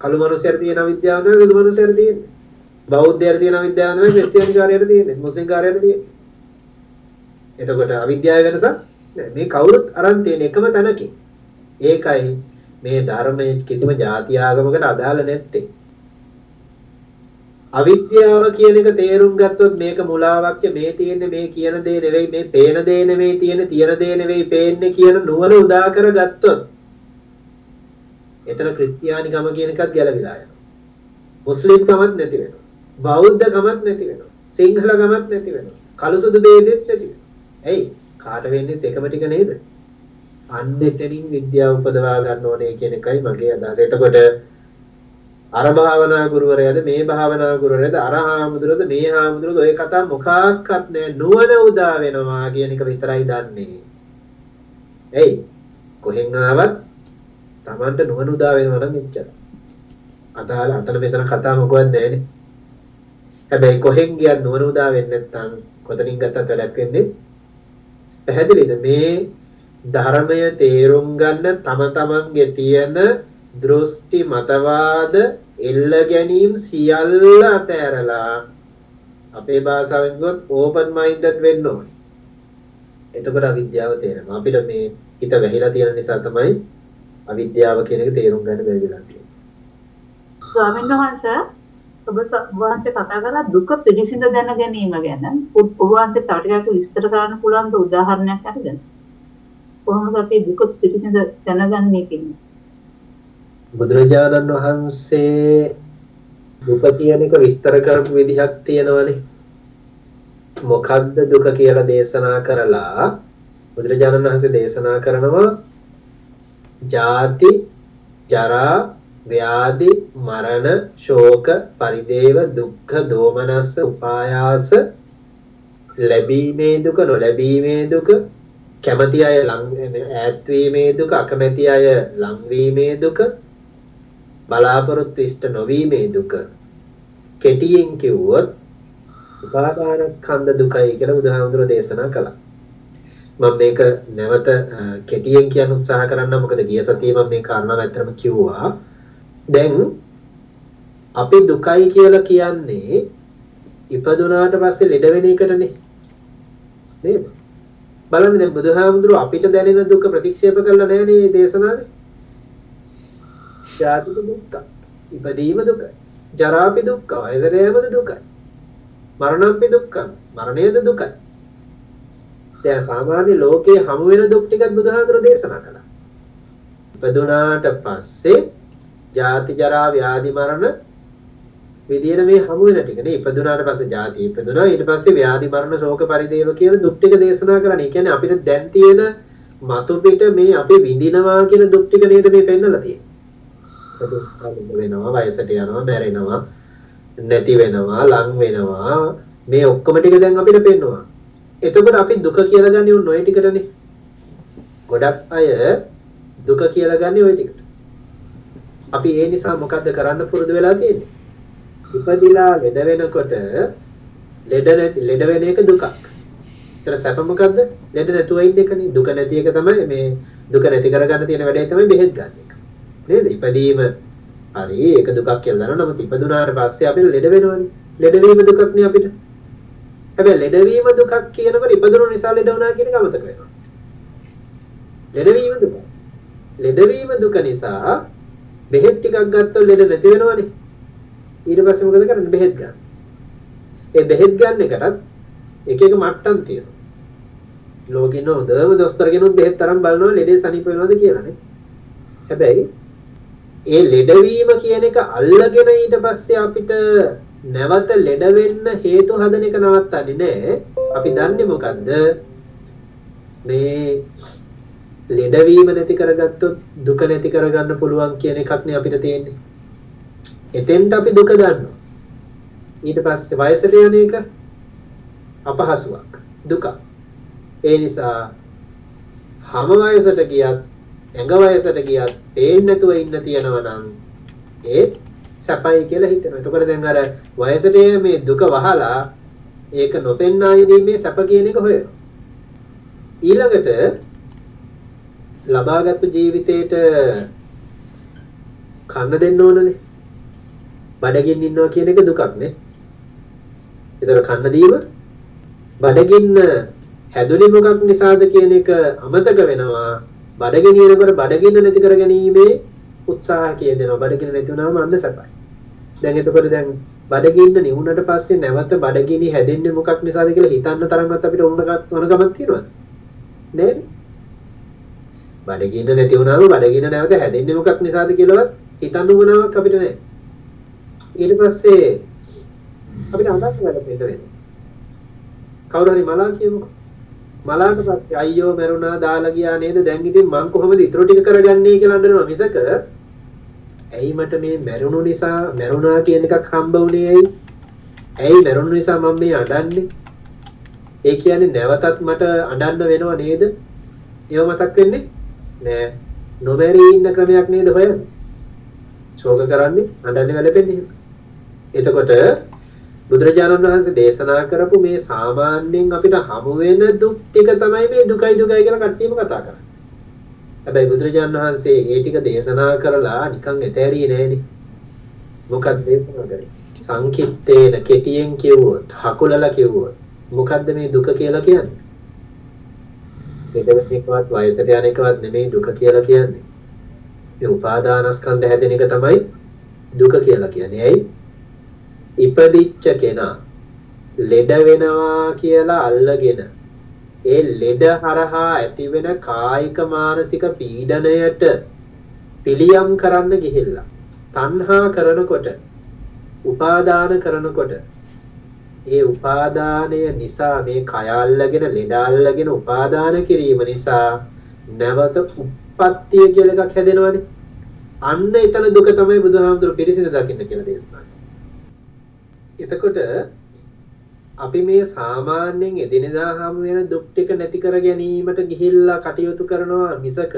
කළු මනුස්සයර තියෙන අවිද්‍යාව නෙවෙයි සුදු මනුස්සයර තියෙන්නේ. බෞද්ධයර තියෙන අවිද්‍යාව නෙවෙයි ක්‍රිස්තියානිකාරයට තියෙන්නේ. මුස්ලිම් කාරයට තියෙන්නේ. එතකොට අවිද්‍යාව වෙනසක් නෑ. මේ කවුරුත් අරන් තියෙන එකම තැනකින්. ඒකයි මේ ධර්මයේ කිසිම ಜಾති ආගමකට අදාළ නැත්තේ. අවිද්‍යාව කියන එක තේරුම් ගත්තොත් මේක මුලාවක් මේ තියෙන්නේ මේ කියන දේ නෙවෙයි මේ පේන දේ නෙවෙයි තියෙන්නේ තියෙන දේ නෙවෙයි පේන්නේ කියන නුවණ උදා කරගත්තොත් එතන ක්‍රිස්තියානිකම කියන එකත් ගැලවිලා යනවා. මුස්ලිම් කමත් නැති වෙනවා. බෞද්ධ කමත් නැති වෙනවා. සිංහල කමත් නැති වෙනවා. කළු සුදු ભેදෙත් නැති වෙනවා. ඇයි? කාට වෙන්නේ එකම ටික නේද? අන්න එතනින් විද්‍යාව උපදවා ගන්න ඕනේ කියන එකයි මගේ අදහස. එතකොට අර භාවනා ගුරුවරයාද මේ භාවනා ගුරුවරයාද අර හාමුදුරුවෝද මේ හාමුදුරුවෝද ඔය කතා මොකක්වත් නෑ නුවණ උදා වෙනවා කියන එක විතරයි දන්නේ. එයි කොහෙන් ආවත් Tamanට නුවණ උදා වෙනවා නම් එච්චර. අදාළ අතන මෙතන කතා මොකවත් නෑනේ. හැබැයි කොහෙන් ගියත් නුවණ උදා වෙන්නේ නැත්නම් කොතනින් ගත්තත් වැඩක් වෙන්නේ පැහැදිලිද මේ ධර්මය තේරුම් ගන්න තම තමන්ගේ තියෙන දෘෂ්ටි මතවාද එල්ල ගැනීම සියල්ල අතෑරලා අපේ භාෂාවෙන් කිව්වොත් ඕපන් මයින්ඩඩ් වෙන්න ඕනේ. එතකොට අවිද්‍යාව තේරෙනවා. අපිට මේ හිත වැහිලා තියෙන නිසා තමයි අවිද්‍යාව කියන එක තේරුම් ගන්න බැරි වෙලා තියෙන්නේ. ස්වාමීන් වහන්සේ ඔබ ස- වහන්සේ කතා කරලා දුක පිළිසිඳ දැන ගැනීම ගැන ඔබ ඔබ වහන්සේ තව ටිකක් විස්තර කරන්න පුළුවන් ද උදාහරණයක් අරගෙන කොහොමද අපි දුක පිළිසිඳ දැනගන්නේ කියන්නේ බුදුරජාණන් වහන්සේ දුක කියන එක විස්තර කරපු විදිහක් තියෙනවනේ. මොකද්ද දුක කියලා දේශනා කරලා බුදුරජාණන් වහන්සේ දේශනා කරනවා ජාති ජරා ව්‍යාධි මරණ ශෝක පරිදේව දුක්ඛ දෝමනස්ස උපායාස ලැබීමේ දුක නොලැබීමේ දුක කැමති අය ලං ඈත්වීමේ දුක අකමැති අය ලංවීමේ දුක බලාපොරොත්තු ඉෂ්ට නොවීමේ දුක කෙටියෙන් කිව්වොත් උපාදානස්කන්ධ දුකයි කියලා බුදුහාමුදුරෝ දේශනා කළා. මම මේක නැවත අ, කෙටියෙන් කියන්න උත්සාහ කරන්න මොකද ගිය සතියේ මම මේ කාරණාව ඇත්තටම කිව්වා. දැන් අපි දුකයි කියලා කියන්නේ ඉපදුනාට පස්සේ ලෙඩ වෙන එකටනේ. නේද? බලන්න දැන් බුදුහාමුදුරුවෝ අපිට දැනෙන දුක ප්‍රතික්ෂේප කළා නෑනේ මේ දේශනාවේ. ජාතික දුක්ඛ. ඉපදීම දුකයි. ජරාපි දුක්ඛ. වයසට යෑමද දුකයි. මරණම්පි දුක්ඛ. මරණයද දුකයි. දැන් සාමාන්‍ය ලෝකයේ හමු වෙන දුක් ටිකත් බුදුහාමුදුරුවෝ දේශනා කළා. ඉපදුනාට පස්සේ ජාති ජරා ව්‍යාධි මරණ විදියට මේ හමු වෙන ටික නේ ඉපදුනාට පස්සේ ජාති ඉපදුනා ඊට පස්සේ ව්‍යාධි මරණ ශෝක පරිදේව කියන දුක් ටික දේශනා කරන්නේ. ඒ කියන්නේ අපිට දැන් තියෙන මතු පිට මේ අපි විඳිනවා කියන දුක් ටික නේද මේ පෙන්නලා තියෙන්නේ. දුක් වෙනවා වයසට යනවා මැරෙනවා නැති වෙනවා ලං වෙනවා මේ ඔක්කොම ටික දැන් අපිට පෙන්නවා. එතකොට අපි දුක කියලා ගන්නේ උන් ඔය ටිකටනේ. ගොඩක් අය දුක කියලා ගන්නේ ඔය ටිකට. අපි ඒ නිසා මොකද්ද කරන්න පුරුදු වෙලා තියෙන්නේ? ඉපදිලා ලෙඩ වෙනකොට ලෙඩ නැති ලෙඩ වෙන එක දුකක්. ඒතර සැප මොකද්ද? ලෙඩ නැතුව ඉන්න එකනේ. දුක නැති එක තමයි මේ දුක නැති කරගන්න තියෙන වැඩේ තමයි බෙහෙත් ගන්න එක. නේද? ඉපදීම හරි ඒක දුකක් කියලා දන්නවා. නමුත් ඉපදුනාට පස්සේ අපිට ලෙඩ වෙනවනේ. ලෙඩවීම දුකක් නේ අපිට. හැබැයි ලෙඩවීම දුකක් කියනකොට ඉපදුණු නිසා ලෙඩ වුණා කියන එක අමතක වෙනවා. ලෙඩවීම දුක. ලෙඩවීම දුක නිසා බෙහෙත් ටිකක් ගත්තොත් ලෙඩ නැති වෙනවනේ. ඊට පස්සේ මොකද කරන්නේ? බෙහෙත් ගන්න. ඒ බෙහෙත් ගන්න එකටත් එක එක මට්ටම් තියෙනවා. ලෝකෙන හොඳම දොස්තර කෙනෙක් බෙහෙත් තරම් බලනවා ලෙඩේ සනීප වෙනවද කියලා නේ. හැබැයි ඒ ලෙඩවීම කියන එක අල්ලගෙන ඊට පස්සේ අපිට නැවත ලෙඩ වෙන්න හේතු හදන එක නවත්තන්නේ නෑ. අපි දන්නේ මොකද්ද? මේ ලෙඩවීම නැති කරගත්තොත් දුක නැති කරගන්න පුළුවන් කියන එකක් නේ අපිට තියෙන්නේ. එතෙන්ට අපි දුක දන්නවා. ඊට පස්සේ වයසට යන එක අපහසුයක් දුක. ඒ නිසා හැම වයසට ගියත් ඇඟ වයසට ගියත් පේන්නේ නැතුව ඉන්න තියනවා නම් ඒ සැපයි කියලා හිතනවා. එතකොට දැන් අර වයසට මේ දුක වහලා ඒක නොපෙන්නා ඉඳීමේ සැප කියන එක හොයනවා. ඊළඟට ලබාගත්තු ජීවිතේට කන්න දෙන්න ඕනනේ. බඩගින්න ඉන්නවා කියන එක දුකක් නේ. ඒතර කන්න දීම බඩගින්න හැදුනේ මොකක් නිසාද කියන එක අමතක වෙනවා. බඩගිනිනකොට බඩගින්න නැති කර ගැනීමේ උත්සාහ කියදෙනවා. බඩගින්න නැති වුණාම අන්න සැපයි. දැන් එතකොට දැන් බඩගින්න නිවුනට පස්සේ නැවත බඩගිනි හැදෙන්නේ මොකක් නිසාද කියලා හිතන්න තරම්වත් අපිට උනගත් උනගමක් තියෙනවද? නේද? බඩගින්න නැති වුණාම බඩගින්න නැවත හැදෙන්නේ මොකක් නිසාද කියලාවත් හිතන්න උනනාවක් අපිට නැහැ. ඊට පස්සේ අපිට අඳක් වැඩ පිට වෙනවා. කවුරු හරි මලා කියමුකෝ. මලාට පස්සේ අයියෝ මරුණා දාලා ගියා නේද? දැන් ඉතින් මං කොහොමද ඊටු ටික කරගන්නේ කියලා අඬනවා මිසක ඇයි මට මේ මැරුණු නිසා මැරුණා කියන එකක් හම්බ වුණේ ඇයි? ඇයි මැරුණු නිසා මම මේ අඬන්නේ? ඒ කියන්නේ නැවතත් මට අඬන්න වෙනව නේද? ඒව මතක් වෙන්නේ නෑ. නොමැරී ඉන්න ක්‍රමයක් නේද හොයන්නේ? ශෝක කරන්නේ අඬන්නේ වැළපෙන්නේ. එතකොට බුදුරජාණන් වහන්සේ දේශනා කරපු මේ සාමාන්‍යයෙන් අපිට හමු වෙන දුක් ටික තමයි මේ දුකයි දුකයි කියලා කට්ටියම කතා කරන්නේ. හැබැයි බුදුරජාණන් වහන්සේ ඒ ටික දේශනා කරලා නිකන් එතෑරියේ නෑනේ. මොකක්ද දේශනා කරේ? සංකිට්ඨේන කෙටියෙන් කිව්වොත්, හකුලලා කිව්වොත් මොකද්ද මේ දුක කියලා කියන්නේ? දෙදෙනෙක්වත් වයසට යන එකවත් නෙමෙයි දුක කියලා කියන්නේ. මේ උපාදානස්කන්ධ හැදෙන එක තමයි දුක කියලා කියන්නේ. ඇයි? ඉපදිච්ච කෙනා ලෙඩ වෙනවා කියලා අල්ලගෙන ඒ ලෙඩ හරහා ඇතිවෙන කායික මානසික පීඩනයට පිළියම් කරන්න ගිහිල්ලා තණ්හා කරනකොට උපාදාන කරනකොට ඒ උපාදානය නිසා මේ කය අල්ලගෙන ලෙඩ අල්ලගෙන උපාදාන කිරීම නිසා නැවත උප්පත්තිය කියලා එකක් හැදෙනවනේ. අන්න එතන දුක තමයි බුදුහාමුදුරු පිරිසිදු දකින්න කියලා දේශනා එතකොට අපි මේ සාමාන්‍යයෙන් එදිනෙදා හමු වෙන දුක් ටික නැති කර ගැනීමට ගිහිල්ලා කටයුතු කරනවා මිසක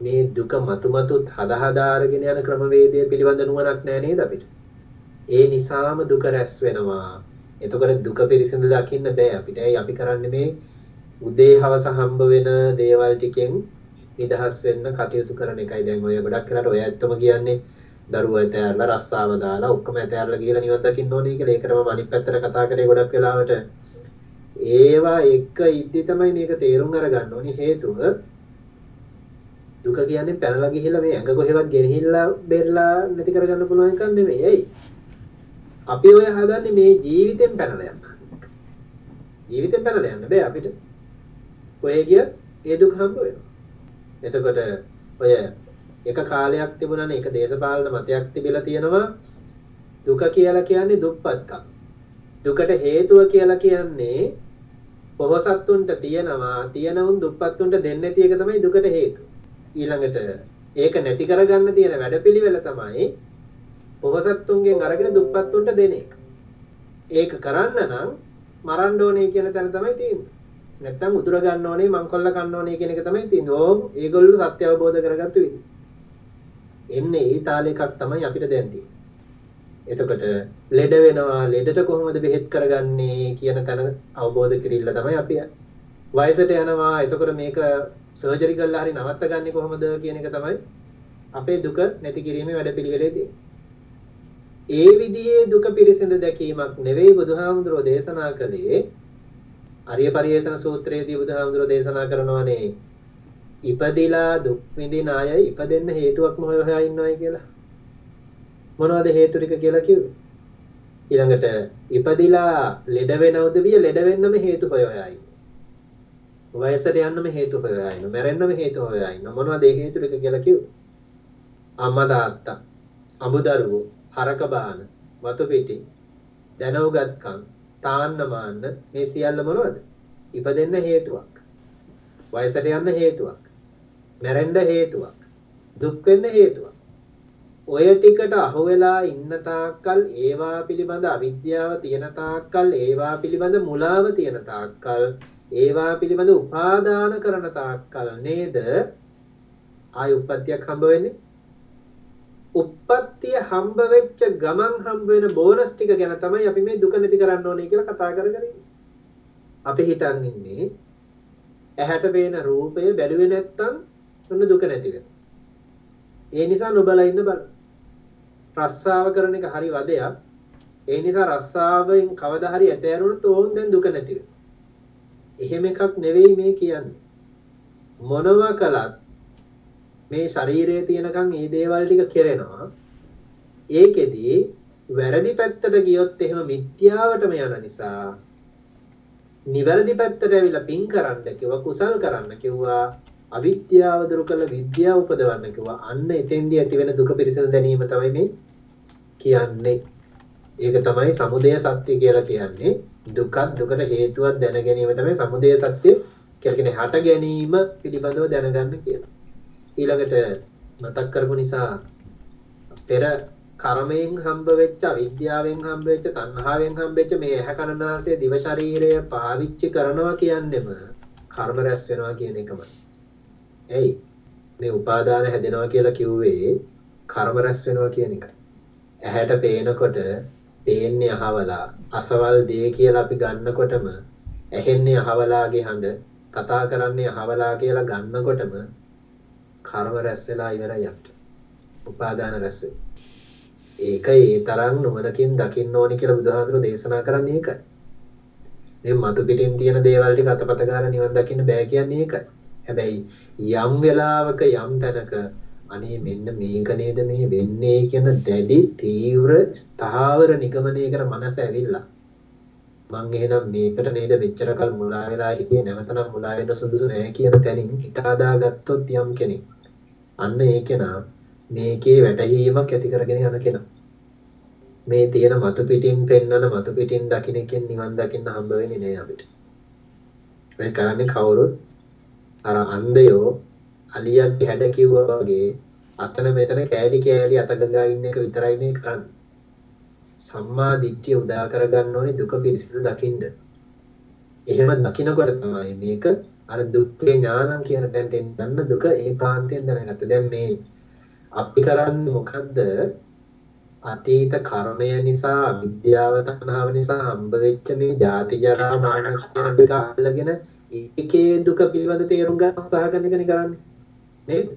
මේ දුක මතු මතුත් හදා හදා අරගෙන යන ක්‍රමවේදය පිළිබඳ නුවණක් නැහැ නේද අපිට? ඒ නිසාම දුක රැස් වෙනවා. එතකොට දුක පිරිසිදු දකින්න බෑ අපිට. ඇයි අපි කරන්නේ මේ උදේ හවස හම්බ වෙන දේවල් ටිකෙන් නිදහස් වෙන්න කටයුතු කරන එකයි. දැන් ඔය ගොඩක් වෙලාට ඔය ඇත්තම කියන්නේ දරුවෝ ඇතෑරලා රස්සාව දාලා ඔක්කොම ඇතෑරලා ගිහලා නිවන් දකින්න ඕනේ කියලා. ඒකටම මම අනිත් පැත්තට කතා කරේ ගොඩක් වෙලාවට. ඒවා එක ඉද්දි තමයි මේක තේරුම් අරගන්න ඕනේ හේතුව දුක කියන්නේ පැනලා ගිහිල්ලා මේ ඇඟ කොහෙවත් ගෙනහිල්ලා බෙරලා නැති කරගන්න පුළුවන් එකක් නෙමෙයි. ඇයි? අපි ඔය හදන්නේ මේ ජීවිතෙන් පැනලා යන්න. ජීවිතෙන් පැනලා යන්න බෑ අපිට. ඔය ගියත් ඒ දුක හම්බ වෙනවා. එතකොට ඔය එක කාලයක් තිබුණානේ එක දේශපාලන මතයක් තිබිලා තියෙනවා දුක කියලා කියන්නේ දුප්පත්කම්. දුකට හේතුව කියලා කියන්නේ පොහොසත්තුන්ට තියනවා තියනවුන් දුප්පත්තුන්ට දෙන්නේ නැති එක තමයි දුකට හේතුව. ඊළඟට ඒක නැති කරගන්න තියෙන වැඩපිළිවෙල තමයි පොහොසත්තුන්ගෙන් අරගෙන දුප්පත්තුන්ට දෙන එක. ඒක කරන්න නම් මරන්න ඕනේ කියන තැන තමයි තියෙන්නේ. නැත්තම් උදුර ගන්න ඕනේ මංකොල්ල ගන්න ඕනේ කියන එක තමයි තියෙන්නේ. ඕම් ඒගොල්ලෝ සත්‍ය අවබෝධ කරගත්තු විදිහ. එන්නේ ඒ තාලේ එකක් තමයි අපිට දැන් තියෙන්නේ. එතකොට ලෙඩ වෙනවා ලෙඩට කොහොමද බෙහෙත් කරගන්නේ කියන තැන අවබෝධ කිරිල්ල තමයි අපි වයසට යනවා එතකොට මේක සර්ජරි කරලා හරි නවත්ත ගන්නේ කොහොමද කියන එක තමයි අපේ දුක නැති කිරීමේ වැඩපිළිවෙලේදී. ඒ විදිහේ දුක පිරිසිඳ දැකීමක් නෙවෙයි බුදුහාමුදුරෝ දේශනා කළේ අරිය පරිේෂණ සූත්‍රයේදී බුදුහාමුදුරෝ දේශනා කරනවානේ ඉපදිලා දුක් විඳින අය ඉපදෙන්න හේතුවක්ම හොය හොයා ඉන්නවයි කියලා. මොනවද හේතු ටික කියලා කිව්වේ? ඊළඟට ඉපදිලා ලෙඩ වෙන උදවිය ලෙඩ වෙන්නම හේතු හොය හොයා ඉන්නවා. වයසට යන්නම හේතු හොයා ඉන්නවා. මැරෙන්නම හේතු හොයා ඉන්නවා. මොනවද ඒ හේතු ටික කියලා කිව්වේ? අම්මා තාත්තා, අමුදරුවෝ, හරක බාන, වතු පිටි, දැනුගත්කම්, තාන්න මාන්න මේ සියල්ල මොනවද? ඉපදෙන්න හේතුවක්. වයසට යන්න හේතුවක්. මැරෙන්න හේතුවක්. දුක් වෙන්න හේතුවක්. ඔය ටිකට අහු වෙලා ඉන්න තාක්කල් ඒවා පිළිබඳ අවිද්‍යාව තියෙන තාක්කල් ඒවා පිළිබඳ මුලාව තියෙන තාක්කල් ඒවා පිළිබඳ උපාදාන කරන තාක්කල් නේද ආය උප්පත්තියක් හම්බ වෙන්නේ උප්පත්තිය හම්බ වෙච්ච ගමන් හම්බ වෙන බෝනස් ටික ගැන තමයි අපි මේ දුක නැති කරන්න ඕනේ කියලා කතා කරගෙන අපි හිතන් ඉන්නේ ඇහැට පේන රූපය බැලුවේ නැත්තම් ඔන්න දුක නැති වෙනවා. ඒ නිසා නොබලා ඉන්න බල. රස්සාව කරන එක හරි වදයක්. ඒ නිසා රස්සාවෙන් කවදා හරි ඇතෑරුණොත් ඕන් දැන් දුක නැති වෙනවා. එහෙම එකක් නෙවෙයි මේ කියන්නේ. මොනවා කළත් මේ ශරීරයේ තියෙනකන් මේ දේවල් ටික කෙරෙනවා. ඒකෙදී වැරදි පැත්තට ගියොත් එහෙම මිත්‍යාවටම යන නිසා නිවැරදි පැත්තට ඇවිල්ලා පින් කරන්න කිව්වා කුසල් කරන්න කිව්වා අවිද්‍යාව දුරු කළ විද්‍යාව උපදවන්න කිව්වා. අන්න එතෙන්දී ඇති වෙන දුක පිරිසිදු දැනීම තමයි මේ කියන්නේ. ඒක තමයි සමුදය සත්‍ය කියලා කියන්නේ. දුකත් දුකට හේතුවක් දැන ගැනීම තමයි සමුදය සත්‍ය කියලා කියන්නේ. හට ගැනීම පිළිබඳව දැනගන්න කියලා. ඊළඟට මතක් කරපු නිසා පෙර කර්මයෙන් හම්බ වෙච්ච අවිද්‍යාවෙන් හම්බ වෙච්ච තණ්හාවෙන් හම්බ වෙච්ච මේ ඇහැ කන නාසය දිව ශරීරය පාවිච්චි කරනවා කියන්නේම කර්ම රැස් වෙනවා කියන එකමයි. ඇයි? මේ උපාදාන හැදෙනවා කියලා කිව්වේ කර්ම රැස් වෙනවා කියන එකයි. ඇහැට පේනකොට පේන්නේ අහවලා අසවල් දේ කියලා අපි ගන්නකොටම ඇහෙන්නේ අහවලාගේ හඬ කතා කරන්නේ අහවලා කියලා ගන්නකොටම කර්ම රැස් වෙලා ඉවරයි අපිට. උපාදාන රැස් වෙනවා. ඒක ඒ තරම් නුවණකින් දකින්න ඕනි කියලා බුදුහාමුදුරුවෝ දේශනා කරන්නේ ඒකයි. මේ මතු පිටින් තියෙන දේවල් ටික අතපත ගාලා නිවන් දකින්න බෑ කියන්නේ ඒකයි. හැබැයි යම් වෙලාවක යම් තැනක අනේ මෙන්න මේක නේද මේ වෙන්නේ කියන දැඩි තීව්‍ර ස්ථාවර නිගමනයකට මනස ඇවිල්ලා මං එහෙනම් මේකට නේද මෙච්චර කල් මුලා වෙලා හිටියේ නැවතනම් මුලා වෙන්න සුදුසු නෑ කියන තැනින් හිත හදාගත්තොත් යම් කෙනෙක් අන්න ඒ කෙනා මේකේ වැටහීමක් ඇති කරගෙන යන කෙනා මේ තියෙන මතු පිටින් පෙන්වන මතු පිටින් දකින්න එකෙන් නිවන් දකින්න හම්බ වෙන්නේ නෑ අපිට. මේ කරන්නේ කවුරුත් අර අන්ධයෝ අලියක් හැඩ කිව්වා වගේ අතන මෙතන කෑලි කෑලි අතගගා ඉන්න එක විතරයි මේ කරන්නේ. සම්මා දිට්ඨිය උදා කරගන්න ඕනේ දුක පිරිසිදු දකින්න. එහෙම දකිනකොට තමයි මේක අර දුක්ඛේ ඥානං කියන තැනට එන්න දුක ඒකාන්තයෙන් දැනගත්ත. දැන් මේ අපි කරන්නේ මොකද්ද? අතීත කර්මය නිසා විද්‍යාව තණ්හාව නිසා හම්බ වෙච්ච මේ ජාති ජරා මරණ කියන දෙක අල්ලගෙන ඒකේ දුක පිළිබඳ තේරුම් ගන්න උත්සාහ කරන එකනේ කරන්නේ. නේද?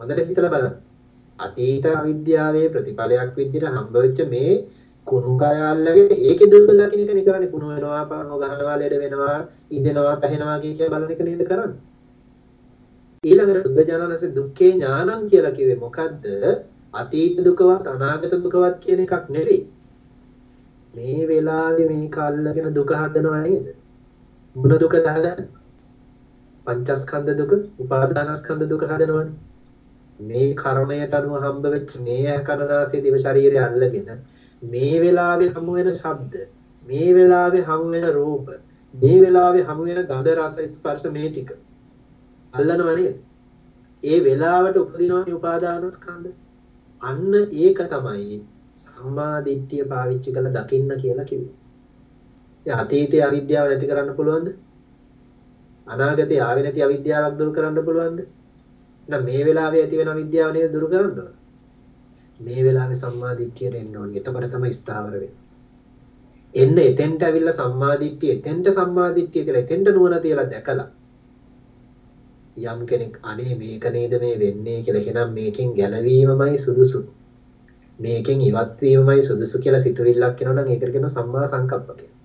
හොඳට හිතලා බලන්න. අතීත අවිද්‍යාවේ ප්‍රතිඵලයක් විදිහට හම්බ වෙච්ච මේ කුණු කය අල්ලගෙන ඒකේ දුක දකින්න එකනේ කරන්නේ. කුණු වෙනවා පරණ ගහනවා ලෙඩ වෙනවා ඉදෙනවා පැහෙනවා කිය කිය බලන එක නේද කරන්නේ? ඊළඟට බුද්ධ දුක්ඛේ ඥානං කියලා කිව්වේ මොකද්ද? අතීත දුකවත් අනාගත දුකවත් කියන එකක් නෙවෙයි. මේ වෙලාවේ මේක අල්ලගෙන දුක හදනවා නේද? මොන දුකද හදන්නේ? පංචස්කන්ධ දුක, උපාදානස්කන්ධ දුක හදනවනේ. මේ කර්මයට අනුව හම්බ වෙච්ච මේ කනනාසයේ දිව ශරීරය අල්ලගෙන මේ වෙලාවේ හමු වෙන ශබ්ද, මේ වෙලාවේ හමු වෙන රූප, මේ වෙලාවේ හමු වෙන ගන්ධ රස ස්පර්ශ මේ ටික අල්ලනවා නේද? ඒ වෙලාවට උපදිනවනේ උපාදානස්කන්ධ. අන්න ඒක තමයි සම්මාදිට්ඨිය පාවිච්චි කරලා දකින්න කියලා කිව්වේ. ඒ අතීතයේ අවිද්‍යාව නැති කරන්න පුළුවන්ද? අනාගතයේ ආවේ නැති අවිද්‍යාවක් දුරු කරන්න පුළුවන්ද? එහෙනම් මේ වෙලාවේ ඇති වෙන අවිද්‍යාව නේද දුරු කරන්න ඕන. මේ වෙලාවේ සම්මාදිට්ඨියට එන්න ඕනේ. එතකොට තමයි ස්ථාවර වෙන්නේ. එන්න එතෙන්ට ඇවිල්ලා සම්මාදිට්ඨිය එතෙන්ට සම්මාදිට්ඨිය කියලා එතෙන්ට නුවණ තියලා දැකලා යම් කෙනෙක් අනේ මේක නේද මේ වෙන්නේ කියලා එහෙනම් මේකෙන් ගැලවීමමයි සුදුසු. මේකෙන් ඉවත් වීමමයි සුදුසු කියලා සිතුවිල්ලක් එනවා නම් ඒකට කියනවා සම්මා සංකප්ප කියලා.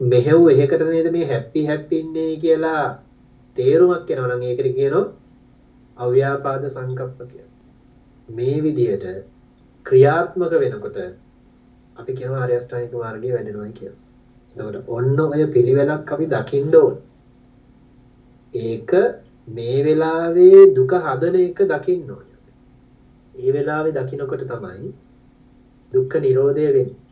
මෙහෙව් එහෙකට නේද මේ හැපි හැපි ඉන්නේ කියලා තේරුමක් එනවා නම් ඒකට කියනවා අව්‍යාපාද සංකප්ප කියලා. මේ විදිහට ක්‍රියාත්මක වෙනකොට අපි කියනවා ආර්ය අෂ්ටාංගික මාර්ගයේ වැඩෙනවා කියලා. එතකොට ඔන්න ඔය පිළිවෙලක් අපි දකින්න ඕනේ. ඒක මේ වෙලාවේ දුක හදන එක දකින්න ඕනේ. ඒ වෙලාවේ දකින්නකොට තමයි දුක්ඛ නිරෝධය වෙන්නේ.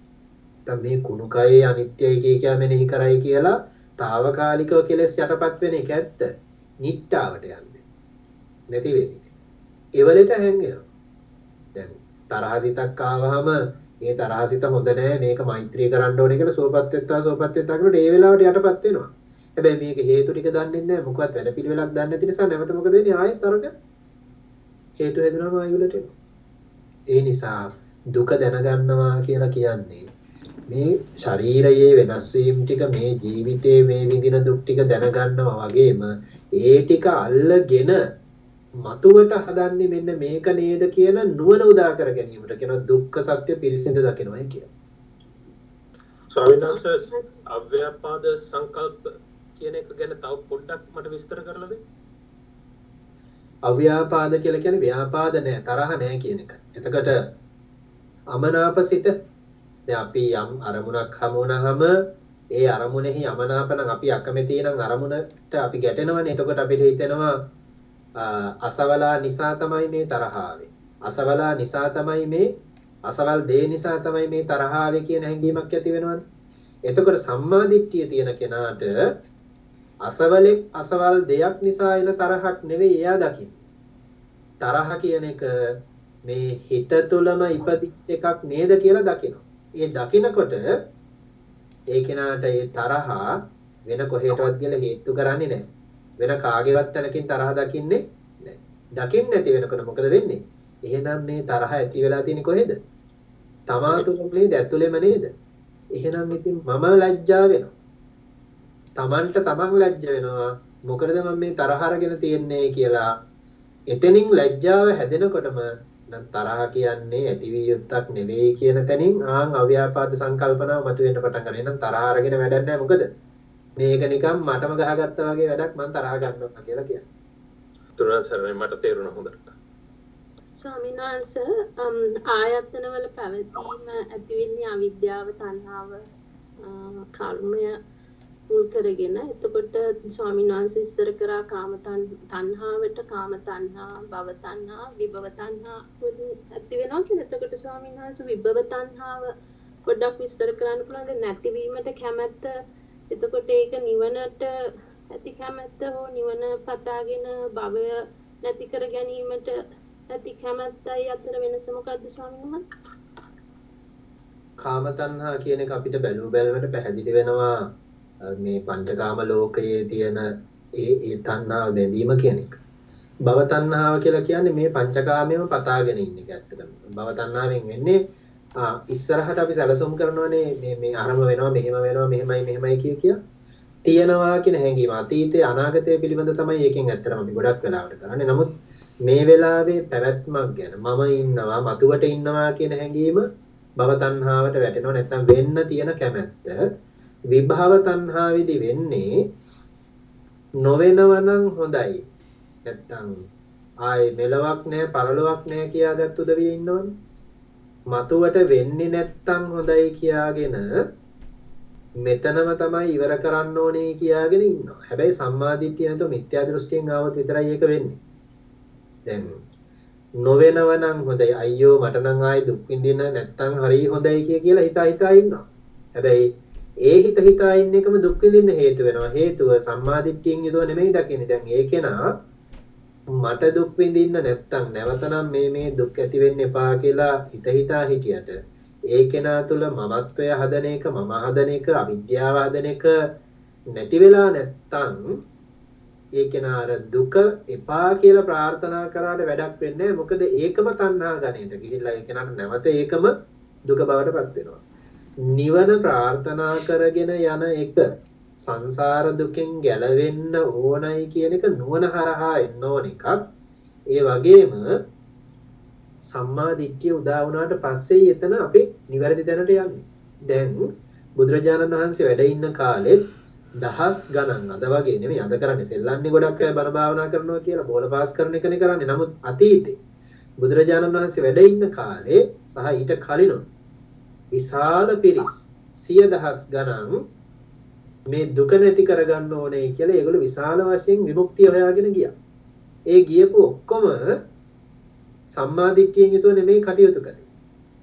දැන් මේ කුණු කයේ අනිත්‍යයි කිය කියා මෙනෙහි කරයි කියලා తాවකාලිකව කෙලස් යටපත් වෙන එක ඇත්ත. නිට්ටාවට යන්නේ. නැති වෙන්නේ. ඒවලට හැංගෙනවා. දැන් තරහසිතක් ආවහම ඒ තරහසිත හොඳ නෑ මේක මෛත්‍රී කරන්න ඕනේ කියලා සුවපත් වෙත්තා සුවපත් වෙත්තා කියනකොට ඒ වෙලාවට යටපත් වෙනවා. හැබැයි මේක හේතු ටික දන්නේ නැහැ මොකවත් වැඩපිළිවෙලක් දන්නේ නැති නිසා නැවත මොකද වෙන්නේ ආයෙත් අරක හේතු හැදුනම ආයෙ එනවා ඒ නිසා දුක දැනගන්නවා කියලා කියන්නේ මේ ශරීරයේ වෙනස් වීම ටික මේ ජීවිතයේ මේ විඳින දුක් ටික දැනගන්නවා වගේම ඒ ටික අල්ලගෙන මතුවට හදන්නේ මෙන්න මේක නේද කියන නුවණ උදා කර ගැනීමට කියන දුක්ඛ සත්‍ය පිරිසිදු දකිනවයි කියන. ස්වාමීන් වහන්සේ අව්‍යාපාද සංකල්ප කියන එක ගැන තව පොඩ්ඩක් මට විස්තර කරලා දෙන්න. අව්‍යාපාද කියලා කියන්නේ ව්‍යාපාද නෑ තරහ නෑ කියන එක. එතකොට අමනාපසිත අපි යම් අරමුණක් හමු වුණාම ඒ අරමුණෙහි අමනාප නම් අපි අකමැති නම් අරමුණට අපි ගැටෙනවනේ. එතකොට අපිට හිතෙනවා අසවලා නිසා තමයි මේ තරහ ආවේ. අසවලා නිසා තමයි මේ අසවල් දේ නිසා තමයි මේ තරහ ආවේ කියන හැඟීමක් ඇති වෙනවනේ. එතකොට සම්මාදිට්ඨිය තියෙන කෙනාට අසවලෙක් අසවල් දෙයක් නිසා එන තරහක් නෙවෙයි එයා දකින්නේ. තරහ කියන එක මේ හිත තුළම ඉපදිච්ච එකක් නේද කියලා දකිනවා. ඒ දකිනකොට ඒ කෙනාට ඒ තරහා වෙන කොහෙටවත් ගිහලා හේතු කරන්නේ නැහැ. වෙන කාගේවත් තැනකින් තරහ දකින්නේ නැහැ. දකින්න නැති වෙනකොට මොකද වෙන්නේ? එහෙනම් මේ තරහ ඇති වෙලා තියෙන්නේ කොහෙද? තමා තුළ නේද? ඇතුළෙම නේද? එහෙනම් ඉතින් මම ලැජ්ජා වෙනවා. තමන්ට තමන් ලැජ්ජ වෙනවා. මොකද මම මේ තරහ අරගෙන තියන්නේ කියලා. එතනින් ලැජ්ජාව හැදෙනකොටම තරහ කියන්නේ ඇතිවිය යුත්තක් නෙවෙයි කියන තැනින් ආන් අව්‍යාපාද සංකල්පනාව මතුවෙන්න පටන් ගන්නවා. එහෙනම් තරහ අරගෙන වැඩක් නැහැ මොකද? මේක නිකන් මටම ගහගත්තා වගේ වැඩක් මම තරහ ගන්නවා කියලා කියන්නේ. තුරන් සරණයි මට තේරුණා හොඳට. ස්වාමීන් වහන්සේ ආයතනවල පැවතීම ඇතිවෙන්නේ අවිද්‍යාව තණ්හාව කර්මය මුල් කරගෙන එතකොට ස්වාමීන් වහන්සේ විස්තර කරා කාම තණ්හාවට කාම තණ්හා භව තණ්හා විභව තණ්හා ඇති වෙනවා කියලා. එතකොට ස්වාමීන් වහන්සේ විභව තණ්හාව පොඩ්ඩක් විස්තර කරන්න පුළුවන්ද නැතිවීමට කැමැත්ත එතකොට ඒක නිවනට ඇති කැමැත්ත හෝ නිවන පතාගෙන භවය නැති කර ගැනීමට ඇති කැමැත්තයි අතර වෙනස මොකක්ද ස්වාමීන් වහන්සේ? කාම තණ්හා කියන එක අපිට බැලු බැලමට පැහැදිලි වෙනවා මේ පංචකාම ලෝකයේ තියෙන ඒ ඒ තණ්හාව බැඳීම කියන එක. භව තණ්හාව කියලා කියන්නේ මේ පංචකාමයේම පතාගෙන ඉන්න එක ඇත්තටම. භව තණ්හාවෙන් වෙන්නේ ආ ඉස්සරහට අපි සැලසුම් කරනවානේ මේ මේ අරම වෙනවා මෙහෙම වෙනවා මෙහෙමයි මෙහෙමයි කිය කිය. තියෙනවා කියන හැඟීම අතීතයේ අනාගතය පිළිබඳ තමයි එකෙන් ඇත්තටම අපි ගොඩක් වෙලාවට කරන්නේ. නමුත් මේ වෙලාවේ පැවැත්මක් ගැන මම ඉන්නවා මතුවට ඉන්නවා කියන හැඟීම භව තණ්හාවට වැටෙනවා නැත්නම් වෙන්න තියෙන කැමැත්ත විභව තණ්හාවේදී වෙන්නේ නොවෙනවනම් හොඳයි නැත්තම් ආයේ මෙලොවක් නැහැ පරලොවක් නැහැ කියාගත් උදවිය ඉන්නවනේ මතුවට වෙන්නේ නැත්තම් හොඳයි කියාගෙන මෙතනම තමයි ඉවර කරන්න ඕනේ කියාගෙන ඉන්නවා. හැබැයි සම්මාදිට්ඨිය නැතුව මිත්‍යා දෘෂ්ටියෙන් ආවොත් විතරයි ඒක වෙන්නේ. දැන් නොවෙනව නම් හොඳයි අයියෝ මට නම් ආයේ දුක් විඳින්න නැත්තම් හරි හොඳයි කිය කියලා හිතා හිතා ඉන්නවා. හැබැයි ඒ හිත හිතා ඉන්න එකම දුක් විඳින්න හේතු වෙනවා. හේතුව සම්මාදිට්ඨියෙන් යුතුව නෙමෙයි දකින්නේ. දැන් ඒ කෙනා මට දුක් විඳින්න නැත්තම් නැවතනම් මේ මේ දුක් ඇති වෙන්න එපා කියලා හිත හිතා හිටියට ඒ කෙනා තුළ මමත්වය හදන එක මම හදන එක අවිද්‍යාව හදන එක නැති වෙලා නැත්තම් ඒ කෙනා අර දුක එපා කියලා ප්‍රාර්ථනා කරාට වැඩක් වෙන්නේ නැහැ. මොකද ඒකම තණ්හා ගණයට ගිහිල්ලා ඒ කෙනාට නැවත ඒකම දුක බවට පත් වෙනවා. නිවන ප්‍රාර්ථනා කරගෙන යන එක සංසාර දුකෙන් ගැලවෙන්න ඕනයි කියන එක නුවණ හරහා එන්න ඕන එකක්. ඒ වගේම සම්මා දිට්ඨිය උදා වුණාට පස්සේ එතන අපි නිවැරදි තැනට යන්නේ. දැන් බුදුරජාණන් වහන්සේ වැඩ ඉන්න කාලෙත් දහස් ගණන් අද වගේ නෙමෙයි අද කරන්නේ සෙල්ලන්නේ ගොඩක් අය බණ භාවනා කරනවා කියලා බෝල පාස් කරන එකනේ කරන්නේ. නමුත් අතීතේ බුදුරජාණන් වහන්සේ වැඩ ඉන්න කාලේ සහ ඊට කලිනුත් විශාල පිරිස් සිය දහස් ගණන් මේ දුක නැති කරගන්න ඕනේ කියලා ඒගොල්ලෝ විශාල වශයෙන් විමුක්තිය හොයාගෙන ගියා. ඒ ගියපු ඔක්කොම සම්මාදිට්ඨියෙන් යුතුව නෙමෙයි කටයුතු කළේ.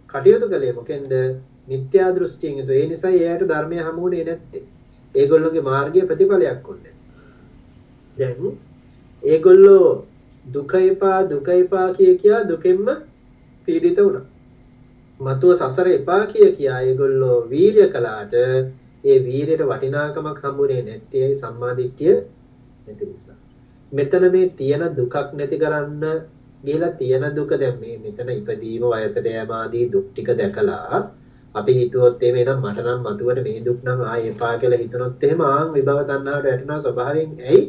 කටයුතු කළේ මොකෙන්ද? මිත්‍යා දෘෂ්ටියෙන් යුතුව. ඒ නිසා එයාට ධර්මය හමුුනේ නැත්තේ. ඒගොල්ලෝගේ මාර්ගයේ ප්‍රතිඵලයක් උන්නේ. දැන් ඒගොල්ලෝ දුක එපා දුක එපා කිය කියා දුකෙන්ම පීඩිත වුණා. මතුව සසර එපා කිය කියා ඒගොල්ලෝ වීර්ය කළාට ඒ වීරයට වටිනාකමක් හම්බුනේ නැත්තේ සම්මාදිට්ඨිය නැති නිසා. මෙතන මේ තියෙන දුකක් නැති කරන්න ගිහලා තියෙන දුක දැන් මේ මෙතන ඉපදීම වයසට යෑම ආදී දුක් ටික දැකලා අපි හිතුවොත් එහෙම එනම් මට නම් මතුවට මේ දුක් නම් ආයෙ එපා කියලා හිතනොත් එහෙම ආන් විභව තණ්හාවට වැටෙනවා ස්වභාවයෙන් ඇයි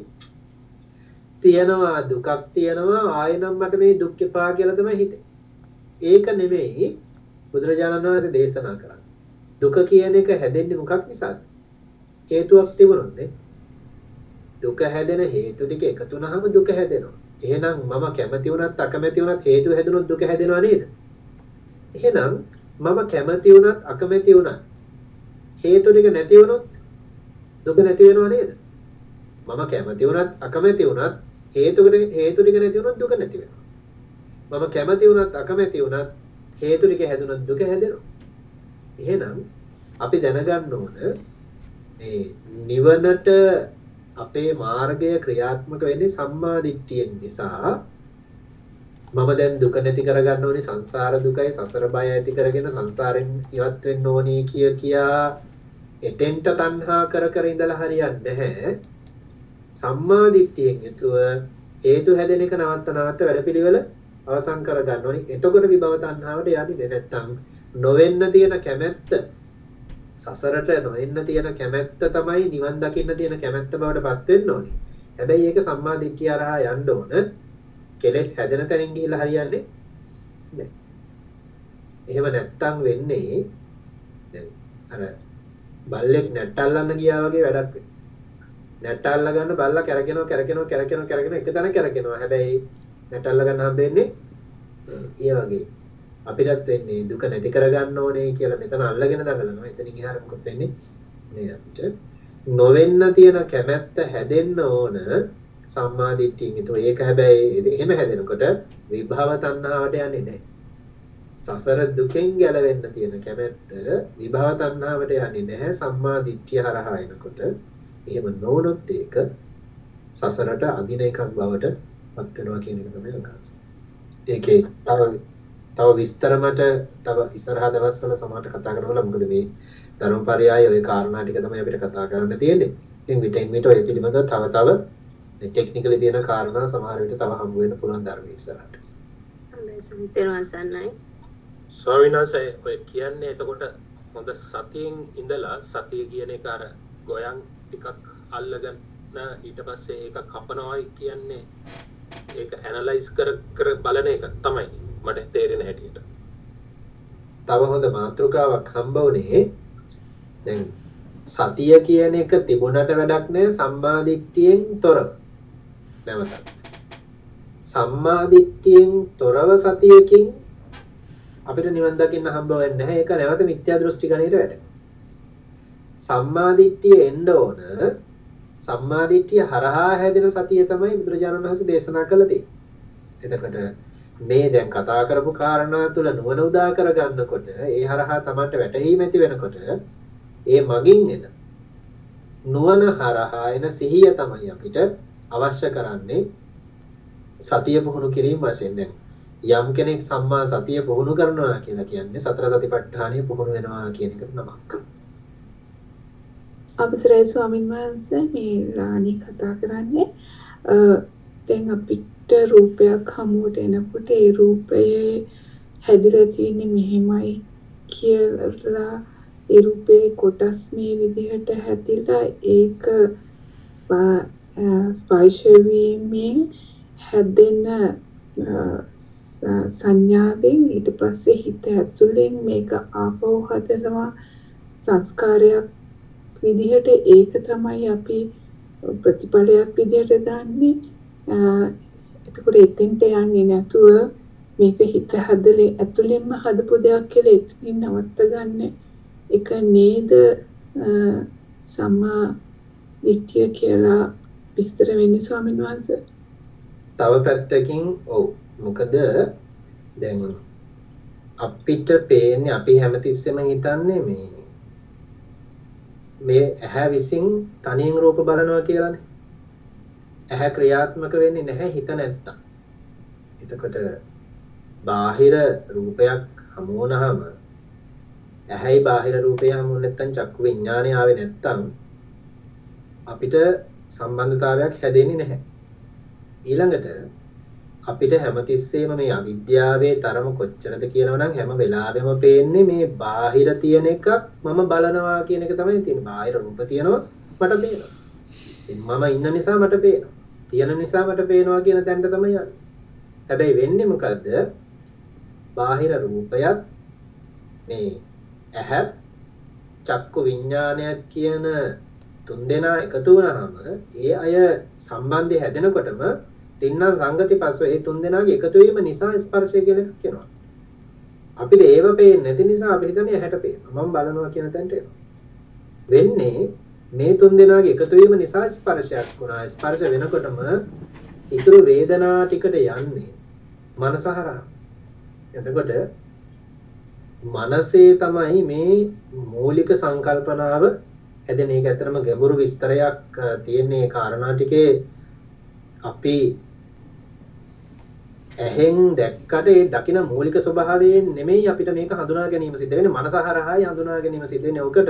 තියෙනවා දුකක් තියෙනවා ආයෙනම් මට මේ දුක් එපා කියලා තමයි හිතේ. ඒක නෙමෙයි බුදුරජාණන් වහන්සේ දේශනා කරන්නේ. දුක කියන එක හැදෙන්නේ මොකක් නිසාද? හේතුවක් තිබුණොත්නේ. දුක හැදෙන හේතු ටික එකතු වුනහම දුක හැදෙනවා. එහෙනම් මම කැමති වුණත් අකමැති වුණත් හේතු හැදුනොත් දුක හැදෙනව නේද? එහෙනම් මම කැමති වුණත් අකමැති වුණත් හේතු ටික නැති වුණොත් දුක නැති වෙනව නේද? මම කැමති වුණත් අකමැති වුණත් හේතුකට හේතු ටික නැති වුණොත් දුක නැති වෙනවා. මම කැමති වුණත් අකමැති වුණත් හේතු ටික හැදුනොත් දුක හැදෙනවා. එහෙනම් අපි දැනගන්න ඕන මේ නිවනට අපේ මාර්ගය ක්‍රියාත්මක වෙන්නේ සම්මා දිට්ඨියෙන් නිසා මම දැන් දුක නැති කරගන්න ඕනේ සංසාර දුකයි සසර බය ඇති කරගෙන සංසාරෙන් ඉවත් වෙන්න ඕනේ කිය කියා එතෙන්ට තණ්හා කර කර ඉඳලා හරියන්නේ නැහැ සම්මා දිට්ඨියෙන් යුතුව හේතු හැදෙන එක නවත්ත නවත්ත වැඩපිළිවෙල අවසන් කරගන්න ඕනේ එතකොට විභව තණ්හාවට යන්නේ නැත්තම් නොවෙන්න තියෙන කැමැත්ත සසරට නොෙන්න තියෙන කැමැත්ත තමයි නිවන් දකින්න තියෙන කැමැත්ත බවට පත් වෙන්න ඕනේ. හැබැයි ඒක සම්මා දිට්ඨිය හරහා යන්න ඕන. කෙලෙස් හැදෙන තැනින් ගිහිල්ලා හරියන්නේ නැහැ. එහෙම නැත්තම් වෙන්නේ දැන් අර බල්ලෙක් නැට්ට අල්ලන්න ගියා වගේ වැඩක් වෙනවා. නැට්ට අල්ල ගන්න බල්ලා කැරකෙනවා කැරකෙනවා කැරකෙනවා කැරකෙනවා එක තැන කැරකෙනවා. හැබැයි නැට්ට අල්ල ගන්න හම්බෙන්නේ ඒ වගේ. අපිටත් වෙන්නේ දුක නැති කරගන්න ඕනේ කියලා මෙතන අල්ලගෙන දඟලනවා. එතනින් එහාට මොකද වෙන්නේ? මේ අපිට නොවෙන්න තියෙන කැමැත්ත හැදෙන්න ඕන සම්මා දිට්ඨියෙන්. ඒතෝ ඒක හැබැයි එහෙම හැදෙනකොට විභව තණ්හාවට යන්නේ නැහැ. සසර දුකෙන් ගැලවෙන්න තියෙන කැමැත්ත විභව තණ්හාවට යන්නේ නැහැ සම්මා දිට්ඨිය හරහා එනකොට. එහෙම නොවුනොත් ඒක සසරට අදින එකක් බවට පත් වෙනවා කියන එක තමයි අදහස. ඒකේ තව තව විස්තර මට තව ඉස්සරහා දවස්වල සමහරට කතා කරනවා මොකද මේ ධර්මපරයය ඔය කාරණා ටික තමයි අපිට කතා කරන්න තියෙන්නේ. ඉතින් විටින් විට ඔය පිළිබඳව තව තව ටෙක්නිකලි තියෙන කාරණා සමහර විට තව හම්බ වෙන්න පුළුවන් ධර්ම ඉස්සරහට. හොඳයි සුමිතේරුවන් සන්නයි. ස්වාමීන් වහන්සේ ඔය කියන්නේ එතකොට හොඳ සතියෙන් ඉඳලා සතිය කියන එක අර ගොයන් ටිකක් අල්ලගන්න ඊට පස්සේ ඒක කපනවායි කියන්නේ ඒක ඇනලයිස් කර කර බලන එක තමයි මට තේරෙන හැටියට. තව හොඳ මාතෘකාවක් හම්බ වුණේ දැන් සතිය කියන එක තිබුණට වැඩක් නෑ සම්මාදිට්ඨියෙන් තොරව. නැවතත්. සම්මාදිට්ඨියෙන් තොරව සතියකින් අපිට නිවන් දකින්න හම්බ වෙන්නේ නැහැ. ඒක නැවත මිත්‍යා දෘෂ්ටි ගණයට වැටෙනවා. සම්මාදිට්ඨිය එන්න ඕන සම්මාදිට්ඨිය හරහා හැදෙන සතිය තමයි බුදුරජාණන් වහන්සේ දේශනා කළ තියෙන්නේ. එතකොට මේ දැන් කතා කරපු කාරණා තුළ නුවණ උදා කරගන්නකොට ඒ හරහා Tamanට වැටහීම ඇති වෙනකොට ඒ මගින් එන නුවණ හරහා එන සිහිය තමයි අපිට අවශ්‍ය කරන්නේ සතිය පුහුණු කිරීම වශයෙන් දැන් යම් කෙනෙක් සම්මා සතිය පුහුණු කරනවා කියලා කියන්නේ සතර සතිපට්ඨානය පුහුණු වෙනවා කියන එකට නමක්. අවසරයි ස්වාමින් වහන්සේ මේ රාණි කතා කරන්නේ. දැන් අපිට රූපයක් හමුවට එනකොට ඒ රූපයේ හැදිලා තියෙන්නේ මෙහෙමයි කියලා ඒ රූපේ කොටස් මේ විදිහට හැදිලා ඒක ස්පර්ශ වීමෙන් හැදෙන සංඥාවෙන් ඊට පස්සේ හිත ඇතුලෙන් මේක ආපහු හදනවා සංස්කාරයක් විදිහට ඒක තමයි අපි ප්‍රතිඵලයක් විදිහට දන්නේ. එතකොට එතෙන්ට යන්නේ නැතුව මේක හිත හදලේ ඇතුළෙන්ම හදපු දෙයක් කියලා එතනින් නවත්ත ගන්න එක නේද? සම්මා දිට්ඨිය කියලා විස්තර වෙන්නේ ස්වාමීන් වහන්සේ. තව පැත්තකින් ඔව්. මොකද දැන් අපිට පේන්නේ අපි හැමතිස්සෙම හිතන්නේ මේ මේ ඇහැ විසින් තනියෙන් රූප බලනවා කියලානේ. ඇහැ ක්‍රියාත්මක වෙන්නේ නැහැ හිත නැත්තම්. එතකොට බාහිර රූපයක් හමු වුණාම ඇහැයි බාහිර රූපය හමු නැත්තම් චක්කු විඥානය ආවේ නැත්තම් අපිට සම්බන්ධතාවයක් හැදෙන්නේ නැහැ. ඊළඟට අපිට හැමතිස්සෙම මේ අවිද්‍යාවේ තරම කොච්චරද කියනවනම් හැම වෙලාවෙම පේන්නේ මේ බාහිර තියෙන එකක් මම බලනවා කියන එක තමයි තියෙන්නේ. බාහිර රූප තියෙනවා මට පේනවා. ඉතින් මම ඉන්න නිසා මට පේනවා. තියෙන නිසා මට පේනවා කියන තැනට තමයි යන්නේ. හැබැයි වෙන්නේ මොකද්ද? බාහිර රූපයත් මේ ඇහත් චක්කු විඥානයත් කියන තුන්දෙනා එකතු වුණාම ඒ අය සම්බන්ධය හැදෙනකොටම තින්නම් සංගති පස්ස ඒ තුන්දෙනාගේ එකතු වීම නිසා ස්පර්ශය කියලා එකක් වෙනවා. අපිට ඒව පේන්නේ නැති නිසා අපි හිතන්නේ ඇහැට පේනවා. මම බලනවා කියන තැනට එනවා. වෙන්නේ මේ තුන්දෙනාගේ එකතු වීම නිසා ස්පර්ශයක් වුණා. ස්පර්ශ වෙනකොටම ඉතුරු වේදනා ටිකට යන්නේ මනස හරහා. එතකොට මනසේ තමයි මේ මූලික සංකල්පනාව හැදෙන එක ඇත්තටම ගැඹුරු විස්තරයක් තියෙන මේ කාරණා ටිකේ අපි ඇහෙන් දැක්කට ඒ දකින මූලික ස්වභාවයෙන් නෙමෙයි අපිට මේක හඳුනා ගැනීම සිද්ධ වෙන්නේ මනස හරහායි හඳුනා ගැනීම සිද්ධ වෙන්නේ. ඔකට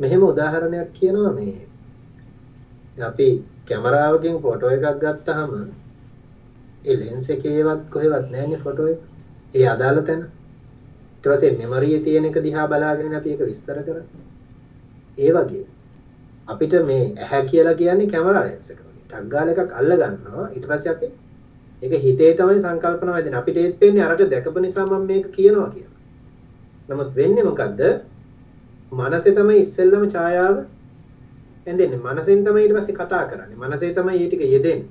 මෙහෙම උදාහරණයක් කියනවා මේ අපි කැමරාවකින් ෆොටෝ එකක් ගත්තාම ඒ ලෙන්ස් එකේවත් කොහෙවත් නැහැනේ ෆොටෝ එක. ඒ අදාළ තැන. ඊට පස්සේ මෙමරියේ තියෙන එක දිහා බලාගෙන අපි ඒක විස්තර කරා. ඒ වගේ අපිට මේ ඇහැ කියලා කියන්නේ කැමරා ලෙන්ස් එක වගේ. ටග් ගාලා එකක් අල්ල ගන්නවා. ඊට පස්සේ අපි ඒක හිතේ තමයි සංකල්පන වෙන්නේ. අපිට ඒත් වෙන්නේ අරක දැකපු නිසා මම මේක කියනවා කියලා. නමුත් වෙන්නේ මොකද්ද? මනසේ තමයි ඉස්සෙල්ලම ඡායාව ඇඳෙන්නේ. මනසෙන් තමයි ඊට පස්සේ කතා කරන්නේ. මනසේ තමයි මේ ටික යෙදෙන්නේ.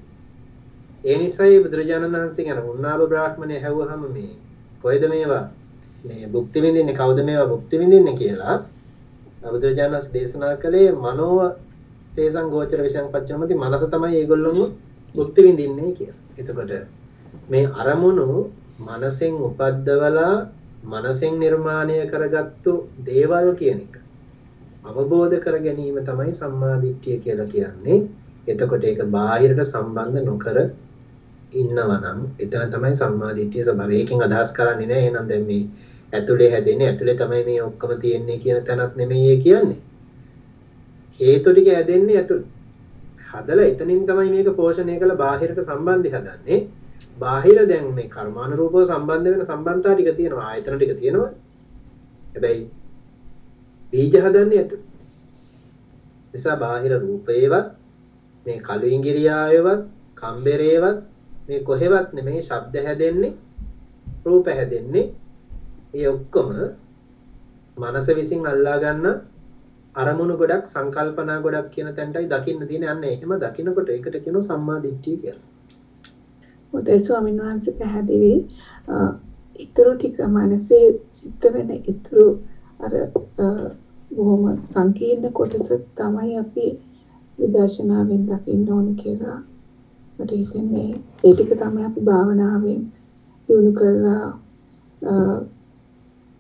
ඒ නිසායි බුදුරජාණන් වහන්සේ කියන උන්නාභ බ්‍රාහ්මණය හැවුවහම මේ කොයිද මේවා මේ භුක්ති විඳින්නේ කවුද මේවා භුක්ති විඳින්නේ කියලා බුදුරජාණන් වහන්සේ දේශනා කළේ මනෝව තේසං ගෝචර විෂයන් පච්චමති මනස තමයි ඒගොල්ලොම භුක්ති විඳින්නේ කියලා. එතකොට මේ අරමුණු මනසෙන් උපද්දවලා මනසෙන් නිර්මාණය කරගත්තු දේවල් කියන එක අවබෝධ කර ගැනීම තමයි සම්මාදිට්ඨිය කියලා කියන්නේ. එතකොට ඒක බාහිරට සම්බන්ධ නොකර ඉන්නවා නම් එතන තමයි සම්මාදිට්ඨිය ස්වභාවය. ඒකෙන් අදහස් කරන්නේ නැහැ එහෙනම් දැන් මේ ඇතුලේ හැදෙන්නේ ඇතුලේ තමයි මේ ඔක්කොම තියෙන්නේ කියන තැනක් නෙමෙයි කියන්නේ. හේතු ටික හැදෙන්නේ ඇතුලේ. හදලා එතනින් තමයි මේක පෝෂණය කළ බාහිරට සම්බන්ධය හදන්නේ. බාහිර දැන් මේ කර්මානුරූපව සම්බන්ධ වෙන සම්බන්ධතා ටික තියෙනවා. ආයතන ටික තියෙනවා. හැබැයි බීජ හදන්නේ ඇතුලේ. නිසා බාහිර රූපේවත් මේ කළු ඉංගිරියාවේවත් කම්බරේවත් මේ කොහෙවත් නෙමේ ශබ්ද හැදෙන්නේ රූප හැදෙන්නේ ඒ ඔක්කොම මනස විසින් අල්ලා ගන්න අරමුණු ගොඩක් සංකල්පනා ගොඩක් කියන තැනටයි දකින්න තියෙන යන්න එහෙම දකිනකොට ඒකට කියනවා සම්මා දිට්ඨිය කියලා. හොඳයි ස්වාමීන් වහන්සේ පැහැදිලි. ඊතුරු ටික මනසේ සිද්ධ වෙන ඊතුරු අර බොහොම සංකීර්ණ කොටස තමයි අපි විදර්ශනාවෙන් දකින්න ඕනේ කියලා මට හිතෙන්නේ ඒ ටික තමයි අපි භාවනාවෙන් දිනු කරලා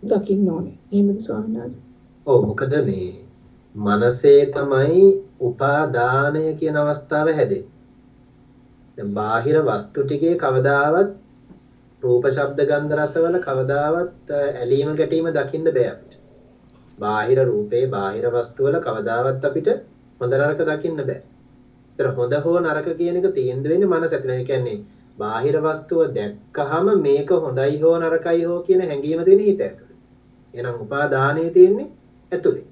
දකින්න ඕනේ. එහෙමද ස්වාමීන් වහන්සේ? ඔව් මොකද මේ මනසේ තමයි උපාදානය කියන අවස්ථාව හැදෙන්නේ. දැන් බාහිර වස්තු ටිකේ කවදාවත් රූප ශබ්ද ගන්ධ රසවල කවදාවත් ඇලීම ගැටීම දකින්න බෑ අපිට. බාහිර රූපේ බාහිර වස්තු වල කවදාවත් අපිට හොඳ නරක දකින්න බෑ. ඒතර හොඳ හෝ නරක කියන එක තීන්දුව වෙන්නේ මනස ඇතුළේ. ඒ කියන්නේ බාහිර වස්තුව දැක්කහම මේක හොඳයි හෝ නරකයි හෝ කියන හැඟීම දෙන හිත ඇතුළේ. එහෙනම් උපාදානය තියෙන්නේ ඇතුළේ.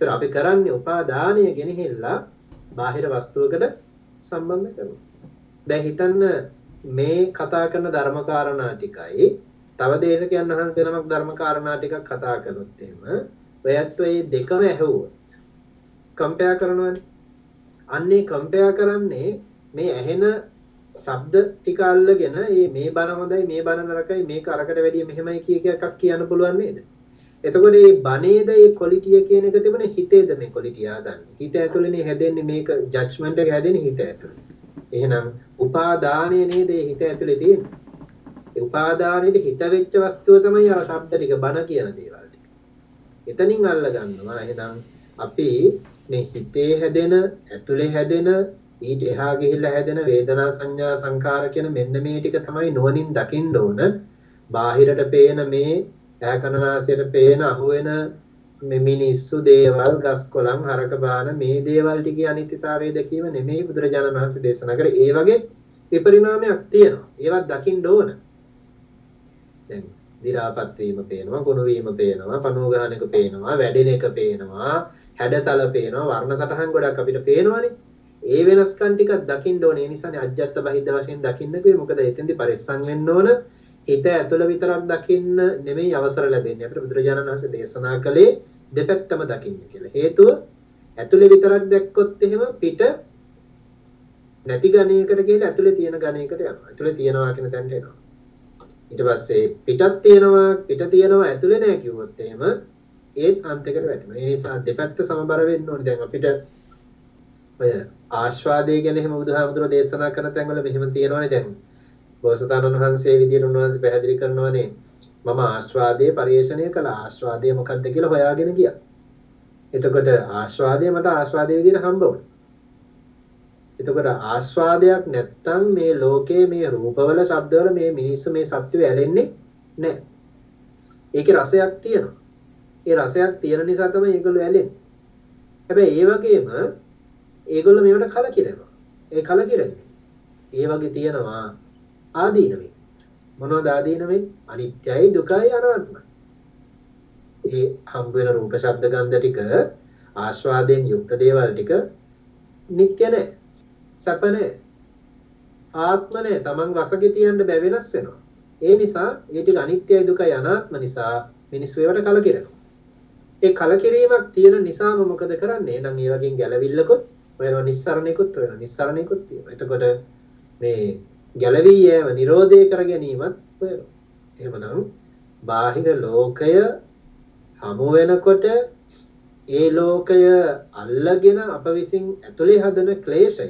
ඒතර අපි කරන්නේ උපාදානය ගෙනහිල්ලා බාහිර වස්තුවකට සම්බන්ධ කරනවා. දැන් හිතන්න මේ කතා කරන ධර්මකාරණා ටිකයි තව දේශකයන් වහන්සේ නමක් ධර්මකාරණා ටිකක් කතා කළොත් එහෙම ඔයත් ඔය දෙකම ඇහුවොත් කම්පෙයා කරනවනේ. අන්නේ කම්පෙයා කරන්නේ මේ ඇහෙන ශබ්ද ටික අල්ලගෙන මේ මේ බණ හොඳයි මේ බණ නරකයි මේක අරකට වැඩිය මෙහෙමයි කිය එකක් කියන්න පුළුවන් නේද? එතකොට මේ බණේද මේ ක්වොලිටිය කියන එක තිබුණ හිතේද මේ ක්වොලිටිය හදන්නේ. හිත ඇතුළේනේ හැදෙන්නේ මේක ජජ්මන්ට් එක හැදෙන්නේ හිත ඇතුළේ. එහෙනම් උපාදානය නේද මේ හිත ඇතුලේ තියෙන්නේ. ඒ උපාදානෙට හිත වෙච්ච වස්තුව තමයි අර ශබ්ද ටික බන කියන දේවල් ටික. එතනින් අල්ල ගන්නවා. එහෙනම් අපි මේ හිතේ හැදෙන, ඇතුලේ හැදෙන, ඊට එහා ගිහිල්ලා හැදෙන වේදනා සංඥා සංකාර කියන මෙන්න මේ ටික තමයි නුවණින් දකින්න ඕන. බාහිරට පේන මේ ඇහැ කනනාසයට පේන අහුවෙන මේ මිනිස්සු දේවල් ගස් කොළන් හරක බාන මේ දේවල් ටිකේ අනිත්‍යතාවය දැකීම නෙමෙයි බුදුරජාණන් වහන්සේ දේශනා කරේ. ඒ වගේ විපරිණාමයක් තියෙනවා. ඒවත් දකින්න ඕන. දැන් දි รา පත් වීම පේනවා, ගුණ වීම පේනවා, පණුව ගහන එක පේනවා, වැඩෙන එක පේනවා, හැඩතල පේනවා, වර්ණ සටහන් ගොඩක් අපිට පේනවනේ. ඒ වෙනස්කම් ටිකක් දකින්න ඕනේ. ඒ නිසානේ අජ්ජත් බහිද්ද වශයෙන් දකින්න කිව්වේ. මොකද එතෙන්දි පරිස්සම් වෙන්න ඕන. හිත ඇතුළ විතරක් දකින්න නෙමෙයි අවසර ලැබෙන්නේ. අපිට බුදුරජාණන් වහන්සේ දේශනා කළේ දෙපැත්තම දකින්න කියලා. හේතුව ඇතුළේ විතරක් දැක්කොත් එහෙම පිට නැති ගණයකට ගිහලා ඇතුලේ තියෙන ගණයකට යනවා. ඇතුලේ තියනවා කියන තැනට එනවා. ඊට පස්සේ පිටත් තියෙනවා පිට තියෙනවා ඇතුලේ නැහැ කිව්වොත් එහෙම ඒත් අන්තයකට වැටෙනවා. ඒ නිසා දෙපැත්ත සමබර වෙන්න ඕනේ. දැන් අපිට ඔය ආස්වාදය ගැන එහෙම බුදුහාමුදුරුවෝ දේශනා කරන තැන්වල මෙහෙම තියෙනවානේ දැන්. බෝසතාණන් වහන්සේ විදියට උන්වහන්සේ පැහැදිලි කරනවානේ මම ආස්වාදයේ පරිේශණය කළා. ආස්වාදය මොකක්ද කියලා හොයාගෙන ගියා. එතකොට ආස්වාදය මට ආස්වාදයේ විදියට හම්බ වුණා. එතකොට ආස්වාදයක් නැත්තම් මේ ලෝකයේ මේ රූපවල ශබ්දවල මේ මිනිස්සු මේ සත්‍යය ඇලෙන්නේ නැහැ. ඒකේ රසයක් තියෙනවා. ඒ රසයක් තියෙන නිසා තමයි ඒගොල්ලෝ ඇලෙන්නේ. හැබැයි ඒ වගේම ඒගොල්ලෝ මේවට කලකිරෙනවා. ඒ කලකිරෙන්නේ. ඒ වගේ තියෙනවා ආදීනවේ. මොනවද ආදීනවේ? අනිත්‍යයි දුකයි අනාත්මයි. ඒ හම්බ වෙන රූප ශබ්ද ගන්ධ ටික ආස්වාදයෙන් යුක්ත දේවල් ටික නිට්ටය නැහැ. සැප නැහැ. ආත්ම නැහැ. Taman රසකේ තියන්න බෑ වෙනස් වෙනවා. ඒ නිසා ඒ ටික අනිත්‍යයි දුකයි අනාත්ම නිසා මිනිස්සු ඒවට කලකිරෙනවා. ඒ කලකිරීමක් තියෙන නිසාම මොකද කරන්නේ? එහෙනම් ඒ වගේ ගැළවිල්ලකොත් ඔයනවා නිස්සරණයකොත් ඔයනවා නිස්සරණයකොත් තියෙනවා. එතකොට මේ ගැළවී යෑම නිරෝධය කර ගැනීමත් ඔයනවා. එහෙමනම් බාහිර ලෝකය හමු වෙනකොට ඒ ලෝකය අල්ලගෙන අප විසින් ඇතුලේ හදන ක්ලේශය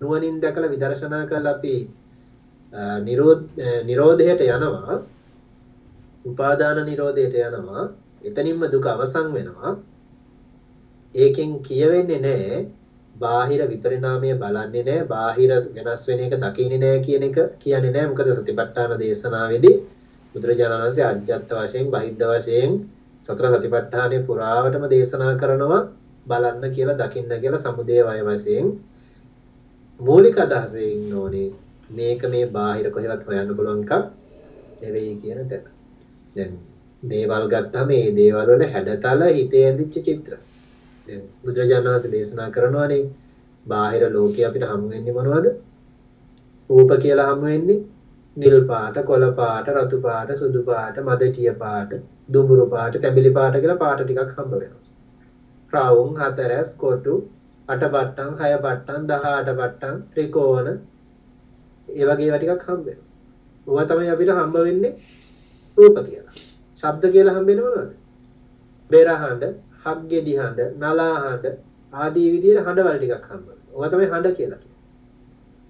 නුවණින් දැකලා විදර්ශනා කරලා අපි නිරෝධයට යනවා. උපාදාන නිරෝධයට යනවා. එතනින්ම දුක අවසන් වෙනවා. ඒකෙන් කියවෙන්නේ නැහැ බාහිර විපරිණාමය බලන්නේ නැහැ බාහිර වෙනස් වෙන එක දකින්නේ නැහැ කියන එක කියන්නේ නැහැ මොකද සතිපට්ඨාන දේශනාවේදී බුදුරජාණන් වහන්සේ අජ්ජත් වශයෙන් බහිද්ධ වශයෙන් සතර සතිපට්ඨානය පුරාවටම දේශනා කරනවා බලන්න කියලා දකින්න කියලා සමුදේ වය වශයෙන් මූලික අදහසේ ඉන්න ඕනේ මේක මේ බාහිර කොහෙවත් හොයන්න පුළුවන් එකක් නෙවෙයි කියන තැන. දැන් දේවල් ගත්තාම මේ දේවල් වල හැඩතල හිතේ ඇඳිච්ච චිත්‍ර. දැන් බුදුරජාණන් වහන්සේ දේශනා කරනවානේ බාහිර ලෝකේ අපිට හමු වෙන්නේ මොනවද? රූප කියලා හමු වෙන්නේ නිල් පාට, කොළ පාට, රතු පාට, සුදු පාට, මදටිය පාට, දුඹුරු පාට, තැඹිලි පාට කියලා පාට ටිකක් හම්බ වෙනවා. රවුම්, හතරැස්, කොටු, අටපට්ටම්, හයපට්ටම්, 18 පට්ටම්, ත්‍රිකෝණ ඒ වගේ ඒවා ටිකක් හම්බ වෙනවා. ඕවා තමයි අපිට හම්බ වෙන්නේ රූප කියලා. ශබ්ද කියලා හම්බ වෙන්නේ මොනවද? බෙරහඬ, හග්ගෙඩි හඬ, නලා හඬ ආදී විදිහට හඬවල් ටිකක් හම්බ වෙනවා. ඕවා තමයි හඬ කියලා කියන්නේ.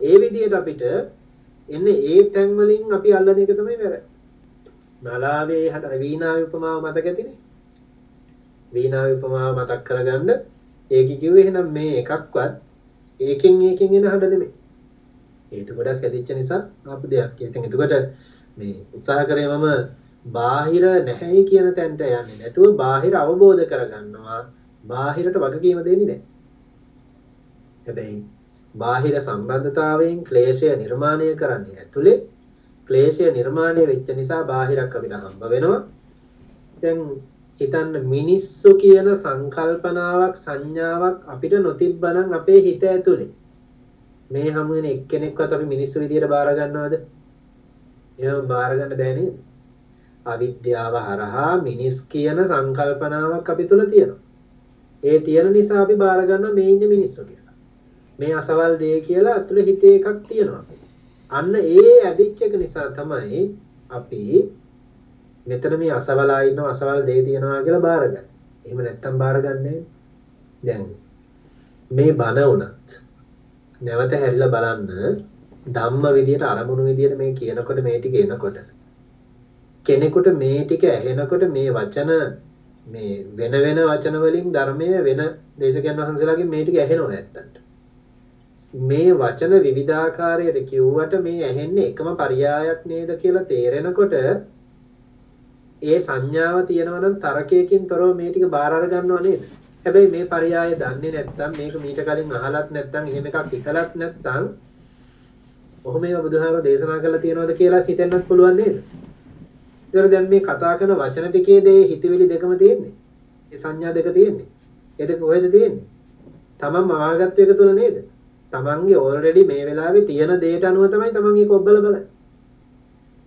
ඒ විදිහට අපිට එන්නේ ඒ තැන් වලින් අපි අල්ලන එක තමයි වැරදි. නලාවේ හතර වීණාවේ උපමාව මතක ඇතිනේ. වීණාවේ උපමාව මතක් කරගන්න ඒක කිව්වේ එහෙනම් මේ එකක්වත් ඒකෙන් ඒකෙන් එන හඬ නෙමෙයි. හේතු ගොඩක් ඇදිච්ච නිසා ආපු දෙයක්. ඉතින් එතකොට මේ උත්සාහ කරේ මම බාහිර නැහැයි කියන තැනට යන්නේ නැතුව බාහිර අවබෝධ කරගන්නවා. බාහිරට වගකීම දෙන්නේ නැහැ. හැබැයි බාහිර සම්බන්ධතාවයෙන් ක්ලේශය නිර්මාණය කරන්නේ ඇතුලේ ක්ලේශය නිර්මාණය වෙච්ච නිසා බාහිරක් අපිට හම්බ වෙනවා. දැන් හිතන්න මිනිස්සු කියන සංකල්පනාවක් සංඥාවක් අපිට නොතිබ්බනම් අපේ හිත ඇතුලේ මේ හමු වෙන එක්කෙනෙක්වත් අපි මිනිස්සු විදියට බාර ගන්නවද? එහෙම බාර ගන්න බෑ නේද? අවිද්‍යාව හරහා මිනිස් කියන සංකල්පනාවක් අපි තුල තියෙනවා. ඒ තියෙන නිසා අපි බාර ගන්නවා මේ ඉන්නේ මිනිස්සු කියලා. මේ අසවල් දේ කියලා අතුලේ හිතේ එකක් තියෙනවා. අන්න ඒ ඇදිච්ච එක නිසා තමයි අපි මෙතන මේ අසවලා ඉන්නවා අසවල් දේ තියනවා කියලා බාරගන්නේ. එහෙම නැත්තම් බාරගන්නේ දැන් මේ බන උනත් නැවත හැරිලා බලන්න ධම්ම විදියට අරමුණු විදියට මේ කියනකොට මේ ටික එනකොට කෙනෙකුට මේ ටික ඇහෙනකොට මේ වචන මේ වෙන වෙන වචන වලින් ධර්මය වෙන දේශකයන් වහන්සේලාගෙන් මේ ටික ඇහෙනවා ඇත්තට. මේ වචන විවිධාකාරයට කිව්වට මේ ඇහෙන්නේ එකම පරයායක් නේද කියලා තේරෙනකොට ඒ සංඥාව තියෙනවා නම් තරකයකින් තොරව මේ ටික බාර අර ගන්නව නේද? හැබැයි මේ පරයාය දන්නේ නැත්නම් මේක මීට කලින් අහලත් නැත්නම් එහෙම එකක් හිතලත් නැත්නම් ඔහොම ඒවා බුදුහාම දේශනා කරලා තියෙනවද කියලා හිතෙන්නත් පුළුවන් නේද? ඒතර දැන් මේ කතා කරන වචන ටිකේ දේ හිතවිලි දෙකම තියෙන්නේ. ඒ සංඥා දෙක තියෙන්නේ. ඒ දෙක කොහෙද තියෙන්නේ? තමන් මවාගත්ත එක තුල නේද? තමන්ගේ ඕල්රෙඩි මේ වෙලාවේ තියෙන දේට අනුව තමයි තමන් ඒක ඔබ්බල බලන්නේ.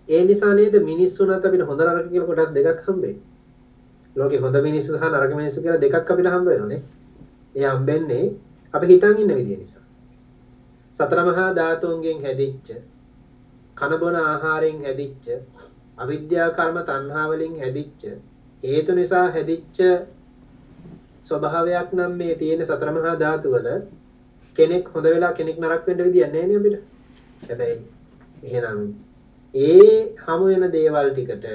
ඒ නිසා නේද මිනිස්සුන්ට අපිට හොඳ නරක කියලා කොටස් දෙකක් හම්බෙන්නේ. ලෝකේ හොඳ මිනිස්සු සහ නරක මිනිස්සු කියලා දෙකක් අපිට හම්බ වෙනවානේ. ඒ හම්බෙන්නේ අපි හිතන් ඉන්න විදිය නිසා. සතර මහා ධාතුන්ගෙන් හැදිච්ච කන බොන ආහාරයෙන් හැදිච්ච අවිද්‍යා කර්ම තණ්හා වලින් හැදිච්ච හේතු නිසා හැදිච්ච ස්වභාවයක් නම් මේ තියෙන සතර මහා ධාතු වල කෙනෙක් හොඳ වෙලා කෙනෙක් නරක වෙන්න විදියක් නැහැ නේ අපිට. හැබැයි එහෙනම් ඒ හමු වෙන දේවල් ටිකට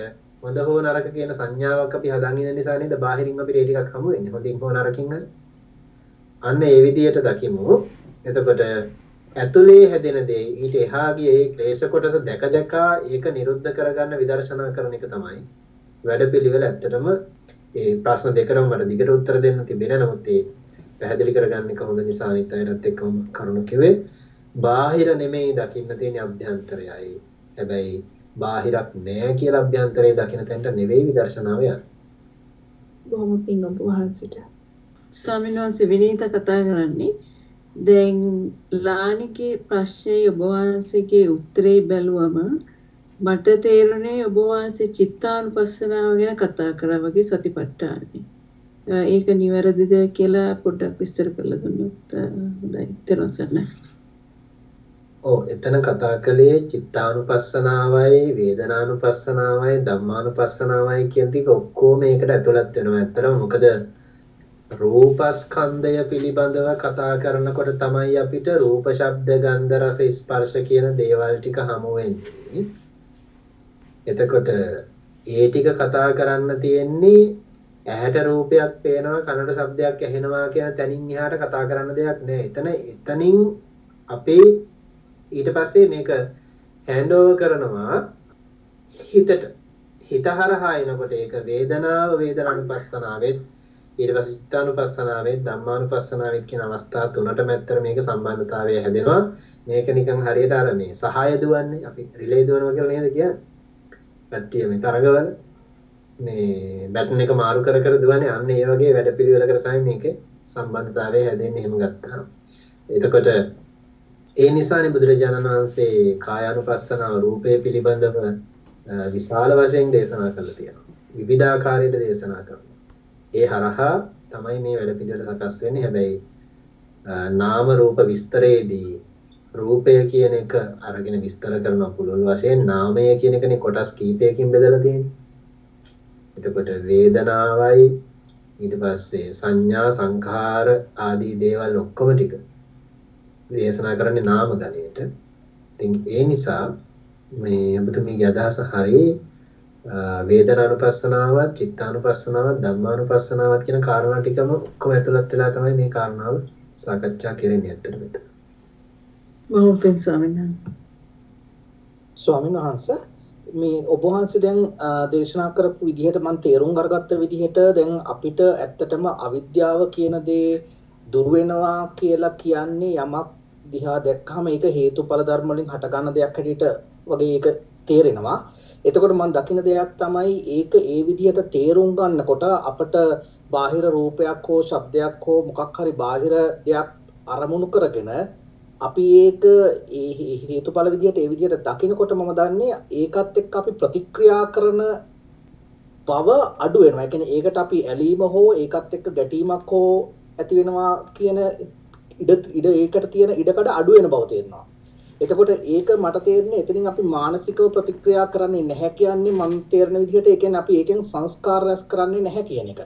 හොඳ හෝ නරක කියන සංඥාවක් අපි හදන් ඉන්න නිසා නේද බාහිරින් අපිට ඒ ටිකක් හමු වෙන්නේ. හොඳින් හෝ නරකින් හරි. අන්න ඒ විදියට දකිමු. එතකොට ඇතුලේ හැදෙන දේ. ඊට එහා ගියේ ඒ ක්ලේශ කොටස දැක දැක ඒක නිරුද්ධ කරගන්න විදර්ශනා කරන එක තමයි වැඩපිළිවෙල ඇත්තටම ඒ ප්‍රශ්න දෙකටම මට දිගට උත්තර දෙන්න තිබෙන නමුත් ඒ පැහැදිලි කරගන්න එක හොඳ නිසා අනිත් අයටත් එක්කම කරුණු කිව්වේ බාහිර නෙමෙයි දකින්න තියෙන අභ්‍යන්තරයයි. හැබැයි බාහිරක් නෑ කියලා අභ්‍යන්තරයේ දකින්න තැනට නෙවෙයි විදර්ශනාව යන්නේ. බොහොම පින් ඔබ වහන්සේට. ස්වාමීන් වහන්සේ විනීත කතා කරන්නේ දැන් ලානිකේ ප්‍රශ්නයේ ඔබ වහන්සේගේ උත්තරේ බැලුවම මට තේරුණේ ඔබ වහන්සේ චිත්තානුපස්සනාව ගැන කතා කරා වගේ සතිපට්ඨානෙ. ඒක නිවැරදිද කියලා පොඩ්ඩක් විස්තර කරලා දුන්නොත් හොඳයි. ඊතරම්සන්න. ඔව් එතන කතා කළේ චිත්තානුපස්සනාවයි වේදනානුපස්සනාවයි ධම්මානුපස්සනාවයි කියන ටික ඔක්කොම ඒකට ඇතුළත් වෙනවා. ඇත්තටම මොකද රූපස්කන්ධය පිළිබඳව කතා කරනකොට තමයි අපිට රූප ශබ්ද ගන්ධ රස ස්පර්ශ කියන දේවල් ටික හමු වෙන්නේ. එතකොට ඒ ටික කතා කරන්න තියෙන්නේ ඇහැට රූපයක් පේනවා කනට ශබ්දයක් ඇහෙනවා කියන තැනින් එහාට කතා කරන්න දෙයක් නෑ. එතන එතනින් අපේ ඊට පස්සේ මේක හෑන්ඩ් ඕවර් කරනවා හිතට. හිත හරහා එනකොට ඒක වේදනාව වේදනානුපස්සනාවෙත් ඊට පස්සේ චිත්තානුපස්සනාවෙත් ධම්මානුපස්සනාවෙත් කියන අවස්ථා තුනටම ඇත්තට මේක සම්බන්ධතාවය හැදෙනවා. මේක නිකන් හරියට අර මේ සහාය දුවන්නේ අපි රිලේ දුවනවා කියලා නේද කියන්නේ? පැට්ටිය මේ තරගවල මේ බැටන් එක මාරු කර කර දුවන්නේ අන්න ඒ වගේ වැඩපිළිවෙලකට තමයි මේකේ සම්බන්ධතාවය හැදෙන්නේ එහෙම ගත්තාම. එතකොට ඒ නිසානේ බුදුරජාණන් වහන්සේ කායානුපස්සනාව රූපය පිළිබඳව විශාල වශයෙන් දේශනා කළා තියෙනවා. විවිධාකාරයට දේශනා කරනවා. ඒ හරහා තමයි මේ වැඩ පිළිවෙල සකස් වෙන්නේ. හැබැයි නාම රූප විස්තරයේදී රූපය කියන එක අරගෙන විස්තර කරන පුළුල් වශයෙන් නාමය කියන එකනේ කොටස් කීපයකින් බෙදලා තියෙන්නේ. එතකොට වේදනාවයි ඊට පස්සේ සංඥා සංඛාර ආදී දේවල් ඔක්කොම ටික දේශනා කරන්නේ නාම ගණයට. ඉතින් ඒ නිසා මේ ඔබතුමීගේ අදහස හරියි වේදනානුපස්සනාවත් චිත්තානුපස්සනාවත් ධම්මානුපස්සනාවත් කියන කාරණා ටිකම ඔක්කොම ඇතුළත් වෙලා තමයි මේ කාරණාව සාකච්ඡා කරන්නේ ඇත්තට මෙතන. පිං ස්වාමීන් වහන්සේ. ස්වාමීන් වහන්සේ මේ ඔබ වහන්සේ දැන් දේශනා කරපු විදිහට මම තේරුම් අරගත්ත විදිහට දැන් අපිට ඇත්තටම අවිද්‍යාව කියන දේ දුර වෙනවා කියලා කියන්නේ යමක් දිහා දැක්කම ඒක හේතුඵල ධර්ම වලින් හටගන්න දෙයක් හැටියට වගේ ඒක තේරෙනවා. එතකොට මම දකින දෙයක් තමයි ඒක ඒ විදිහට තේරුම් ගන්නකොට අපිට බාහිර රූපයක් හෝ ශබ්දයක් හෝ මොකක් හරි බාහිර දෙයක් අරමුණු කරගෙන අපි ඒක ඒ හේතුඵල විදිහට ඒ විදිහට දකිනකොට මම දන්නේ ඒකත් එක්ක අපි ප්‍රතික්‍රියා කරන බව අඩු වෙනවා. ඒ කියන්නේ ඒකට අපි ඇලීම හෝ ඒකත් එක්ක ගැටීමක් හෝ ඇති වෙනවා කියන ඉඩ ඉඩ ඒකට තියෙන ඉඩකඩ අඩු වෙන බව තේරෙනවා. එතකොට ඒක මට තේරෙන්නේ එතනින් අපි මානසිකව ප්‍රතික්‍රියා කරන්නේ නැහැ කියන්නේ මම තේරෙන විදිහට ඒ කියන්නේ අපි ඒකෙන් සංස්කාර රැස් කරන්නේ නැහැ කියන එක.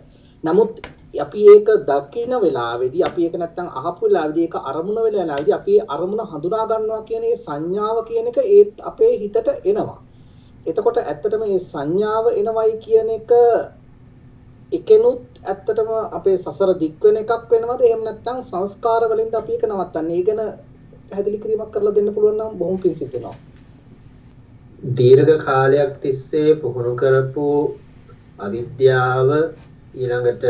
නමුත් අපි ඒක දකින වෙලාවේදී අපි ඒක නැත්තම් අහපු වෙලාවේදී ඒක අරමුණ වෙලා වෙලාවේදී අපි අරමුණ හඳුනා ගන්නවා කියන ඒ සංඥාව කියන එක ඒ අපේ හිතට එනවා. එතකොට ඇත්තටම මේ සංඥාව එනවයි කියන එක එකෙනුත් ඇත්තටම අපේ සසර දික් වෙන එකක් වෙනවද එහෙම නැත්නම් සංස්කාර වලින් අපි ඒක නවත්තන්නේ. ඒ ගැන පැහැදිලි කිරීමක් කරලා දෙන්න පුළුවන් නම් බොහොම පිං සිද්ධ වෙනවා. දීර්ඝ කාලයක් තිස්සේ පුහුණු කරපු අවිද්‍යාව ඊළඟට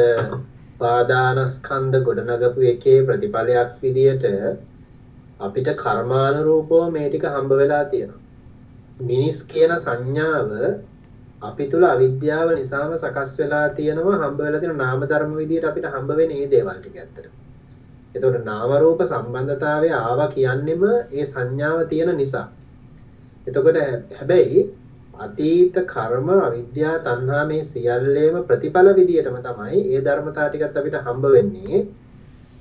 පාදානස්කන්ධ ගොඩනගපු එකේ ප්‍රතිඵලයක් විදියට අපිට කර්මානුරූපව මේ ටික හම්බ වෙලා තියෙනවා. මිනිස් කියන සංඥාව අපි තුල අවිද්‍යාව නිසාම සකස් වෙලා තියෙනවා හම්බ වෙලා තියෙන නාම ධර්ම විදියට අපිට හම්බ වෙන්නේ මේ දේවල් ටික ඇත්තට. එතකොට නාම රූප සම්බන්ධතාවය ආවා කියන්නෙම ඒ සංඥාව තියෙන නිසා. එතකොට හැබැයි අතීත කර්ම අවිද්‍යා තණ්හා මේ සියල්ලේම ප්‍රතිඵල විදියටම තමයි ඒ ධර්මතා ටිකත් අපිට හම්බ වෙන්නේ.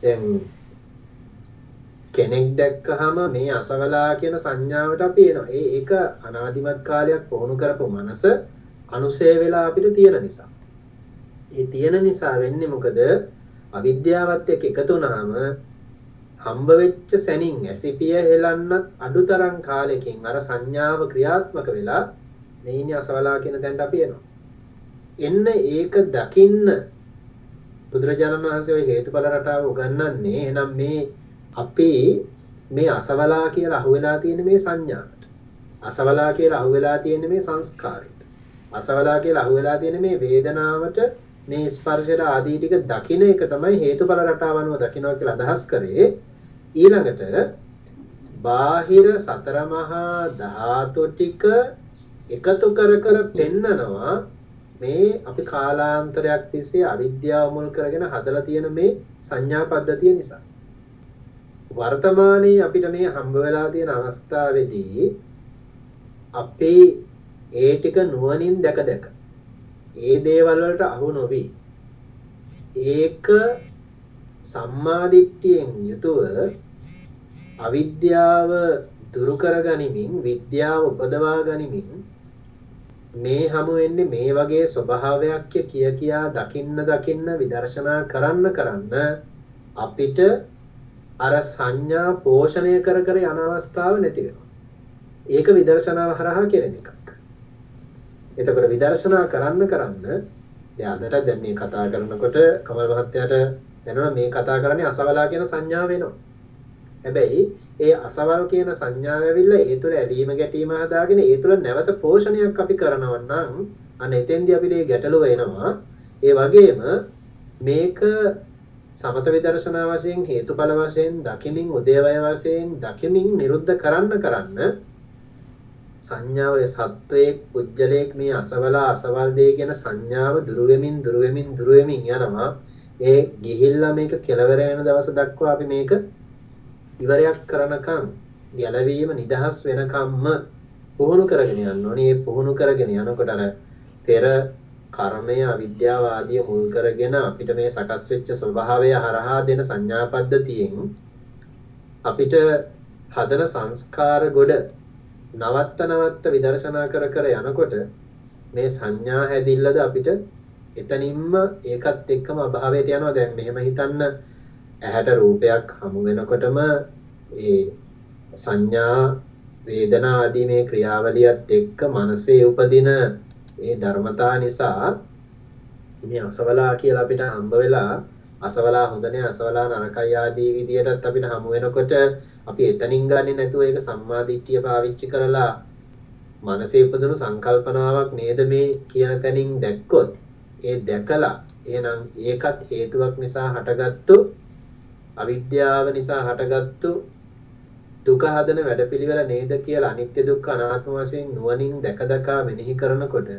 දැන් කෙනෙක් දැක්කහම මේ අසවලා කියන සංඥාවට අපි එනවා. ඒ ඒක අනාදිමත් කාලයක් පුහුණු කරපු මනස අනුසය වෙලා අපිට තියෙන නිසා. ඒ තියෙන නිසා වෙන්නේ මොකද? අවිද්‍යාවත් එක්ක එකතු වුණාම හම්බ වෙච්ච සැනින් ඇසිපිය හෙලන්නත් අඩුතරම් කාලෙකින් අර සංඥාව ක්‍රියාත්මක වෙලා මේ ඉන්නේ අසවලා කියන තැනට අපි එනවා. එන්න ඒක දකින්න බුදුරජාණන් වහන්සේ ওই හේතුඵල රටාව උගන්වන්නේ එහෙනම් මේ අපි මේ අසවලා කියලා අහුවෙලා තියෙන මේ සංඥාවට. අසවලා කියලා අහුවෙලා තියෙන මේ සංස්කාරයට. අසවලා කියලා අහුවෙලා තියෙන මේ වේදනාවට මේ ස්පර්ශයට ආදී ටික දකින එක තමයි හේතුඵල රටාව අනුව දකිනවා කියලා අදහස් කරේ. ඊළඟට බාහිර සතර මහා ධාතු ටික එකතු කර කර පෙන්නනවා මේ අපි කාලාන්තරයක් තිස්සේ අවිද්‍යාව මුල් කරගෙන හදලා තියෙන මේ සංඥා පද්ධතිය නිසා. වර්තමානයේ අපිට මේ හම්බ වෙලා තියෙන අවස්ථාවේදී අපේ ඒ ටික නුවණින් දැක දැක ඒ දේවල් වලට අහු නොවි ඒක සම්මාදිට්ඨියෙන් යුතුව අවිද්‍යාව දුරු කර ගනිමින් විද්‍යාව උපදවා ගනිමින් මේ හමු වෙන්නේ මේ වගේ ස්වභාවයක් කිය කියා දකින්න දකින්න විදර්ශනා කරන්න කරන්න අපිට අර සංඥා පෝෂණය කර කර යන අවස්ථාව නැති වෙනවා. ඒක විදර්ශනාව හරහා කෙරෙන එකක්. එතකොට විදර්ශනා කරන්න කරන්න දැන් අදට දැන් මේ කතා කරනකොට කමල් මහත්තයාට දැනෙනවා මේ කතා කරන්නේ අසවලා කියන සංඥාව වෙනවා. හැබැයි ඒ අසවල් කියන සංඥාව ඇවිල්ලා ඒ තුළ ඇලීම ගැටීම හදාගෙන ඒ තුළ නැවත පෝෂණයක් අපි කරනවා නම් අන්න එතෙන්දී අපිට මේ ගැටලුව එනවා. ඒ වගේම මේක සමත විදර්ශනා වශයෙන් හේතුඵල වශයෙන් දකිමින් උදේවය වශයෙන් දකිමින් නිරුද්ධ කරන්න කරන්න සංඥාව සත්වයේ පුජ්‍යලයක් මේ අසවලා අසවල් දේ කියන සංඥාව දුරු වෙමින් දුරු වෙමින් දුරු වෙමින් යනවා ඒ ගිහිල්ලා මේක කෙලවර වෙන දවස දක්වා අපි මේක ඉවරයක් කරනකම් ගැලවීම නිදහස් වෙනකම්ම පුහුණු කරගෙන යන්න ඕනේ. මේ පුහුණු කරගෙන යනකොට අර පෙර කර්මය අවිද්‍යාව ආදිය මුල් කරගෙන අපිට මේ සකස් වෙච්ච ස්වභාවය හරහා දෙන සංඥා පද්ධතියෙන් අපිට හදන සංස්කාර ගොඩ නවත්ත නවත්ත විදර්ශනා කර කර යනකොට මේ සංඥා හැදිල්ලද අපිට එතනින්ම ඒකත් එක්කම අභාවයට යනවා. දැන් මෙහෙම හිතන්න ඇහැට රූපයක් හමු වෙනකොටම ඒ සංඥා වේදනා ආදී මේ ක්‍රියාවලියත් එක්ක මනසේ උපදින ඒ ධර්මතා නිසා මේ අසවලා කියලා අපිට හම්බ වෙලා අසවලා හොඳනේ අසවලා නරකයි ආදී විදියටත් අපිට හමු වෙනකොට අපි එතනින් ගන්නේ නැතුව ඒක සම්මාදිට්ඨිය පාවිච්චි කරලා මනසේ උපදින සංකල්පනාවක් නේද මේ කියන තැනින් දැක්කොත් ඒ දැකලා එහෙනම් ඒකත් හේතුවක් නිසා හටගත්තු අවිද්‍යාව නිසා හටගත්තු දුක හදන වැඩපිළිවෙල නේද කියලා අනිත්‍ය දුක්ඛ අනාත්ම වශයෙන් නුවණින් දැක දැකා මෙනෙහි කරනකොට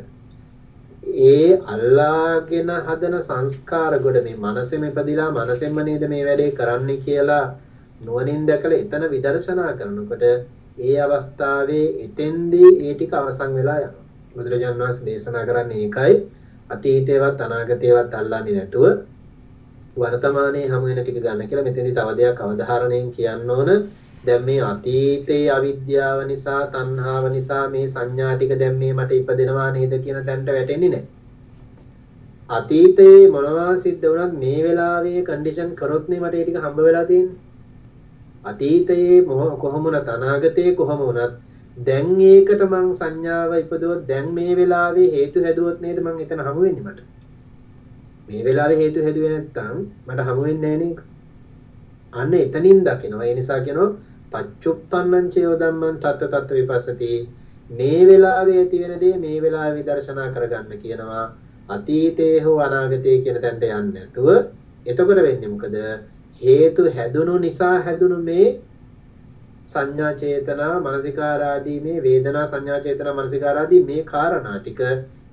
ඒ අල්ලාගෙන හදන සංස්කාර ගොඩ මේ මනසෙම ඉපදිලා මනසෙන්ම නේද මේ වැඩේ කරන්නේ කියලා නුවණින් දැකලා එතන විදර්ශනා කරනකොට ඒ අවස්ථාවේ එතෙන්දී ඒ ටික අවසන් වෙලා යනවා. බුදුරජාණන් වහන්සේ දේශනා කරන්නේ ඒකයි අතීතේවත් අනාගතේවත් අල්ලන්නේ නැතුව වර්තමානයේ හමු වෙන ටික ගන්න කියලා මෙතෙන්දී තව දෙයක් අවධාරණයෙන් කියන්න ඕන. දැන් මේ අතීතයේ අවිද්‍යාව නිසා තණ්හාව නිසා මේ සංඥා ටික දැන් මේ මට ඉපදෙනවා නේද කියන තැනට වැටෙන්නේ නැහැ. අතීතයේ මොනවා සිද්ධ වුණත් මේ වෙලාවේ කන්ඩිෂන් කරොත් නේ මට ඒ ටික හම්බ වෙලා තියෙන්නේ. අතීතයේ කොහොම වුණත් අනාගතයේ කොහොම වුණත් දැන් ඒකට මං සංඥාව ඉපදුවොත් දැන් මේ වෙලාවේ හේතු හැදුවොත් නේද මං එතන හමු වෙන්නේ මට. මේ වෙලාවේ හේතු හැදුවේ නැත්තම් මට හමු වෙන්නේ නැහැ අන්න එතනින් දකිනවා. ඒ නිසා කියනවා පච්චුප්පන්නං චේව ධම්මං තත්ත තත්ත විපස්සති. මේ වෙලාවේ ඇති වෙන දේ මේ වෙලාවේ විදර්ශනා කරගන්න කියනවා. අතීතයේ හෝ අනාගතයේ කියන තැනට යන්නේ නැතුව එතකොට වෙන්නේ මොකද? හේතු හැදුණු නිසා හැදුණු මේ සංඥා චේතනා මානසිකාරාදී මේ වේදනා සංඥා චේතනා මානසිකාරාදී මේ කාරණා ටික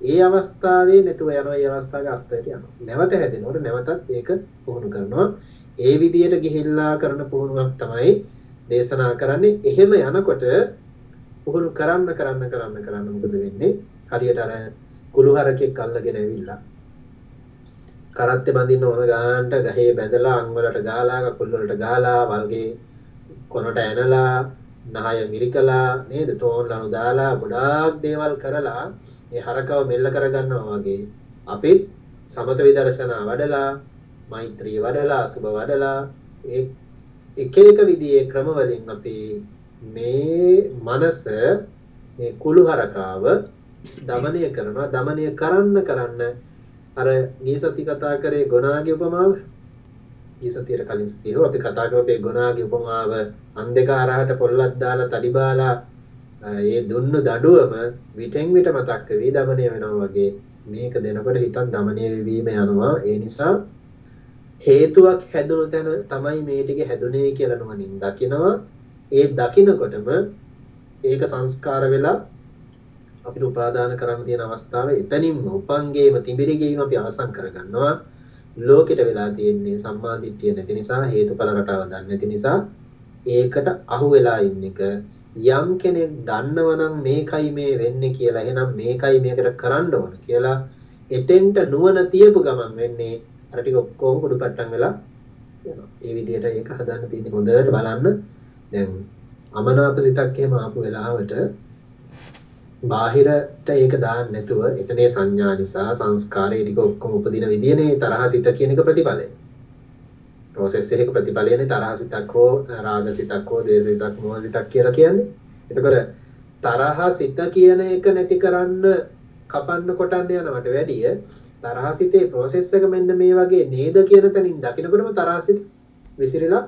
ඒ අවස්ථාවේ නැතුව යනවා ඒ අවස්ථාවේ අස්තයට යනවා නැවත හැදෙනකොට නැවතත් ඒක පුහුණු කරනවා ඒ විදියට ගිහිල්ලා කරන පුහුණුවක් තමයි දේශනා කරන්නේ. එහෙම යනකොට පුහුණු කරන්න කරන්න කරන්න කරන්න මොකද වෙන්නේ? හරියට අර කුළුහරකෙක් අල්ලගෙන ඇවිල්ලා කරත්තේ බඳින්න ඕන ගානට ගහේ බැඳලා අං වලට ගාලා කකුල් වලට ගාලා වල්ගේ කොනට ඇනලා නහය මිරිකලා නේද? තෝන් ලනු දාලා ගොඩාක් දේවල් කරලා ඒ හරකව මෙල්ල කරගන්නවා වගේ. අපිත් සමත විදර්ශනා වඩලා මෛත්‍රී වඩලා අසුබ වඩලා ඒ එක එක විදිහේ ක්‍රම වලින් අපි මේ මනස මේ කුළු හරකාව දමනය කරනවා දමනය කරන්න කරන්න අර ගිය සති කතා කරේ ගොනාගේ උපමාව. ගිය සතියට කලින් සතියේ හෝ අපි කතා කරපේ ගොනාගේ උපමාව අන් දෙක හරහට පොල්ලක් දාලා තඩි බාලා ඒ දුන්නු දඩුවම විටෙන් විට මතක් වෙවි දමනය වෙනවා වගේ. මේක දෙනකොට හිතත් දමනය වෙවීම යනවා. ඒ නිසා හේතුවක් හැදුණු තැන තමයි මේ ටික හැදුනේ කියලා නුවණින් දකිනවා. ඒ දකිනකොටම ඒක සංස්කාර වෙලා අපිට උපාදාන කරන්න තියෙන අවස්ථාව එතනින්ම උපංගේම තිබිරිගේම අපි අවසන් කරගන්නවා ලෝකෙට වෙලා තියෙන්නේ සම්මා දිට්ඨිය නැති නිසා හේතුඵල රටාව දන්නේ නැති නිසා ඒකට අහු වෙලා ඉන්න එක යම් කෙනෙක් දන්නවනම් මේකයි මේ වෙන්නේ කියලා එහෙනම් මේකයි මේකට කරන්න ඕන කියලා එතෙන්ට නුවණ තියපු ගමන් වෙන්නේ අර ටික ඔක්කොම කුඩු පට්ටම් වෙලා යනවා. ඒ විදිහට ඒක හදන්න තියෙන්නේ හොඳට බලන්න. දැන් අමනාප සිතක් එහෙම ආපු වෙලාවට බාහිරට ඒක දාන්න නැතුව එතනේ සංඥා නිසා සංස්කාරය ටික ඔක්කොම උපදින විදියනේ තරහ සිත කියන එක ප්‍රතිඵලය. process එකක ප්‍රතිඵලයනේ තරහ සිතක් හෝ රාග සිතක් හෝ ද්වේෂ සිතක් මෝහ සිතක් කියලා කියන්නේ. එතකොට තරහ සිත කියන එක නැති කරන්න කපන්න කොටන්න යනවට වැඩිය තරහ සිතේ process එක මෙන්න මේ වගේ නේද කියන තැනින් දකිනකොටම තරහ සිත විසිරලා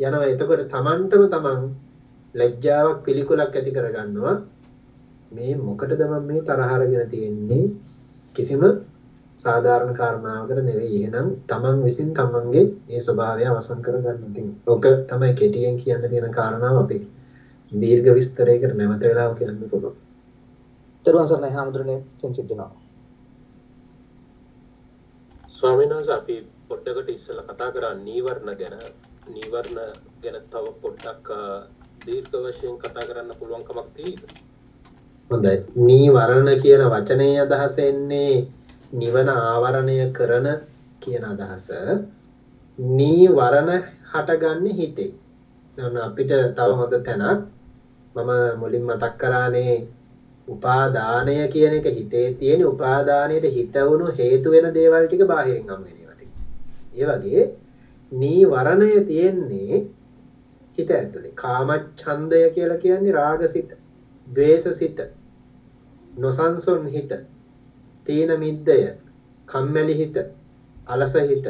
යනවා. එතකොට Tamanටම Taman ලැජ්ජාවක් පිළිකුලක් ඇති කරගන්නවා. මේ මොකටද මම මේ තරහ අරගෙන තියෙන්නේ? කිසිම සාධාරණ කාරණාවකට නෙවෙයි. එහෙනම් තමන් විසින් තමන්ගේ ඒ ස්වභාවය අවසන් කරගන්න ඉතින් ඔක තමයි කෙටියෙන් කියන්න තියෙන කාරණාව අපි දීර්ඝ විස්තරයකට නැවත වෙලාව කියන්න පුළුවන්. තෙරුවන් සරණයි හාමුදුරනේ. පින් සිද්ධ වෙනවා. ස්වාමීන් වහන්සේ අපි පොඩ්ඩකට ඉස්සෙල්ලා කතා කරා නීවරණ ගැන. නීවරණ ගැන තව පොඩ්ඩක් දීර්ඝ වශයෙන් කතා කරන්න පුළුවන් කමක් තියෙයිද? හොඳයි. නීවරණ කියන වචනේ අදහස එන්නේ නිවන ආවරණය කරන කියන අදහස. නීවරණ හටගන්නේ හිතේ. දැන් අපිට තව හොඳ තැනක්. මම මුලින් මතක් කරානේ උපාදානය කියන එක හිතේ තියෙන උපාදානයට හිත වුණු හේතු වෙන දේවල් ටික බාහිරින් හම් වෙන ඒවා ටික. ඒ වගේ නීවරණය තියෙන්නේ හිත ඇතුලේ. කාමච්ඡන්දය කියලා කියන්නේ රාගසිත, ද්වේෂසිත, නොසන්සුන් හිත, තීන මිද්දය, කම්මැලි හිත, අලස හිත,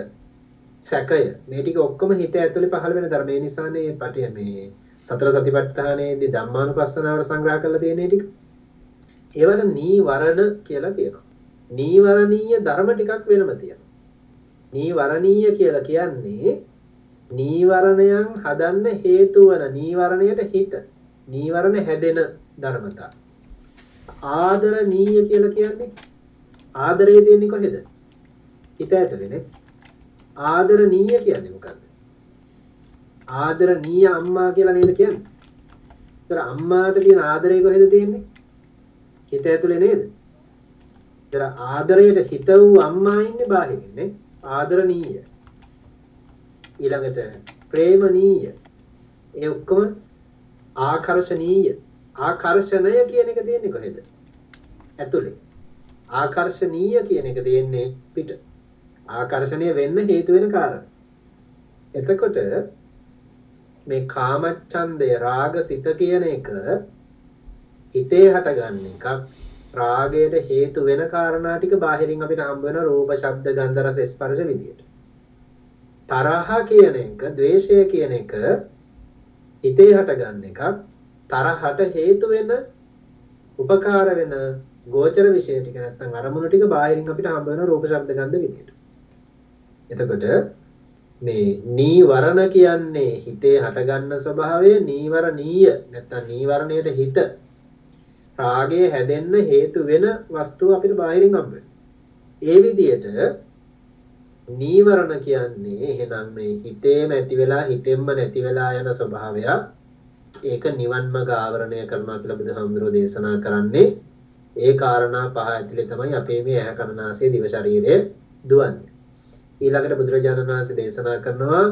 සැකය මේ ටික ඔක්කොම හිත ඇතුලේ පහළ වෙන ධර්ම. ඒ නිසානේ මේ පටිය මේ සතර සතිපට්ඨානයේදී ධම්මානුපස්සනාවට සංග්‍රහ කරලා තියෙන ටික. ඒවට නීවරණ කියලා කියනවා. නීවරණීය ධර්ම ටිකක් වෙනම තියෙනවා. නීවරණීය කියලා කියන්නේ නීවරණයන් හදන්න හේතු වන නීවරණයට හිත. නීවරණ හැදෙන ධර්මතා. ආදරණීය කියලා කියන්නේ ආදරය තියෙන්නේ කොහෙද? හිත ඇතුලේනේ. ආදරණීය කියන්නේ මොකද්ද? ආදරණීය අම්මා කියලා නේද කියන්නේ? ඒතර අම්මාට තියෙන ආදරය කොහෙද තියෙන්නේ? හිත ඇතුලේ නේද? ඒතර ආදරයට හිත වූ අම්මා ඉන්නේ බාහිරින්නේ. ආදරණීය. ඊළඟට ප්‍රේමණීය. ඒ ඔක්කොම ආකර්ෂණීය. ආකර්ෂණය කියන එක තියෙන්නේ කොහෙද? ඇතුලේ. ආකර්ෂණීය කියන එක තියෙන්නේ පිට. ආකර්ෂණය වෙන්න හේතු වෙන කාරණා. එතකොට මේ කාමච්ඡන්දය රාගසිත කියන එක හිතේ හටගන්න එකක් රාගයට හේතු වෙන කාරණා ටික බාහිරින් අපිට හම්බ වෙන රූප, ශබ්ද, ගන්ධ, රස, ස්පර්ශ විදියට. තරහ කියන එක, ද්වේෂය කියන එක හිතේ හටගන්න එකක් තරහට හේතු වෙන උපකාර වෙන ගෝචර විෂය ටික නැත්නම් අරමුණු ටික බාහිරින් අපිට හම්බ වෙන රූප, ශබ්ද, ගන්ධ විදියට. එතකොට මේ නීවරණ කියන්නේ හිතේ හටගන්න ස්වභාවය නීවරණීය නැත්නම් නීවරණයට හිත. රාගය හැදෙන්න හේතු වෙන වස්තුව අපිට බාහිරින් හම්බ ඒ විදිහට නීවරණ කියන්නේ එහෙනම් මේ හිතේම ඇති වෙලා හිතෙන්ම නැති වෙලා යන ස්වභාවයක්. ඒක නිවන් මඟ ආවරණය කරනවා කියලා බුදුහාමුදුරෝ දේශනා කරන්නේ ඒ කාරණා පහ ඇතුලේ තමයි අපේ මේ ඇහැ කන නාසය දිව ශරීරය දුවන්නේ ඊළඟට බුදුරජාණන් වහන්සේ දේශනා කරනවා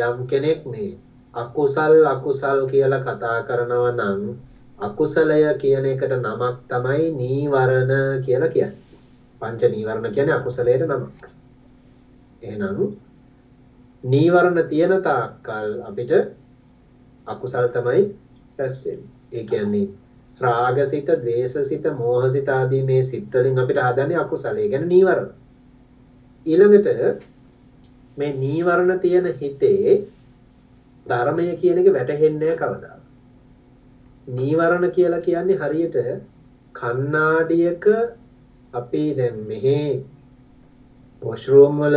යම් කෙනෙක් මේ අකුසල් අකුසල් කියලා කතා කරනවා නම් අකුසලය කියන එකට නමක් තමයි නීවරණ කියලා කියන්නේ. පංච නීවරණ කියන්නේ අකුසලයට නමක්. එහෙනම් නීවරණ තියෙන තාක්කල් අපිට අකුසල් තමයි රැස් වෙන්නේ. ඒ කියන්නේ රාගසිත, ද්වේෂසිත, මෝහසිත ආදී මේ සිත් වලින් අපිට හදන්නේ අකුසල. ඒ කියන්නේ නීවරණ. ඊළඟට මේ නීවරණ තියෙන හිතේ ධර්මය කියන එක වැටහෙන්නේ කවදා. නීවරණ කියලා කියන්නේ හරියට කණ්ණාඩියක අපි දැන් මෙහි වොෂ්රූම් වල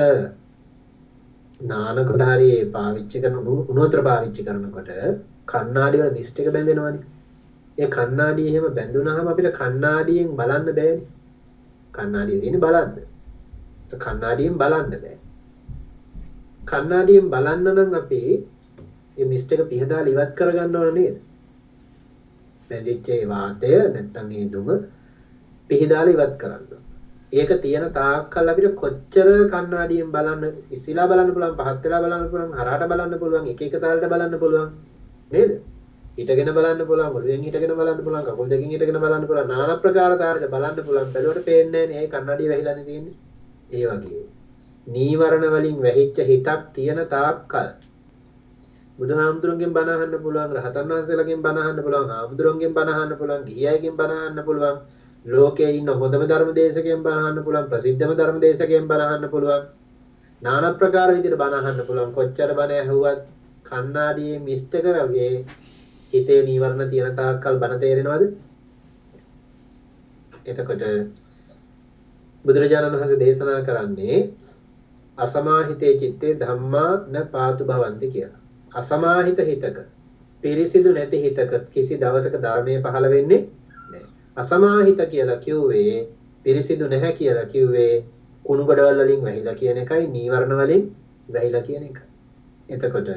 නානකොට හරි පාවිච්චි කරන උණුතර පාවිච්චි කරනකොට කණ්ණාඩි වල දිස්ට් එක බැඳෙනවනේ. ඒ කණ්ණාඩිය එහෙම බැඳුනහම අපිට කණ්ණාඩියෙන් බලන්න බෑනේ. කණ්ණාඩිය තියෙන්නේ බලන්න. කණ්ණාඩියෙන් බලන්න බෑ. කණ්ණාඩියෙන් බලන්න නම් අපි මේ මිස්ට් එක පිහදාලා ඉවත් කරගන්න ඕන නේද? බැඳිච්ච ඒ වාතය නැත්තම් ඒ දුම පිහදාලා ඉවත් කරන්න. ඒක තියෙන තාක්කල් අපිට කොච්චර කණ්ණාඩියෙන් බලන්න ඉසිලා බලන්න පුළුවන් පහත් වෙලා බලන්න පුළුවන් හරහට බලන්න පුළුවන් එක එක තාලට බලන්න පුළුවන් නේද? හිටගෙන බලන්න පුළුවන් ඔළුවෙන් හිටගෙන බලන්න පුළුවන් කකුල් දෙකෙන් හිටගෙන බලන්න පුළුවන් নানা ප්‍රකාර තාලට බලන්න පුළුවන් බැලුවට පේන්නේ නැහැ නේ ඒ කණ්ණාඩිය වැහිලානේ තියෙන්නේ. ඒ වගේ. නීවරණ වලින් වැහිච්ච හිතක් තියෙන තාක්කල් බුදුහාමුදුරන්ගෙන් බණ අහන්න පුළුවන් රහතන් වහන්සේලාගෙන් බණ අහන්න පුළුවන් ආමුදුරන්ගෙන් බණ අහන්න පුළුවන් ගිහියගෙන් බණ අහන්න පුළුවන් ලෝකයේ ඉන්න හොඳම ධර්ම දේශකයන් බණ අහන්න පුළුවන් ප්‍රසිද්ධම ධර්ම දේශකයන් බණ අහන්න පුළුවන් নানা ප්‍රකාර විදිහට බණ අහන්න පුළුවන් කොච්චර බණ ඇහුවත් කණ්ණාඩියේ මිස්ටක වගේ හිතේ නීවරණ තියෙන තාක්කල් බණ තේරෙනවද එතකොට බුදුරජාණන් වහන්සේ දේශනා කරන්නේ අසමාහිතේ චිත්තේ ධම්මා න පාතු භවන්ති කියලා. අසමාහිත හිතක පිරිසිදු නැති හිතක කිසි දවසක ධර්මයේ පහළ වෙන්නේ නැහැ. අසමාහිත කියලා කිව්වේ පිරිසිදු නැහැ කියලා කිව්වේ කුණු ගඩවල් වලින් වැහිලා කියන එකයි නීවරණ වලින් වැහිලා කියන එකයි. එතකොට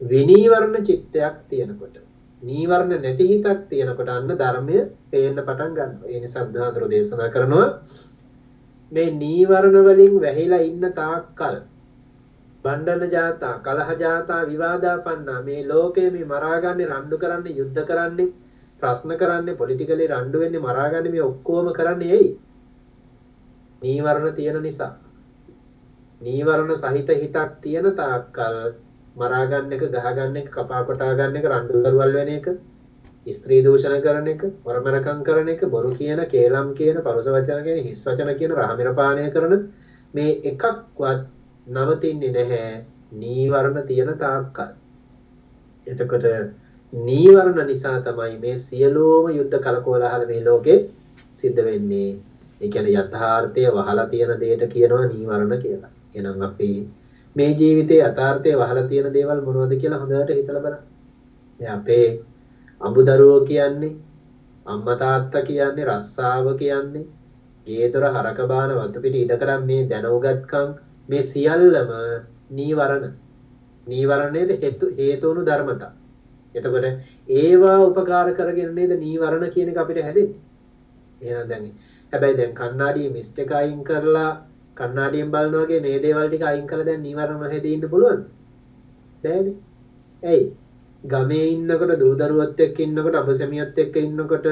විනීවරණ චිත්තයක් තියෙනකොට නීවරණ නැති හිතක් තියෙනකොට අන්න ධර්මය පේන්න පටන් ගන්නවා. ඒ නිසා බුදුහාඳුර දේශනා කරනවා මේ නීවරණ වලින් වැහිලා ඉන්න තාක්කල් බණ්ඩන ජාතා කලහ ජාතා විවාදාපන්නා මේ ලෝකයේ මේ මරාගන්නේ රණ්ඩු කරන්නේ යුද්ධ කරන්නේ ප්‍රශ්න කරන්නේ පොලිටිකලි රණ්ඩු වෙන්නේ මරාගන්නේ මේ ඔක්කොම කරන්නේ ඇයි නීවරණ තියෙන නිසා. නීවරණ සහිත හිතක් තියෙන තාක්කල් මරාගන්න එක ගහගන්න එක කපා කොටා ගන්න එක රණ්ඩු දරුවල් වෙන එක ස්ත්‍රී දූෂණ කරන එක වරමරකම් කරන එක බොරු කියන කේලම් කියන පරුස වචන කියන හිස් වචන කියන රාමිර පානය කරන මේ එකක්වත් නවතින්නේ නැහැ නීවරණ තියෙන තාක්කල්. එතකොට නීවරණ නිසා තමයි මේ සියලුම යුද්ධ කලකෝලහල මේ ලෝකේ සිද්ධ වෙන්නේ ඒ කියන්නේ යථාර්ථය වහලා තියෙන දෙයට කියනවා නීවරණ කියලා. එහෙනම් අපි මේ ජීවිතේ යථාර්ථය වහලා තියෙන දේවල් මොනවද කියලා හොඳට හිතලා බලන්න. දැන් අපේ අඹදරුවෝ කියන්නේ අම්මා තාත්තා කියන්නේ රස්සාව කියන්නේ ගේදොර හරක බාන වතු පිට ඉඩකඩම් මේ දැනුගත්කම් මේ සියල්ලම නීවරණ නීවරණයට හේතු හේතුණු ධර්මතා. එතකොට ඒවා උපකාර කරගෙන නේද නීවරණ කියන එක අපිට හැදෙන්නේ. එහෙනම් දැන් හැබැයි දැන් කණ්ණාඩියේ මිස්ටේක් අයින් කරලා කණ්ණාඩියෙන් බලනවා වගේ මේ දේවල් ටික අයින් කරලා දැන් නීවරණ හැදී ඉන්න පුළුවන්. බෑනේ. ඇයි? ගමේ ඉන්නකොට දූ දරුවොත් එක්ක ඉන්නකොට අපසැමියොත් එක්ක ඉන්නකොට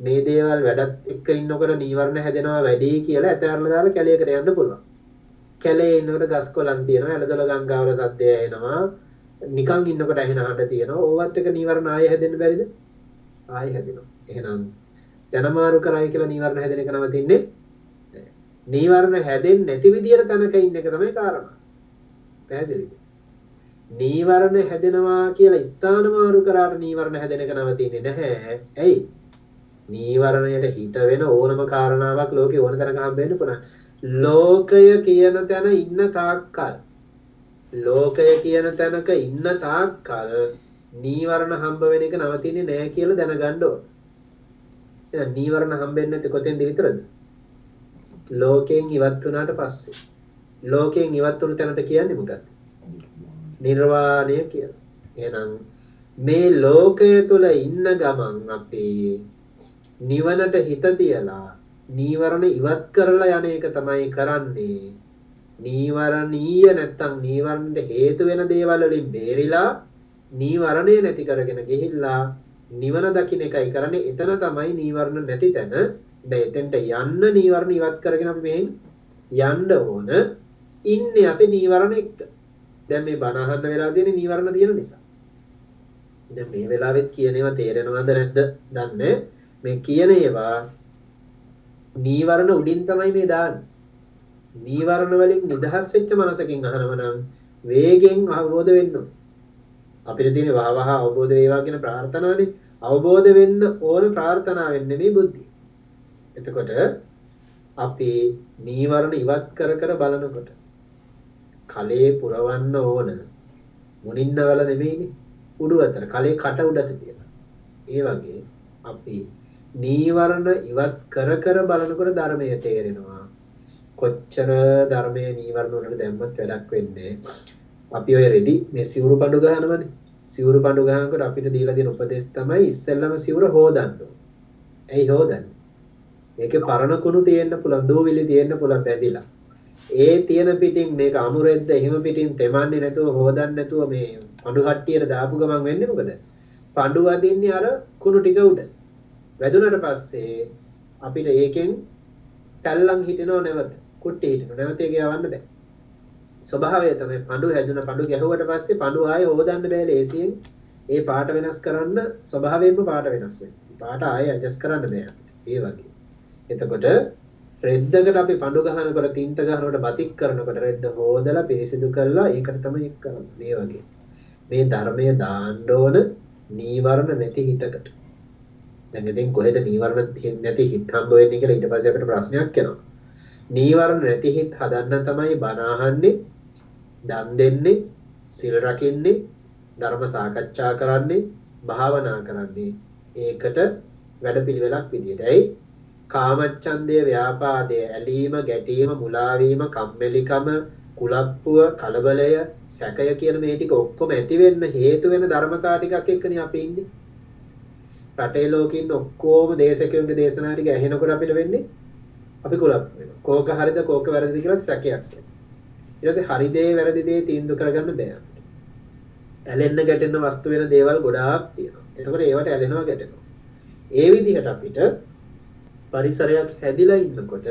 මේ දේවල් වැඩත් එක්ක ඉන්නකොට නීවරණ හැදෙනවා වැඩි කියලා ඇතැරලා දාලා කැලේකට යන්න පුළුවන්. කැලේ ඉන්නකොට ගස් කොළන් තියෙනවා, ඇලදොල ගංගාවල සද්දය එනවා, නිකන් ඉන්නකොට ඇහෙන හඬ තියෙනවා. ඕවත් එක නීවරණ ආයෙ හැදෙන්න බැරිද? ආයෙ හැදෙනවා. එහෙනම් ජනමාරු කරයි කියලා නීවරණ හැදෙන එක නවතින්නේ නීවරණ හැදෙන්නේ නැති විදියට තනක ඉන්න එක තමයි කාරණා. පැහැදිලිද? නීවරණ හැදෙනවා කියලා ස්ථාන මාරු කරාට නීවරණ හැදෙන එක නවතින්නේ නැහැ. ඇයි? නීවරණයට හිත වෙන ඕනම කාරණාවක් ලෝකේ ඕන තරක හම්බ වෙන්න පුළුවන්. ලෝකය කියන තැන ඉන්න තාක්කල් ලෝකය කියන තැනක ඉන්න තාක්කල් නීවරණ හම්බ වෙන එක නවතින්නේ නැහැ කියලා දැනගන්න ඕන. එහෙනම් නීවරණ හම්බෙන්නේ නැති කොතෙන්ද විතරද? ලෝකයෙන් ඉවත් වුණාට පස්සේ. ලෝකයෙන් ඉවත් වුණු තැනට කියන්නේ මොකක්ද? නිර්වාණය කියලා. එහෙනම් මේ ලෝකය තුල ඉන්න ගමන් අපි නිවනට හිත තියලා නීවරණ ඉවත් කරලා යන එක තමයි කරන්නේ. නීවරණීය නැත්තම් නීවරණට හේතු වෙන දේවල් වලින් බේරිලා නීවරණය නැති කරගෙන ගිහිල්ලා නිවන දකින්න එකයි කරන්නේ. එතන තමයි නීවරණ නැති තැන. දැන් එතෙන්ට යන්න නීවරණ ඉවත් කරගෙන අපි මෙහෙන් යන්න ඕන. ඉන්නේ අපි නීවරණ එක්ක. දැන් මේ බණ අහන්න වෙලා තියෙන්නේ නීවරණ තියෙන නිසා. දැන් මේ වෙලාවෙත් කියන ඒවා තේරෙනවද නැද්ද දන්නේ මේ කියන ඒවා නීවරණ උඩින් තමයි මේ දාන්නේ. නීවරණ වලින් නිදහස් වෙච්ච මනසකින් අහනව නම් වේගෙන් අවබෝධ වෙන්න ඕන. අපිට තියෙන වහ වහ අවබෝධ වේවා කියන ප්‍රාර්ථනානේ අවබෝධ වෙන්න ඕන ප්‍රාර්ථනාවෙන් නෙමෙයි බුද්ධිය. එතකොට අපි නීවරණ ඉවත් කර කර බලනකොට කලේ පුරවන්න ඕන මුනින්නවල නෙමෙයිනේ උඩු අතර කලේ කට උඩට තියලා. ඒ වගේ අපි නීවරණ ඉවත් කර කර බලනකොට ධර්මය තේරෙනවා. කොච්චර ධර්මයේ නීවරණ වලට දැම්මත් වැඩක් වෙන්නේ. අපි ඔය රෙදි මේ සිවුරු පඳු ගහනවනේ. සිවුරු පඳු ගහනකොට අපිට දීලා දෙන උපදේශ තමයි ඉස්සෙල්ලම සිවුර හොදන්න ඕන. ඇයි හොදන්නේ? ඒකේ පරණ කුණු තියෙන්න පුළුවන්, දූවිලි තියෙන්න පුළුවන් බැඳිලා. ඒ තියෙන පිටින් මේක අමුරෙද්ද එහෙම පිටින් තෙමන්නේ නැතුව හොදන්න නැතුව මේ පඳු කට්ටියට දාපු ගමන් වෙන්නේ මොකද? පඳු වදින්නේ අර කුණු ටික උඩ. වැදුනට පස්සේ අපිට ඒකෙන් පැල්ලම් හිටිනව නැවත. කුට්ටි හිටිනව. නැවත ඒක යවන්න බෑ. ස්වභාවය තමයි පඳු හැදුන පඳු ගැහුවට පස්සේ පඳු ආයේ හොදන්න බෑ ලේසියෙන්. ඒ පාට වෙනස් කරන්න ස්වභාවයෙන්ම පාට වෙනස් වෙනවා. පාට ආයේ ඇඩ්ජස්ට් කරන්න බෑ අපිට. ඒ වගේ. එතකොට රෙද්දකට අපි පඳු ගහනකොට තින්ත ගහනකොට බතික් කරනකොට රෙද්ද හොදලා පිරිසිදු කරලා ඒකට තමයි එක් කරන්නේ. මේ වගේ. මේ ධර්මය දාන්න ඕන නීවරණ නැති හිතකට. දැන් ඉතින් කොහෙද නීවරණ නැති හිත හම්බ වෙන්නේ කියලා ඊට පස්සේ අපිට ප්‍රශ්නයක් එනවා. නීවරණ නැති හිත හදන්න තමයි බණ අහන්නේ, දන් දෙන්නේ, සිල් රකින්නේ, ධර්ම සාකච්ඡා කරන්නේ, භාවනා කරන්නේ. ඒකට වැඩපිළිවෙලක් විදියට. ඇයි? කාමච්ඡන්දය, ව්‍යාපාදය, ඇලීම, ගැටීම, මුලාවීම, කම්මැලිකම, කුලප්පුව, කලබලය, සැකය කියන මේ ටික ඔක්කොම ඇති වෙන්න හේතු වෙන ධර්මතා ටිකක් එක්කනේ අපි ඉන්නේ. රටේ ලෝකෙ ඉන්න ඔක්කොම දේශකයන්ගේ දේශනා ටික ඇහෙනකොට අපිට වෙන්නේ අපි කුලප් වෙනවා. කෝක හරිද කෝක වැරදිද කියලා සැකයක් එනවා. ඊට පස්සේ හරි දේ වැරදි දේ තීන්දුව කරගන්න බෑ අපිට. ඇලෙන්න ගැටෙන්න වස්තු වෙන දේවල් ගොඩාක් තියෙනවා. එතකොට ඒවට ඇලෙනවා ගැටෙනවා. ඒ විදිහට අපිට පරිසරයක් හැදිලා ඉන්නකොට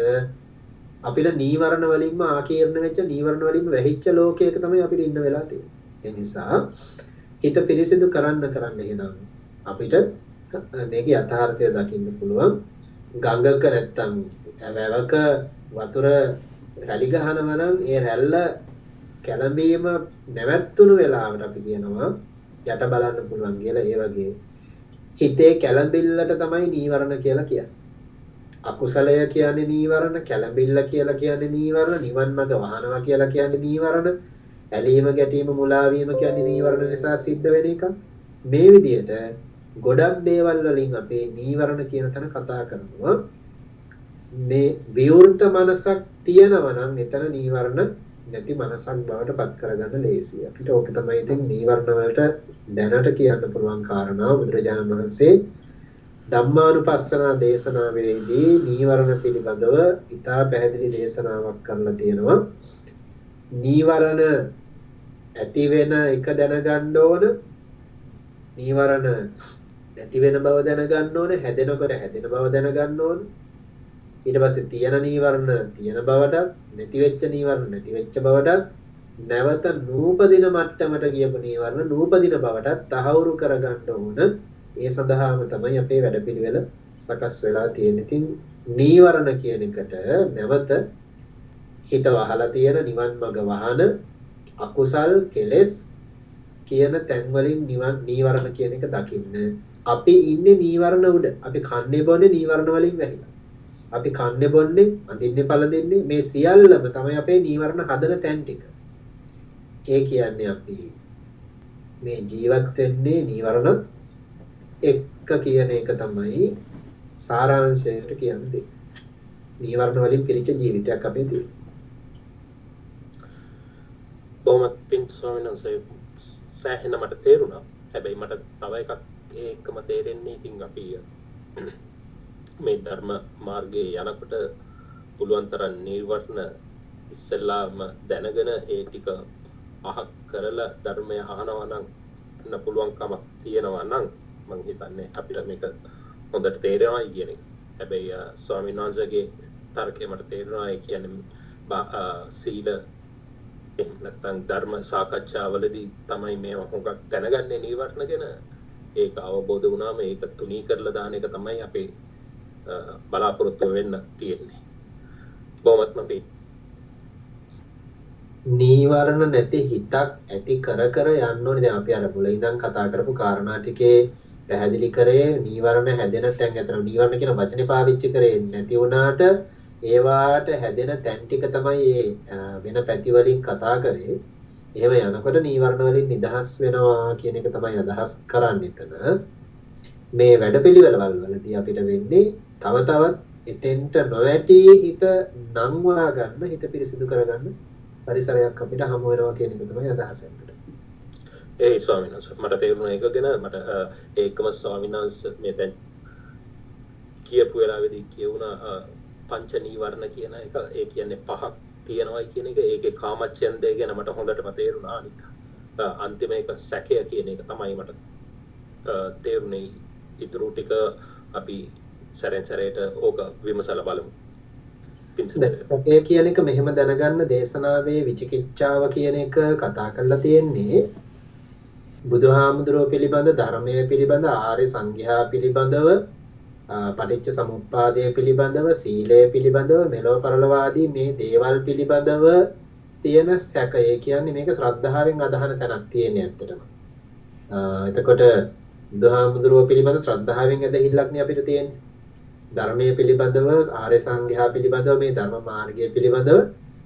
අපිට නීවරණ වලින්ම ආකීර්ණ වෙච්ච නීවරණ වලින්ම වැහිච්ච ලෝකයක තමයි අපිට ඉන්න වෙලා තියෙන්නේ. ඒ නිසා හිත පිරිසිදු කරන්න කරන්න එහෙනම් අපිට මේකේ යථාර්ථය දකින්න පුළුවන්. ගඟක නැත්තම් වැවක වතුර රැලි ගහනවා නම් ඒ රැල්ල කැළඹීම නැවැත්තුණු වෙලාවට අපි කියනවා යට බලන්න පුළුවන් කියලා ඒ වගේ හිතේ කැළඹිල්ලට තමයි නීවරණ කියලා කියන්නේ. අකුසලය කියන්නේ නීවරණ, කැළඹිල්ල කියලා කියන්නේ නීවරණ, නිවන් මඟ වහනවා කියලා කියන්නේ නීවරණ, ඇලීම ගැටීම මුලා වීම කියන්නේ නීවරණ නිසා සිද්ධ වෙන එක. මේ විදිහට ගොඩක් දේවල් වලින් අපේ නීවරණ කියන තැන කතා කරනවා. මේ විවෘත මනසක් තියෙනවා නම් එතන නීවරණ නැති මනසක් බවට පත් කරගන්න ලේසියි. අපිට ඕක තමයි ඉතින් නීවරණ වලට දැනට කියන්න පුළුවන් කාරණා බුදුරජාණන් වහන්සේ ධම්මානුපස්සනා දේශනාවේදී නීවරණ පිළිබඳව ඉතා පැහැදිලි දේශනාවක් කරලා තියෙනවා. නීවරණ ඇති වෙන එක දැනගන්න ඕන. නීවරණ නැති වෙන බව දැනගන්න ඕන. හැදෙනකොට හැදෙන බව දැනගන්න ඕන. ඊට පස්සේ තියෙන නීවරණ තියෙන බවටත් නැති වෙච්ච නීවරණ නැති වෙච්ච බවටත් නැවත නූපදින මට්ටමට ගියපු නීවරණ නූපදින බවටත් තහවුරු කරගන්න ඕන. ඒ සඳහාම තමයි අපේ වැඩපිළිවෙල සකස් වෙලා තියෙන්නේ. ඉතින් නීවරණ කියන එකට නැවත හිත වහලා තියෙන නිවන් මඟ වහන අකුසල් කෙලෙස් කියන තැන් වලින් නිවන් නීවරණ කියන එක දකින්න. අපි ඉන්නේ නීවරණ උඩ. අපි කන්නේ බොන්නේ නීවරණ වලින් වැහිලා. අපි කන්නේ බොන්නේ අඳින්නේ පළ දෙන්නේ මේ සියල්ලම තමයි අපේ නීවරණ හදන තැන් ටික. ඒ කියන්නේ අපි මේ ජීවත් වෙන්නේ නීවරණ එක්ක කියන එක තමයි සාරාංශයට කියන්නේ. නීවරණ වලින් පිරිච්ච ජීවිතයක් අපේ තියෙන්නේ. බොහොමත් පින් ස්වාමීන් වහන්සේ සෑහෙන මට තේරුණා. හැබැයි මට තව එකක් ඒකම තේරෙන්නේ ඉතින් අපි මේ ධර්ම මාර්ගයේ යනකොට පුළුවන් තරම් නීවරණ ඉස්සෙල්ලාම දැනගෙන ඒ ටික අහක් කරලා ධර්මය අහනවා නම් න පුළුවන්කමක් තියෙනවා නම් මං හිතන්නේ අපිට මේක හොඳට තේරෙනවා කියන එක. හැබැයි අ, ස්වාමීන් වහන්සේගේ තර්කය මට තේරෙනවා ඒ කියන්නේ බා- අ, සීල එහෙම නැත්නම් ධර්ම සාකච්ඡාවලදී තමයි මේවා හොඟක් දැනගන්නේ නීවරණ ගැන. ඒක අවබෝධ වුණාම ඒක තුනී කරලා දාන එක තමයි අපේ අ, බලාපොරොත්තු වෙන්න තියෙන්නේ. බොහොමත්ම පිං. නීවරණ නැති හිතක් ඇති කර කර යන්න ඕනේ. දැන් අපි අර මුල ඉඳන් කතා කරපු කාරණා ටිකේ පැහැදිලි කරේ නීවරණ හැදෙන තැන් අතර නීවරණ කියන වචනේ පාවිච්චි කරේ නැති වුණාට ඒවාට හැදෙන තැන් ටික තමයි ඒ අ, වෙන පැති වලින් කතා කරේ. එහෙම යනකොට නීවරණ වලින් නිදහස් වෙනවා කියන එක තමයි අදහස් කරන්නේ එතන. මේ වැඩපිළිවෙළවල් වලදී අපිට වෙන්නේ තව තවත් එතෙන්ට නොවැටි හිත නංවා ගන්න හිත පිරිසිදු කරගන්න පරිසරයක් අපිට හමු වෙනවා කියන එක තමයි අදහස ඇත්තට. ඒ ස්වාමීන් වහන්සේ මට තේරුණා ඒක ගැන. මට අ, ඒකම ස්වාමීන් වහන්සේ මේ දැන් කියපු වෙලාවේදී කියුණා අ, පංච නීවරණ කියන එක ඒ කියන්නේ පහක් තියෙනවයි කියන එක. ඒකේ කාමච්ඡන්දය ගැන මට හොඳටම තේරුණා අනිත් අ, අන්තිම එක සැකය කියන එක තමයි මට අ, තේරුනේ ඉතුරු ටික අපි සැරෙන් සැරේට ඕක විමසලා බලමු. පින්සදේ. සැකය කියන එක මෙහෙම දැනගන්න දේශනාවේ විචිකිච්ඡාව කියන එක කතා කරලා තියෙන්නේ බුදුහාමුදුරුව පිළිබඳ ධර්මය පිළිබඳ ආර්ය සංඝයා පිළිබඳව අ, පටිච්ච සමුප්පාදය පිළිබඳව සීලය පිළිබඳව මෙලොව පරලවාදී මේ දේවල් පිළිබඳව තියෙන සැකය කියන්නේ මේක ශ්‍රද්ධාවෙන් අදහන තැනක් තියෙන්නේ ඇත්තටම. අ, එතකොට බුදුහාමුදුරුව පිළිබඳ ශ්‍රද්ධාවෙන් ඇදහිල්ලක්නේ අපිට තියෙන්නේ. ධර්මය පිළිබඳව ආර්ය සංඝයා පිළිබඳව මේ ධර්ම මාර්ගය පිළිබඳව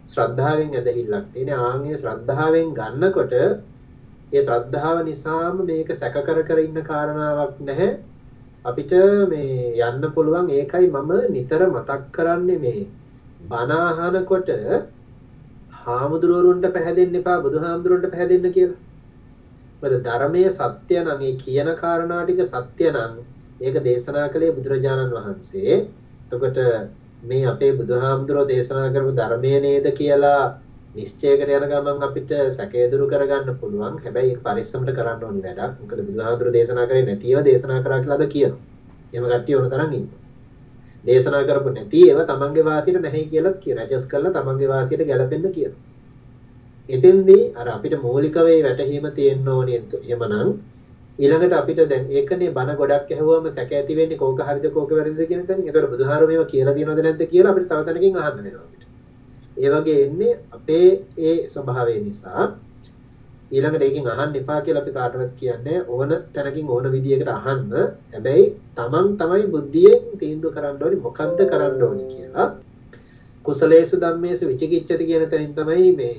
ශ්‍රද්ධාවෙන් ඇදහිල්ලක් තියෙන ආන්ගේ ශ්‍රද්ධාවෙන් ගන්නකොට ඒ ශ්‍රද්ධාව නිසාම මේක සැක කර කර ඉන්න කාරණාවක් නැහැ අපිට මේ යන්න පුළුවන් ඒකයි මම නිතර මතක් කරන්නේ මේ බණ අහනකොට හාමුදුරුවරුන්ට පැහැදෙන්න එපා බුදුහාමුදුරුවන්ට පැහැදෙන්න කියලා. මොකද ධර්මයේ සත්‍ය නම් ඒ කියන කාරණා ටික සත්‍ය නම් ඒක දේශනා කළේ බුදුරජාණන් වහන්සේ. එතකොට මේ අපේ බුදුහාමුදුරෝ දේශනා කරපු ධර්මය නේද කියලා නිශ්චයකට යන ගමන් අපිට සැකය දුරු කරගන්න පුළුවන්. හැබැයි ඒක පරිස්සමට කරන්න ඕනි වැඩක්. මොකද බුදුහාමුදුරෝ දේශනා කරේ නැතිව දේශනා කරා කියලා අද කියනවා. එහෙම කට්ටිය ඕන තරම් ඉන්නවා. දේශනා කරපු නැති ඒවා තමන්ගේ වාසියට නැහැ කියලාත් කියන. ඇඩ්ජස්ට් කරලා තමන්ගේ වාසියට ගැලපෙන්න කියනවා. එතෙන්දී අර අපිට මූලික වේ වැටහීම තියෙන්න ඕනේ. එහෙමනම් ඊළඟට අපිට දැන් ඒකනේ බණ ගොඩක් ඇහුවම සැක ඇති වෙන්නේ කෝක හරිද කෝක වැරදිද කියන තැනින්. ඒතකොට බුදුහාරෝ මේවා කියලා තියෙනවද නැද්ද කියලා අපිට තව තැනකින් අහන්න වෙනවා අපිට. ඒ වගේ එන්නේ අපේ ඒ ස්වභාවය නිසා ඊළඟට ඒකෙන් අහන්න එපා කියලා අපි කාටවත් කියන්නේ ඕන තැනකින් ඕන විදියකට අහන්න. හැබැයි Taman තමයි බුද්ධියෙන් තීන්දුව කරන්න ඕනි මොකද්ද කරන්න ඕනි කියලා. කුසලේසු ධම්මේසු විචිකිච්ඡති කියන තැනින් තමයි මේ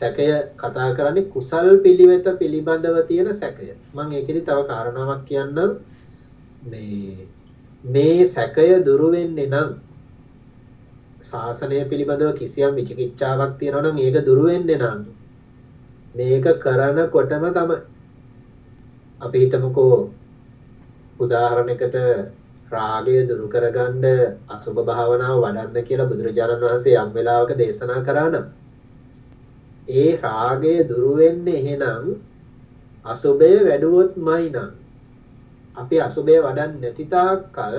සැකය කතා කරන්නේ කුසල් පිළිවෙත පිළිබඳව තියෙන සැකය. මම ඒකෙදි තව කාරණාවක් කියන්නම්. මේ මේ සැකය දුරු වෙන්නේ නම් ශාසනය පිළිබඳව කිසියම් විචිකිච්ඡාවක් තියෙනවා නම් ඒක දුරු වෙන්නේ නම් මේක කරනකොටම තමයි අපි හිතමුකෝ උදාහරණයකට රාගය දුරු කරගන්න අසුභ භාවනාව වඩන්න කියලා බුදුරජාණන් වහන්සේ යම් වෙලාවක දේශනා කරා නම් ඒ රාගය දුරු වෙන්නේ එහෙනම් අසුභය වැඩුවොත්මයි නම් අපි අසුභය වඩන්නේ නැති තාක්කල්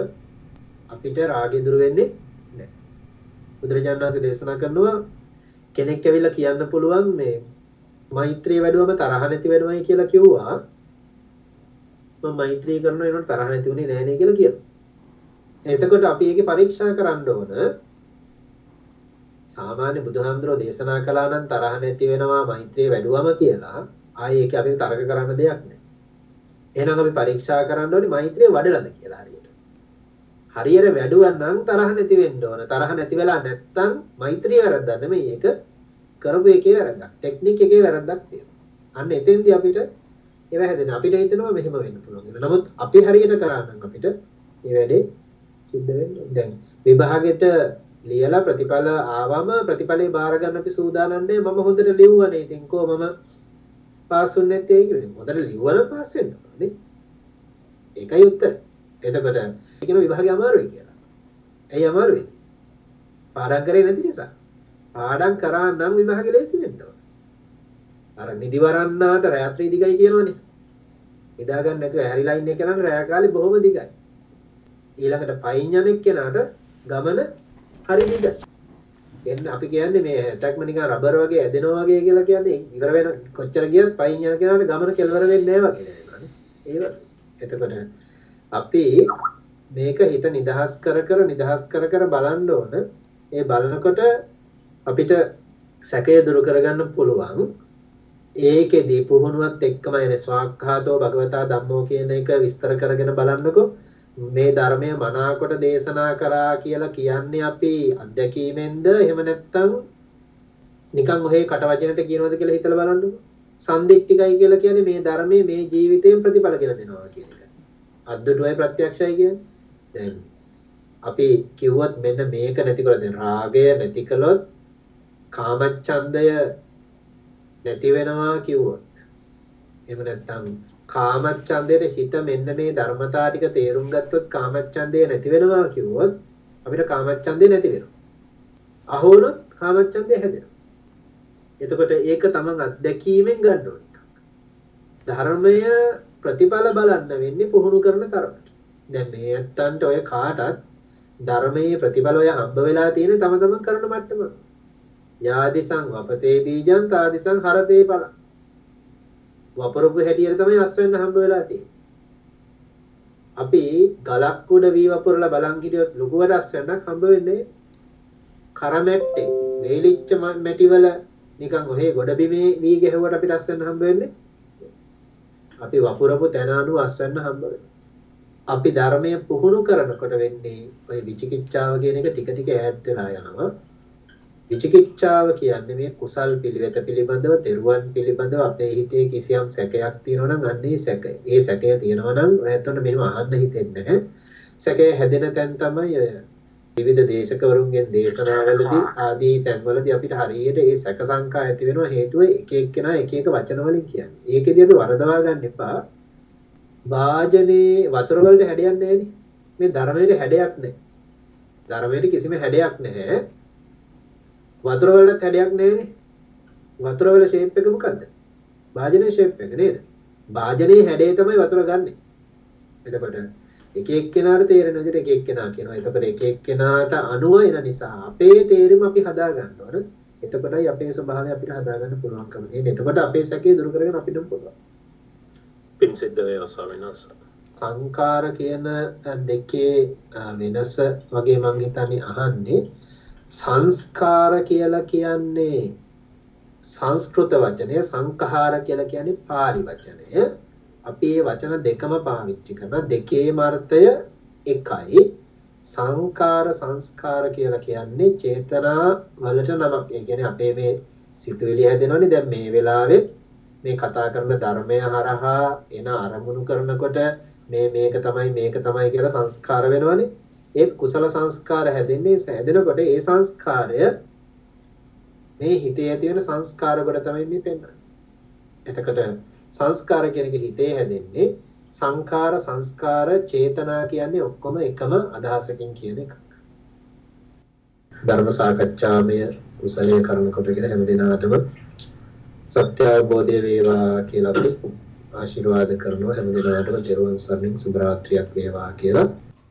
අපිට රාගය දුරු වෙන්නේ නැහැ. බුදුරජාණන් වහන්සේ දේශනා කරනවා කෙනෙක් ඇවිල්ලා කියන්න පුළුවන් මේ මෛත්‍රිය වැඩුවම තරහ නැති වෙනවයි කියලා කිව්වා. මම මෛත්‍රී කරනවා ඒනොට තරහ නැති වුණේ නෑ නේ කියලා කියනවා. එතකොට අපි ඒකේ පරීක්ෂා කරන්න ඕන සාමාන්‍ය බුදුහාමුදුරෝ දේශනා කළා නම් තරහ නැති වෙනවා මෛත්‍රිය වැඩුවම කියලා ආයේ ඒක අපිට තරක කරන්න දෙයක් නෑ. එහෙනම් අපි පරීක්ෂා කරන්න ඕනේ මෛත්‍රිය වඩලාද කියලා හරියට. හරියට වැඩුවා නම් තරහ නැති වෙන්න ඕන. තරහ නැති වෙලා නැත්තම් මෛත්‍රිය වැරද්දක් නෙමෙයි ඒක කරපු එකේ වැරද්දක්. ටෙක්නික් එකේ වැරද්දක් තියෙනවා. අන්න එතෙන්දී අපිට ඒව හැදෙන අපිට හිතෙනවා මෙහෙම වෙන්න පුළුවන් කියලා. නමුත් අපි හරියට කරා නම් අපිට මේ වැඩේ සිද්ධ වෙන්නේ දැන් විභාගෙට ලියලා ප්‍රතිඵල ආවම ප්‍රතිඵලේ බාර ගන්න අපි සූදානම් නැහැ මම හොඳට ලිව්වනේ. ඉතින් කෝ මම පාස් වුනේ නැත්තේ කියලා. හොඳට ලිව්වනම් පාස් වෙන්න ඕනේ ඒකයි උත්තර. එතකොට කියන විභාගය අමාරුයි කියලා. ඇයි අමාරු වෙන්නේ පාඩම් කරේ නැති නිසා. පාඩම් කරා නම් විභාගෙ ලේසි වෙන්න ඕන. අර නිදි වරන්නාට රාත්‍රී දිගයි කියනවනේ. නිදා ගන්න නැතුව ඇහැරිලා ඉන්න කෙනාට රෑ කාලේ බොහොම දිගයි. ඊළඟට පයින් යන එක්කෙනාට ගමන හරි දිගයි එන්න අපි කියන්නේ මේ හැතක්ම නිකන් රබර් වගේ ඇදෙනවා වගේ කියලා කියන්නේ ඉවර වෙන කොච්චර ගියත් පයින් යන කෙනාට ගමන කෙලවර වෙන්නේ නැහැ වගේ නේද? ඒ එතකොට අපි මේක හිත නිදහස් කර කර නිදහස් කර කර බලන්න ඕන. ඒ බලනකොට අපිට සැකය දුරු කරගන්න පුළුවන්. ඒකෙදී පුහුණුවත් එක්කම එන ස්වාක්ඛාතෝ භගවතා ධම්මෝ කියන එක විස්තර කරගෙන බලන්නකෝ. මේ ධර්මය මනාකොට දේශනා කරා කියලා කියන්නේ අපි අත්දැකීමෙන්ද එහෙම නැත්නම් නිකන් ඔහේ කටවචනට කියනවද කියලා හිතලා බලන්නකෝ සන්දිට්ඨිකයි කියලා කියන්නේ මේ ධර්මයේ මේ ජීවිතයෙන් ප්‍රතිඵල කියලා දෙනවා කියන එක. අද්දුටුවයි ප්‍රත්‍යක්ෂයි කියන්නේ. දැන් අපි කිව්වොත් මෙන්න මේක නැති කරලා දැන් රාගය නැති කළොත් කාමච්ඡන්දය නැති වෙනවා කිව්වොත් එහෙම නැත්නම් කාමච්ඡන්දයේ හිත මෙන්න මේ ධර්මතා ටික තේරුම් ගත්තොත් කාමච්ඡන්දය නැති වෙනවා කිව්වොත් අපිට කාමච්ඡන්දය නැති වෙනවා. අහුනොත් කාමච්ඡන්දය හැදෙනවා. එතකොට ඒක තමන් අත්දැකීමෙන් ගන්න ඕන එකක්. ධර්මය ප්‍රතිඵල බලන්න වෙන්නේ පුහුණු කරන තරමට. දැන් මේ ඇත්තන්ට ඔය කාටත් ධර්මයේ ප්‍රතිඵල ඔය හම්බ වෙලා තියෙන තම තමන් කරන මට්ටම. යාදිසං වපතේ බීජං තාදිසං හරතේ පල. වපරපු හැටියට තමයි අස් වෙන්න හම්බ වෙලා තියෙන්නේ. අපි ගලක් උඩ වී වපුරලා බලන් හිටියොත් ලොකුවට අස් වෙන්නක් හම්බ වෙන්නේ කරමැට්ටේ වේලිච්ච මැටිවල නිකන් ඔහේ ගොඩ බිමේ වී ගැහුවට අපිට අස් වෙන්න හම්බ වෙන්නේ අපි වපුරපු තැන අනුව අස් වෙන්න හම්බ වෙනවා. අපි ධර්මය පුහුණු කරනකොට වෙන්නේ ඔය විචිකිච්ඡාව කියන එක ටික ටික ඈත් වෙලා යනවා. විචිකිච්ඡාව කියන්නේ මේ කුසල් පිළිවෙත පිළිබඳව, තෙරුවන් පිළිබඳව අපේ හිතේ කිසියම් සැකයක් තියෙනවා නම් අන්න සැකය. ඒ සැකය තියෙනවා නම් ඔයත්ොන්න මෙහෙම අහන්න හිතෙන්නේ නැහැ. සැකය හැදෙන තැන් තමයි විවිධ දේශකවරුන්ගෙන් දේශනාවලදී ආදී තැන්වලදී අපිට හරියට ඒ සැක සංකා ඇති වෙනවා හේතුව එක එක්කෙනා එක එක වචන වලින් කියන්නේ. ඒකෙදී අපි වරදවා ගන්න එපා. වාජනේ වතුර වලට හැඩයක් නැහැනේ. මේ ධර්මයේ හැඩයක් නැහැ. ධර්මයේ කිසිම හැඩයක් නැහැ. වතුර වලට හැඩයක් නැහැනේ. වතුර වල ෂේප් එක මොකද්ද? වාජනේ ෂේප් එක නේද? වාජනේ හැඩය තමයි වතුර ගන්නෙ. එතකොට එක එක්කෙනාට තේරෙන විදිහට එක එක්කෙනා කියනවා. එතකොට එක එක්කෙනාට අනුව එන නිසා අපේ තේරුම අපි හදා ගන්න ඕන. එතකොටයි අපේ ස්වභාවය අපිට හදා ගන්න පුළුවන්කම තියෙන්නේ. එතකොට අපේ සැකේ දුරු කරගෙන අපිට පුළුවන්. පින් සිද්ධ වේවා ස්වාමීන් වහන්සේ. සංකාර කියන දෙකේ වෙනස වගේ මම හිතන්නේ අහන්නේ සංස්කාර කියලා කියන්නේ සංස්කෘත වචනය සංඛාර කියලා කියන්නේ පාලි වචනය. අපි මේ වචන දෙකම පාවිච්චි කරන දෙකේම අර්ථය එකයි. සංකාර සංස්කාර කියලා කියන්නේ චේතනා වලට නමක්. ඒ කියන්නේ අපේ මේ සිතුවිලි හැදෙනවනේ. දැන් මේ වෙලාවේ මේ කතා කරන ධර්මය හරහා එන අරමුණු කරනකොට මේ මේක තමයි මේක තමයි කියලා සංස්කාර වෙනවනේ. ඒ කුසල සංස්කාර හැදෙන්නේ හැදෙනකොට ඒ සංස්කාරය මේ හිතේ ඇති වෙන සංස්කාර කොට තමයි මේ පෙන්වන්නේ. එතකොට සංස්කාර කියන එක හිතේ හැදෙන්නේ සංඛාර සංස්කාර චේතනා කියන්නේ ඔක්කොම එකම අදහසකින් කියන එකක්. ධර්ම සාකච්ඡාමය කුසලයේ කරනකොට කියලා හැම දිනාටම සත්‍ය අවබෝධය වේවා කියලා අපි ආශිර්වාද කරනවා හැම දිනාටම දරුවන් සරණින් සුබ රාත්‍රියක් වේවා කියලා